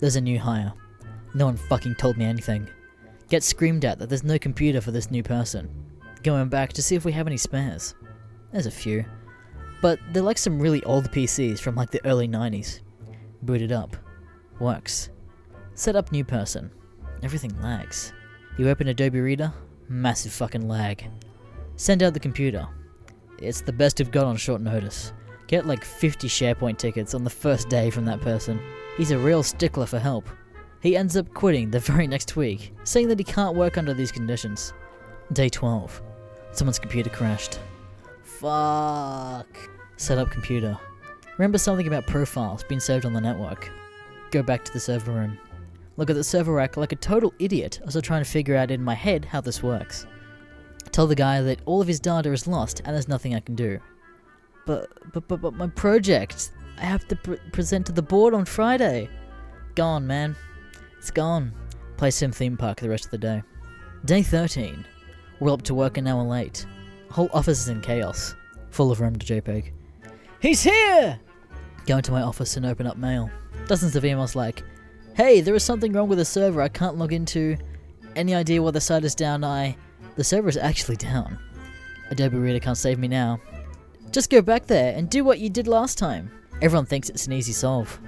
There's a new hire. No one fucking told me anything. Get screamed at that there's no computer for this new person. Going back to see if we have any spares. There's a few. But they're like some really old PCs from like the early 90s. Booted up. Works. Set up new person. Everything lags. You open Adobe Reader, massive fucking lag. Send out the computer. It's the best you've got on short notice. Get like 50 SharePoint tickets on the first day from that person. He's a real stickler for help. He ends up quitting the very next week, saying that he can't work under these conditions. Day 12. Someone's computer crashed. Fuck. Set up computer. Remember something about profiles being saved on the network. Go back to the server room. Look at the server rack like a total idiot as I'm trying to figure out in my head how this works. Tell the guy that all of his data is lost and there's nothing I can do. But, but, but, but my project, I have to pre- present to the board on Friday. Gone, man. It's gone. Play Sim Theme Park the rest of the day. Day 13. We're up to work an hour late. Whole office is in chaos. Full of random JPEG. He's here! Go into my office and open up mail. Dozens of emails like, Hey, there is something wrong with the server I can't log into. Any idea why the site is down? I. The server is actually down. Adobe Reader can't save me now. Just go back there and do what you did last time. Everyone thinks it's an easy solve.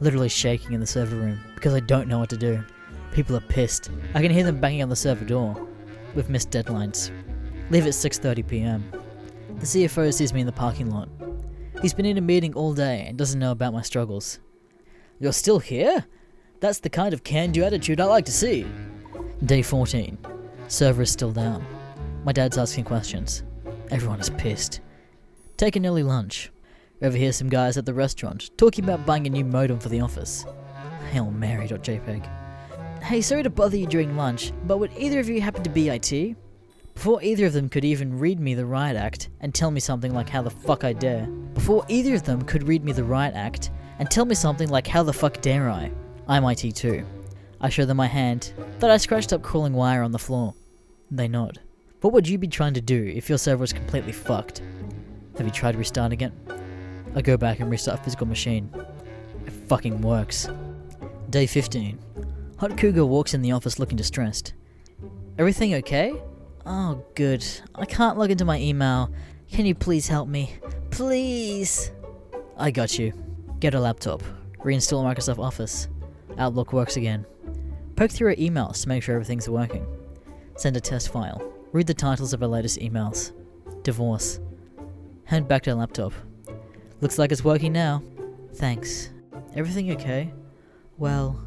Literally shaking in the server room because I don't know what to do. People are pissed. I can hear them banging on the server door. We've missed deadlines. Leave at 6:30 p.m. The CFO sees me in the parking lot. He's been in a meeting all day and doesn't know about my struggles. You're still here? That's the kind of can-do attitude I like to see. Day 14. Server is still down. My dad's asking questions. Everyone is pissed. Take an early lunch. Overhear some guys at the restaurant talking about buying a new modem for the office. Hail Mary.jpg. Hey, sorry to bother you during lunch, but would either of you happen to be IT? Before either of them could even read me the riot act and tell me something like how the fuck I dare. Before either of them could read me the riot act and tell me something like how the fuck dare I. I'm IT too. I show them my hand that I scratched up crawling wire on the floor. They nod. What would you be trying to do if your server was completely fucked? Have you tried restarting it? I go back and restart physical machine. It fucking works. Day 15. Hot Cougar walks in the office looking distressed. Everything okay? Oh, good. I can't log into my email. Can you please help me? Please! I got you. Get a laptop. Reinstall Microsoft Office. Outlook works again. Poke through her emails to make sure everything's working. Send a test file. Read the titles of her latest emails. Divorce. Hand back to her laptop. Looks like it's working now. Thanks. Everything okay? Well,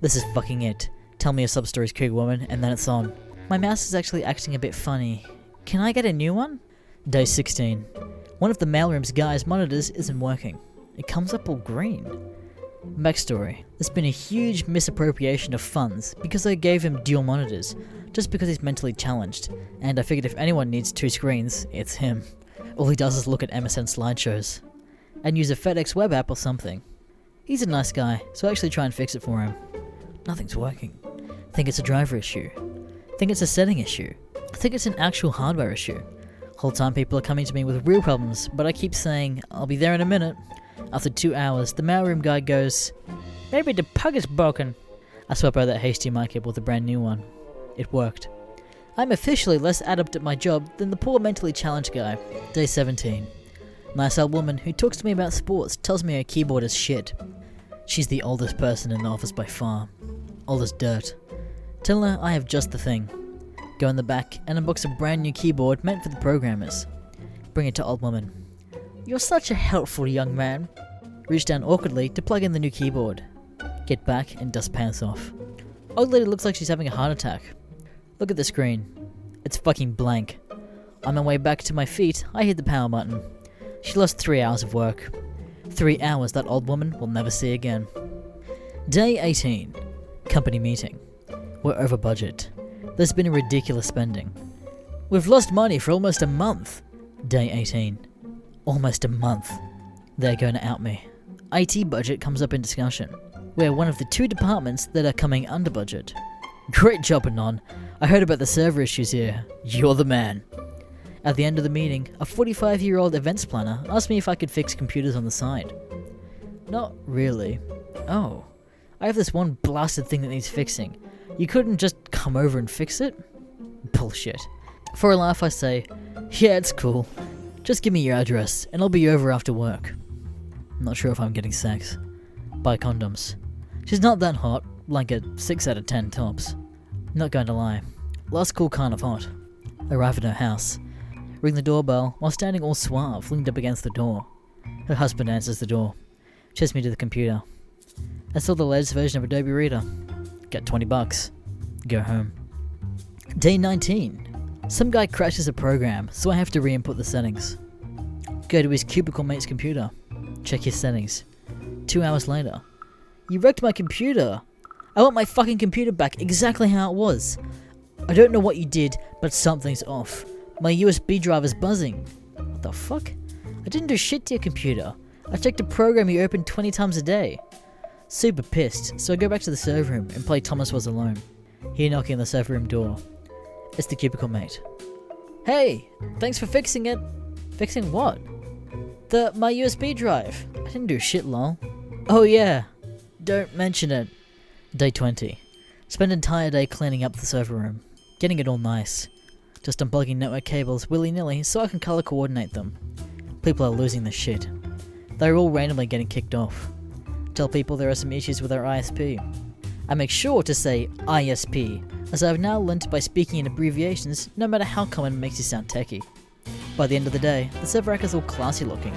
this is fucking it. Tell me your sub stories, Cougar Woman, and then it's on. My mouse is actually acting a bit funny. Can I get a new one? Day 16. One of the mailroom's guy's monitors isn't working. It comes up all green. Backstory. There's been a huge misappropriation of funds because I gave him dual monitors, just because he's mentally challenged, and I figured if anyone needs two screens, it's him. All he does is look at MSN slideshows. And use a FedEx web app or something. He's a nice guy, so I actually try and fix it for him. Nothing's working. Think it's a driver issue. Think it's a setting issue. Think it's an actual hardware issue. Whole time people are coming to me with real problems, but I keep saying, I'll be there in a minute. After two hours, the mailroom guy goes, Maybe the pug is broken. I swap out that HDMI cable with a brand new one. It worked. I'm officially less adept at my job than the poor mentally challenged guy. Day 17. Nice old woman who talks to me about sports tells me her keyboard is shit. She's the oldest person in the office by far. Old as dirt. Tell her I have just the thing. Go in the back and unbox a brand new keyboard meant for the programmers. Bring it to old woman. You're such a helpful young man. Reach down awkwardly to plug in the new keyboard. Get back and dust pants off. Old lady looks like she's having a heart attack. Look at the screen. It's fucking blank. On my way back to my feet, I hit the power button. She lost three hours of work. Three hours that old woman will never see again. Day 18. Company meeting. We're over budget. There's been a ridiculous spending. We've lost money for almost a month. Day 18. Almost a month. They're going to out me. IT budget comes up in discussion. We're one of the two departments that are coming under budget. Great job, Anon. I heard about the server issues here. You're the man. At the end of the meeting, a 45 year old events planner asked me if I could fix computers on the side. Not really. Oh, I have this one blasted thing that needs fixing. You couldn't just come over and fix it? Bullshit. For a laugh, I say, Yeah, it's cool. Just give me your address, and I'll be over after work. I'm not sure if I'm getting sex. Buy condoms. She's not that hot, like a 6 out of 10 tops. Not going to lie. Last call kind of hot. Arrive at her house. Ring the doorbell while standing all suave, leaned up against the door. Her husband answers the door. Chase me to the computer. I saw the latest version of Adobe Reader. Get 20 bucks. Go home. Day 19. Some guy crashes a program, so I have to re input the settings. Go to his cubicle mate's computer. Check his settings. Two hours later. You wrecked my computer! I want my fucking computer back exactly how it was. I don't know what you did, but something's off. My USB drive is buzzing. What the fuck? I didn't do shit to your computer. I checked a program you opened 20 times a day. Super pissed, so I go back to the server room and play Thomas Was Alone. Here knocking on the server room door. It's the cubicle mate. Hey, thanks for fixing it. Fixing what? The my USB drive. I didn't do shit, lol. Oh yeah. Don't mention it. Day 20. Spend entire day cleaning up the server room. Getting it all nice. Just unplugging network cables willy-nilly so I can color coordinate them. People are losing their shit. They're all randomly getting kicked off. Tell people there are some issues with our ISP. I make sure to say ISP, as I have now learnt by speaking in abbreviations no matter how common it makes you sound techie. By the end of the day, the server rack is all classy looking.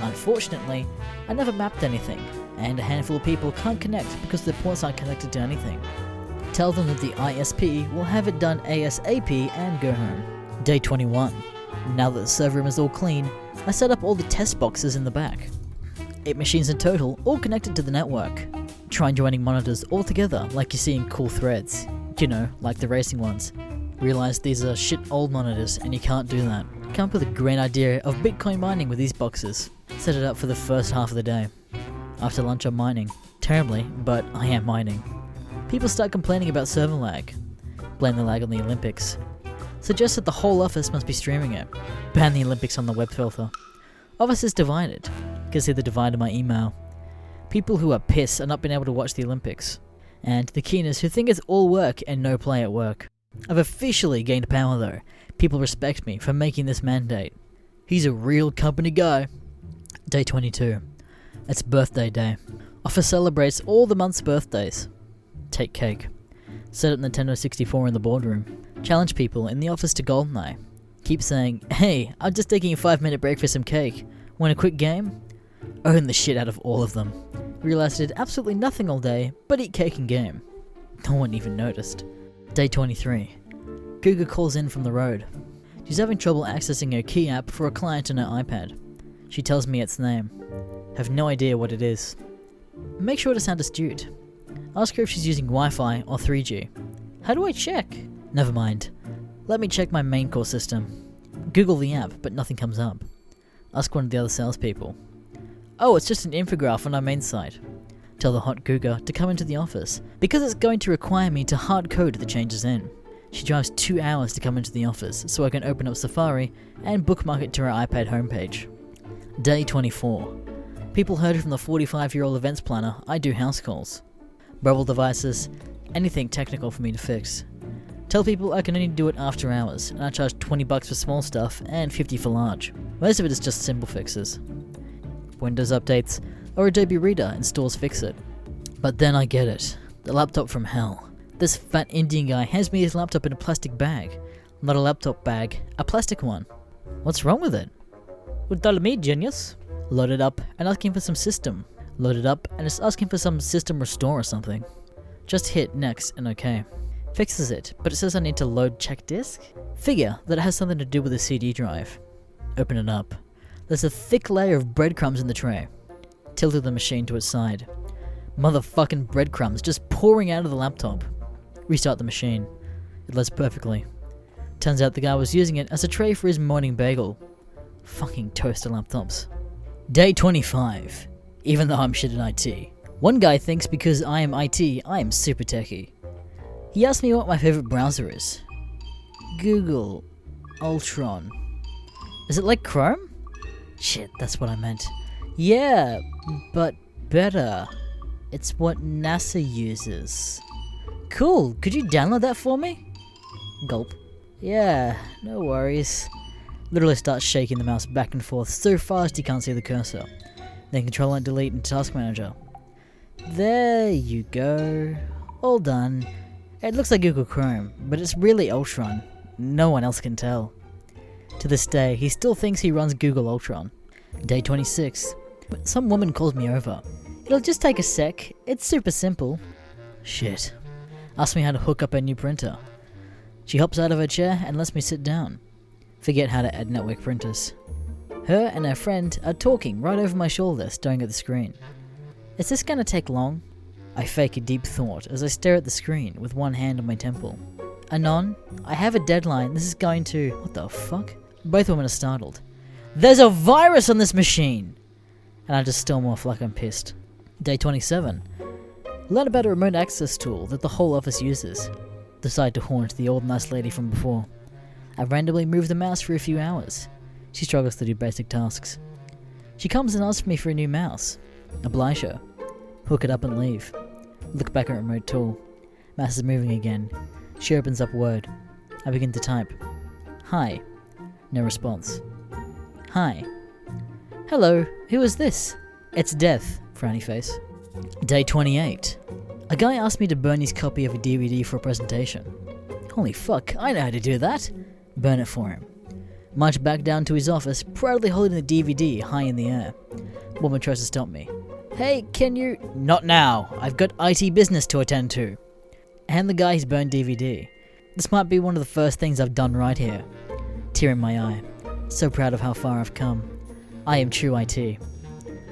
Unfortunately, I never mapped anything, and a handful of people can't connect because their ports aren't connected to anything. Tell them that the ISP will have it done ASAP and go home. Day 21. Now that the server room is all clean, I set up all the test boxes in the back. 8 machines in total, all connected to the network. Try joining monitors all together like you see in cool threads. You know, like the racing ones. Realize these are shit old monitors and you can't do that. Come up with a great idea of Bitcoin mining with these boxes. Set it up for the first half of the day. After lunch I'm mining. Terribly, but I am mining. People start complaining about server lag. Blame the lag on the Olympics. Suggest that the whole office must be streaming it. Ban the Olympics on the web filter. Office is divided. You Can see the divide in my email. People who are pissed are not being able to watch the Olympics. And the keeners who think it's all work and no play at work. I've officially gained power though. People respect me for making this mandate. He's a real company guy. Day 22. It's birthday day. Office celebrates all the month's birthdays. Take cake. Set up Nintendo 64 in the boardroom. Challenge people in the office to GoldenEye. Keep saying, hey, I'm just taking a 5 minute break for some cake. Want a quick game? Own the shit out of all of them. Realized I did absolutely nothing all day but eat cake and game. No one even noticed. Day 23. Cougar calls in from the road. She's having trouble accessing her key app for a client on her iPad. She tells me its name. Have no idea what it is. Make sure to sound astute. Ask her if she's using Wi Fi or 3G. How do I check? Never mind. Let me check my main core system. Google the app, but nothing comes up. Ask one of the other salespeople. Oh, it's just an infograph on our main site. Tell the hot Cougar to come into the office, because it's going to require me to hard code the changes in. She drives two hours to come into the office so I can open up Safari and bookmark it to her iPad homepage. Day 24. People heard from the 45 year old events planner I do house calls. Mobile devices, anything technical for me to fix. Tell people I can only do it after hours, and I charge 20 bucks for small stuff and 50 for large. Most of it is just simple fixes. Windows updates, or Adobe Reader installs Fixit. But then I get it. The laptop from hell. This fat Indian guy hands me his laptop in a plastic bag. Not a laptop bag, a plastic one. What's wrong with it? Would tell me, genius. Load it up and asking for some system. Load it up and it's asking for some system restore or something. Just hit next and OK. Fixes it, but it says I need to load check disk? Figure that it has something to do with the CD drive. Open it up. There's a thick layer of breadcrumbs in the tray. Tilted the machine to its side. Motherfucking breadcrumbs just pouring out of the laptop. Restart the machine. It loads perfectly. Turns out the guy was using it as a tray for his morning bagel. Fucking toaster laptops. Day 25. Even though I'm shit at IT. One guy thinks because I am IT, I am super techie. He asked me what my favorite browser is. Google. Ultron. Is it like Chrome? Shit, that's what I meant. Yeah, but better. It's what NASA uses. Cool, could you download that for me? Gulp. Yeah, no worries. Literally starts shaking the mouse back and forth so fast he can't see the cursor. Then control and delete in Task Manager. There you go. All done. It looks like Google Chrome, but it's really Ultron. No one else can tell. To this day, he still thinks he runs Google Ultron. Day 26. Some woman calls me over. It'll just take a sec. It's super simple. Shit. Ask me how to hook up a new printer. She hops out of her chair and lets me sit down. Forget how to add network printers. Her and her friend are talking right over my shoulder, staring at the screen. Is this gonna take long? I fake a deep thought as I stare at the screen with one hand on my temple. Anon, I have a deadline. This is going to. What the fuck? Both women are startled. There's a virus on this machine! And I just off like I'm pissed. Day 27. Learn about a remote access tool that the whole office uses. Decide to haunt the old nice lady from before. I randomly move the mouse for a few hours. She struggles to do basic tasks. She comes and asks me for a new mouse. Oblige her. Hook it up and leave. Look back at remote tool. Mouse is moving again. She opens up Word. I begin to type. Hi. No response. Hi. Hello, who is this? It's Death, frowny face. Day 28. A guy asked me to burn his copy of a DVD for a presentation. Holy fuck, I know how to do that. Burn it for him. March back down to his office, proudly holding the DVD high in the air. Woman tries to stop me. Hey, can you. Not now. I've got IT business to attend to. Hand the guy his burned DVD. This might be one of the first things I've done right here. Tear in my eye. So proud of how far I've come. I am true IT.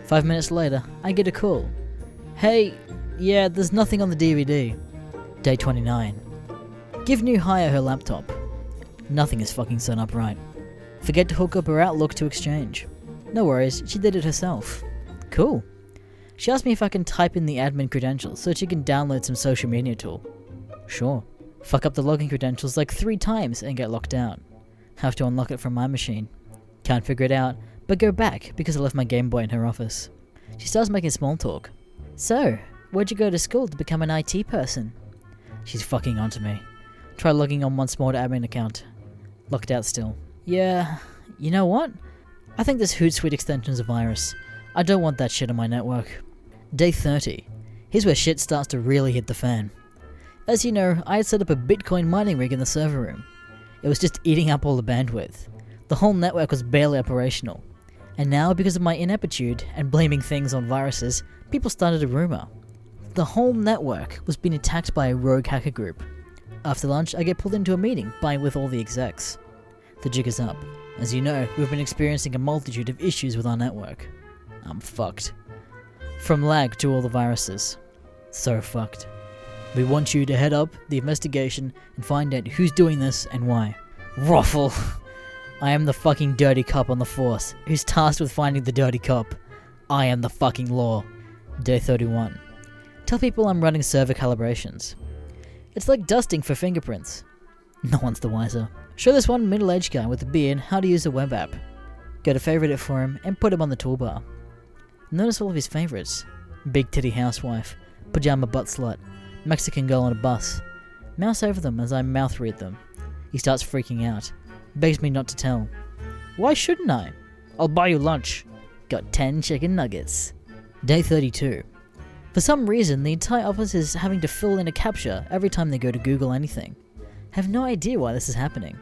Five minutes later, I get a call. Hey, Yeah, there's nothing on the DVD. Day 29. Give new hire her laptop. Nothing is fucking set up right. Forget to hook up her Outlook to Exchange. No worries, she did it herself. Cool. She asked me if I can type in the admin credentials so she can download some social media tool. Sure. Fuck up the login credentials like three times and get locked out. Have to unlock it from my machine. Can't figure it out, but go back because I left my Game Boy in her office. She starts making small talk. So, where'd you go to school to become an IT person? She's fucking onto me. Try logging on once more to admin account. Locked out still. Yeah, you know what? I think this Hootsuite extension's a virus. I don't want that shit on my network. Day 30. Here's where shit starts to really hit the fan. As you know, I had set up a Bitcoin mining rig in the server room. It was just eating up all the bandwidth. The whole network was barely operational. And now, because of my ineptitude and blaming things on viruses, people started a rumor. The whole network was being attacked by a rogue hacker group. After lunch, I get pulled into a meeting by with all the execs. The jig is up. As you know, we've been experiencing a multitude of issues with our network. I'm fucked. From lag to all the viruses. So fucked. We want you to head up the investigation and find out who's doing this and why. Ruffle! I am the fucking dirty cop on the force, who's tasked with finding the dirty cop. I am the fucking law. Day 31. Tell people I'm running server calibrations. It's like dusting for fingerprints. No one's the wiser. Show this one middle aged guy with a beard how to use a web app. Go to favorite it for him and put him on the toolbar. Notice all of his favorites big titty housewife, pajama butt slut, Mexican girl on a bus. Mouse over them as I mouth read them. He starts freaking out, begs me not to tell. Why shouldn't I? I'll buy you lunch. Got 10 chicken nuggets. Day 32. For some reason, the entire office is having to fill in a captcha every time they go to Google anything. Have no idea why this is happening.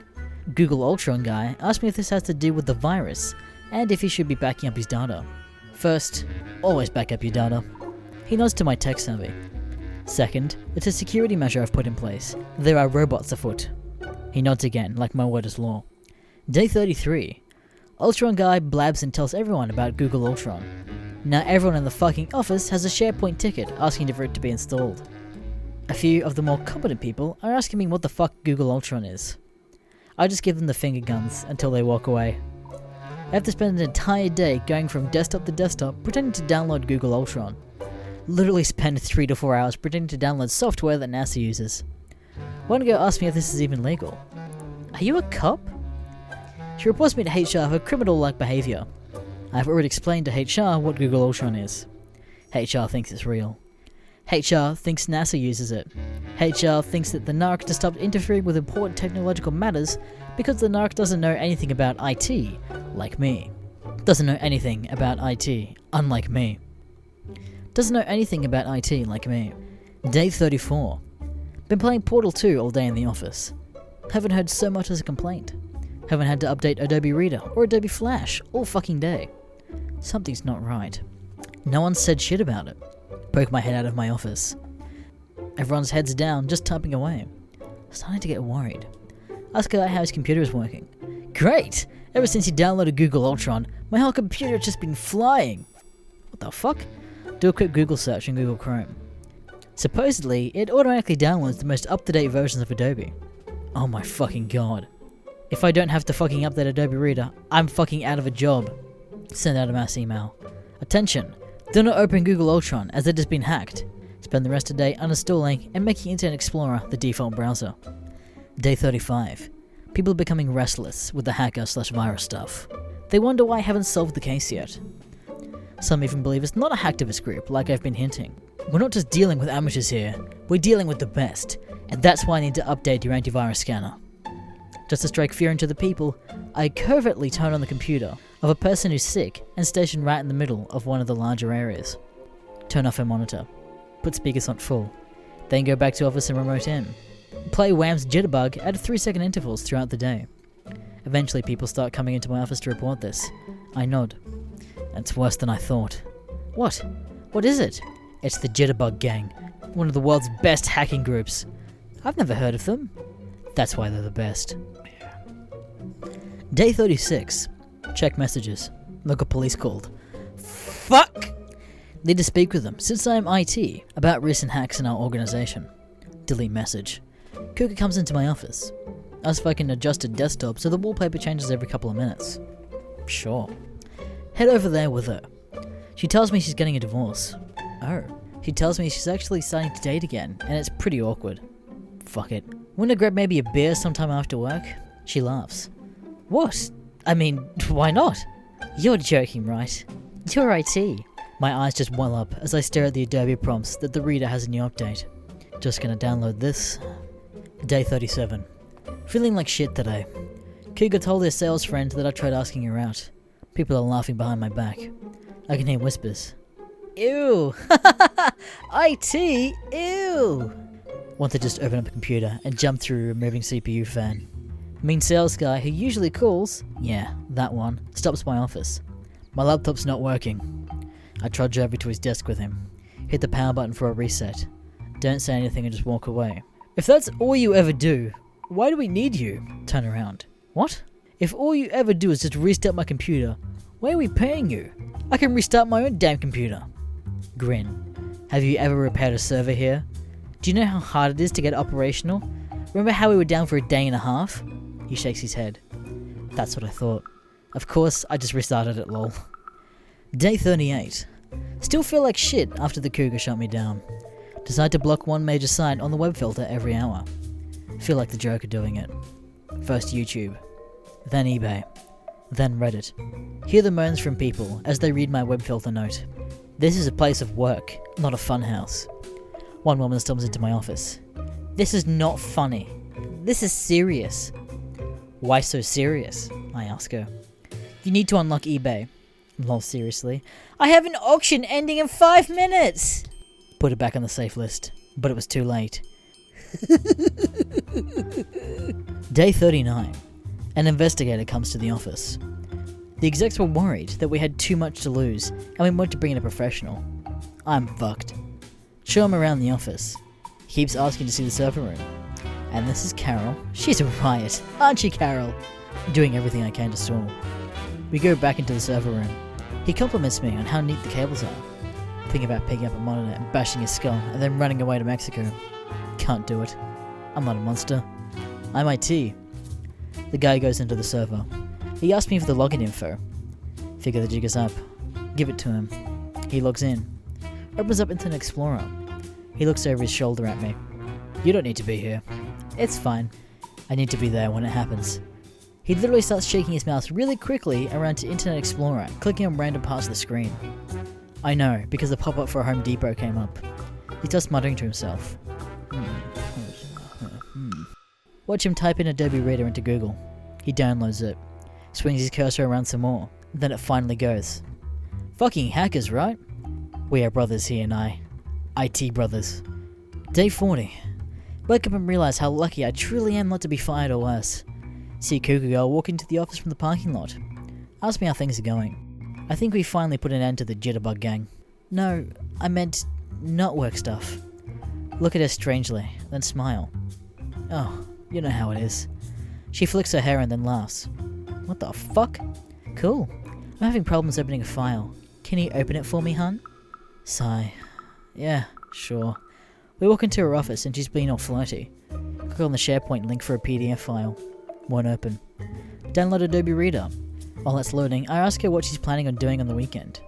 Google Ultron guy asked me if this has to do with the virus and if he should be backing up his data. First, always back up your data. He nods to my tech savvy. Second, it's a security measure I've put in place. There are robots afoot. He nods again, like my word is law. Day 33. Ultron guy blabs and tells everyone about Google Ultron. Now everyone in the fucking office has a SharePoint ticket asking for it to be installed. A few of the more competent people are asking me what the fuck Google Ultron is. I just give them the finger guns until they walk away. I have to spend an entire day going from desktop to desktop pretending to download Google Ultron. Literally spend 3 to 4 hours pretending to download software that NASA uses. One girl asked me if this is even legal. Are you a cop? She reports me to HR for criminal like behaviour. I have already explained to HR what Google Ultron is. HR thinks it's real. HR thinks NASA uses it. HR thinks that the NARC just stopped interfering with important technological matters because the NARC doesn't know anything about IT, like me. Doesn't know anything about IT, unlike me. Doesn't know anything about IT, like me. Day 34. Been playing Portal 2 all day in the office. Haven't heard so much as a complaint. Haven't had to update Adobe Reader or Adobe Flash all fucking day. Something's not right. No one said shit about it. Poke my head out of my office. Everyone's heads down, just typing away. Starting to get worried. Ask a guy how his computer is working. Great! Ever since he downloaded Google Ultron, my whole computer has just been flying. What the fuck? Do a quick Google search in Google Chrome. Supposedly, it automatically downloads the most up to date versions of Adobe. Oh my fucking god. If I don't have to fucking update Adobe Reader, I'm fucking out of a job. Send out a mass email. Attention! Do not open Google Ultron as it has been hacked. Spend the rest of the day uninstalling and making Internet Explorer the default browser. Day 35. People are becoming restless with the hacker slash virus stuff. They wonder why I haven't solved the case yet. Some even believe it's not a hacktivist group, like I've been hinting. We're not just dealing with amateurs here, we're dealing with the best, and that's why I need to update your antivirus scanner. Just to strike fear into the people, I covertly turn on the computer of a person who's sick and stationed right in the middle of one of the larger areas. Turn off her monitor. Put speakers on full. Then go back to office and remote in. Play Wham's Jitterbug at 3 second intervals throughout the day. Eventually, people start coming into my office to report this. I nod. It's worse than I thought. What? What is it? It's the Jitterbug Gang, one of the world's best hacking groups. I've never heard of them. That's why they're the best. Day 36. Check messages. Local police called. Fuck! Need to speak with them, since I am IT, about recent hacks in our organization. Delete message. Cougar comes into my office. Ask if I can adjust a desktop so the wallpaper changes every couple of minutes. Sure. Head over there with her. She tells me she's getting a divorce. Oh. She tells me she's actually starting to date again, and it's pretty awkward. Fuck it. Wanna grab maybe a beer sometime after work? She laughs. What? I mean, why not? You're joking, right? You're IT. My eyes just well up as I stare at the Adobe prompts that the reader has a new update. Just gonna download this. Day 37. Feeling like shit today. Cougar told her sales friend that I tried asking her out. People are laughing behind my back. I can hear whispers. Ew! IT! Ew! Want to just open up a computer and jump through a removing CPU fan. Mean sales guy who usually calls, yeah, that one, stops my office. My laptop's not working. I trudge over to his desk with him, hit the power button for a reset. Don't say anything and just walk away. If that's all you ever do, why do we need you? Turn around. What? If all you ever do is just restart my computer, why are we paying you? I can restart my own damn computer. Grin. Have you ever repaired a server here? Do you know how hard it is to get operational? Remember how we were down for a day and a half? He shakes his head. That's what I thought. Of course, I just restarted it, lol. Day 38. Still feel like shit after the cougar shut me down. Decide to block one major site on the web filter every hour. Feel like the Joker doing it. First YouTube, then eBay, then Reddit. Hear the moans from people as they read my web filter note. This is a place of work, not a funhouse. One woman storms into my office. This is not funny. This is serious. Why so serious? I ask her. You need to unlock eBay. Lol, seriously. I have an auction ending in five minutes! Put it back on the safe list, but it was too late. Day 39. An investigator comes to the office. The execs were worried that we had too much to lose and we wanted to bring in a professional. I'm fucked. Show him around the office. He keeps asking to see the server room. And this is Carol. She's a riot, aren't she, Carol? Doing everything I can to stall. We go back into the server room. He compliments me on how neat the cables are. Thinking about picking up a monitor and bashing his skull and then running away to Mexico. Can't do it. I'm not a monster. I'm IT. The guy goes into the server. He asks me for the login info. Figure the jig is up. Give it to him. He logs in. Opens up Internet Explorer. He looks over his shoulder at me. You don't need to be here. It's fine. I need to be there when it happens. He literally starts shaking his mouse really quickly around to Internet Explorer, clicking on random parts of the screen. I know, because the pop up for Home Depot came up. He starts muttering to himself. Watch him type in Adobe Reader into Google. He downloads it, swings his cursor around some more, then it finally goes. Fucking hackers, right? We are brothers he and I. IT brothers. Day 40. Wake up and realize how lucky I truly am not to be fired or worse. See Cougar Girl walk into the office from the parking lot. Ask me how things are going. I think we finally put an end to the Jitterbug gang. No, I meant not work stuff. Look at her strangely, then smile. Oh, you know how it is. She flicks her hair and then laughs. What the fuck? Cool. I'm having problems opening a file. Can you open it for me, hun? Sigh. Yeah, sure. We walk into her office and she's being all flirty. Click on the SharePoint link for a PDF file. Won't open. Download Adobe Reader. While that's loading, I ask her what she's planning on doing on the weekend.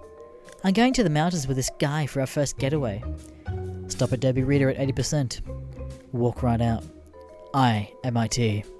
I'm going to the mountains with this guy for our first getaway. Stop Adobe Reader at 80%. Walk right out. I am IT.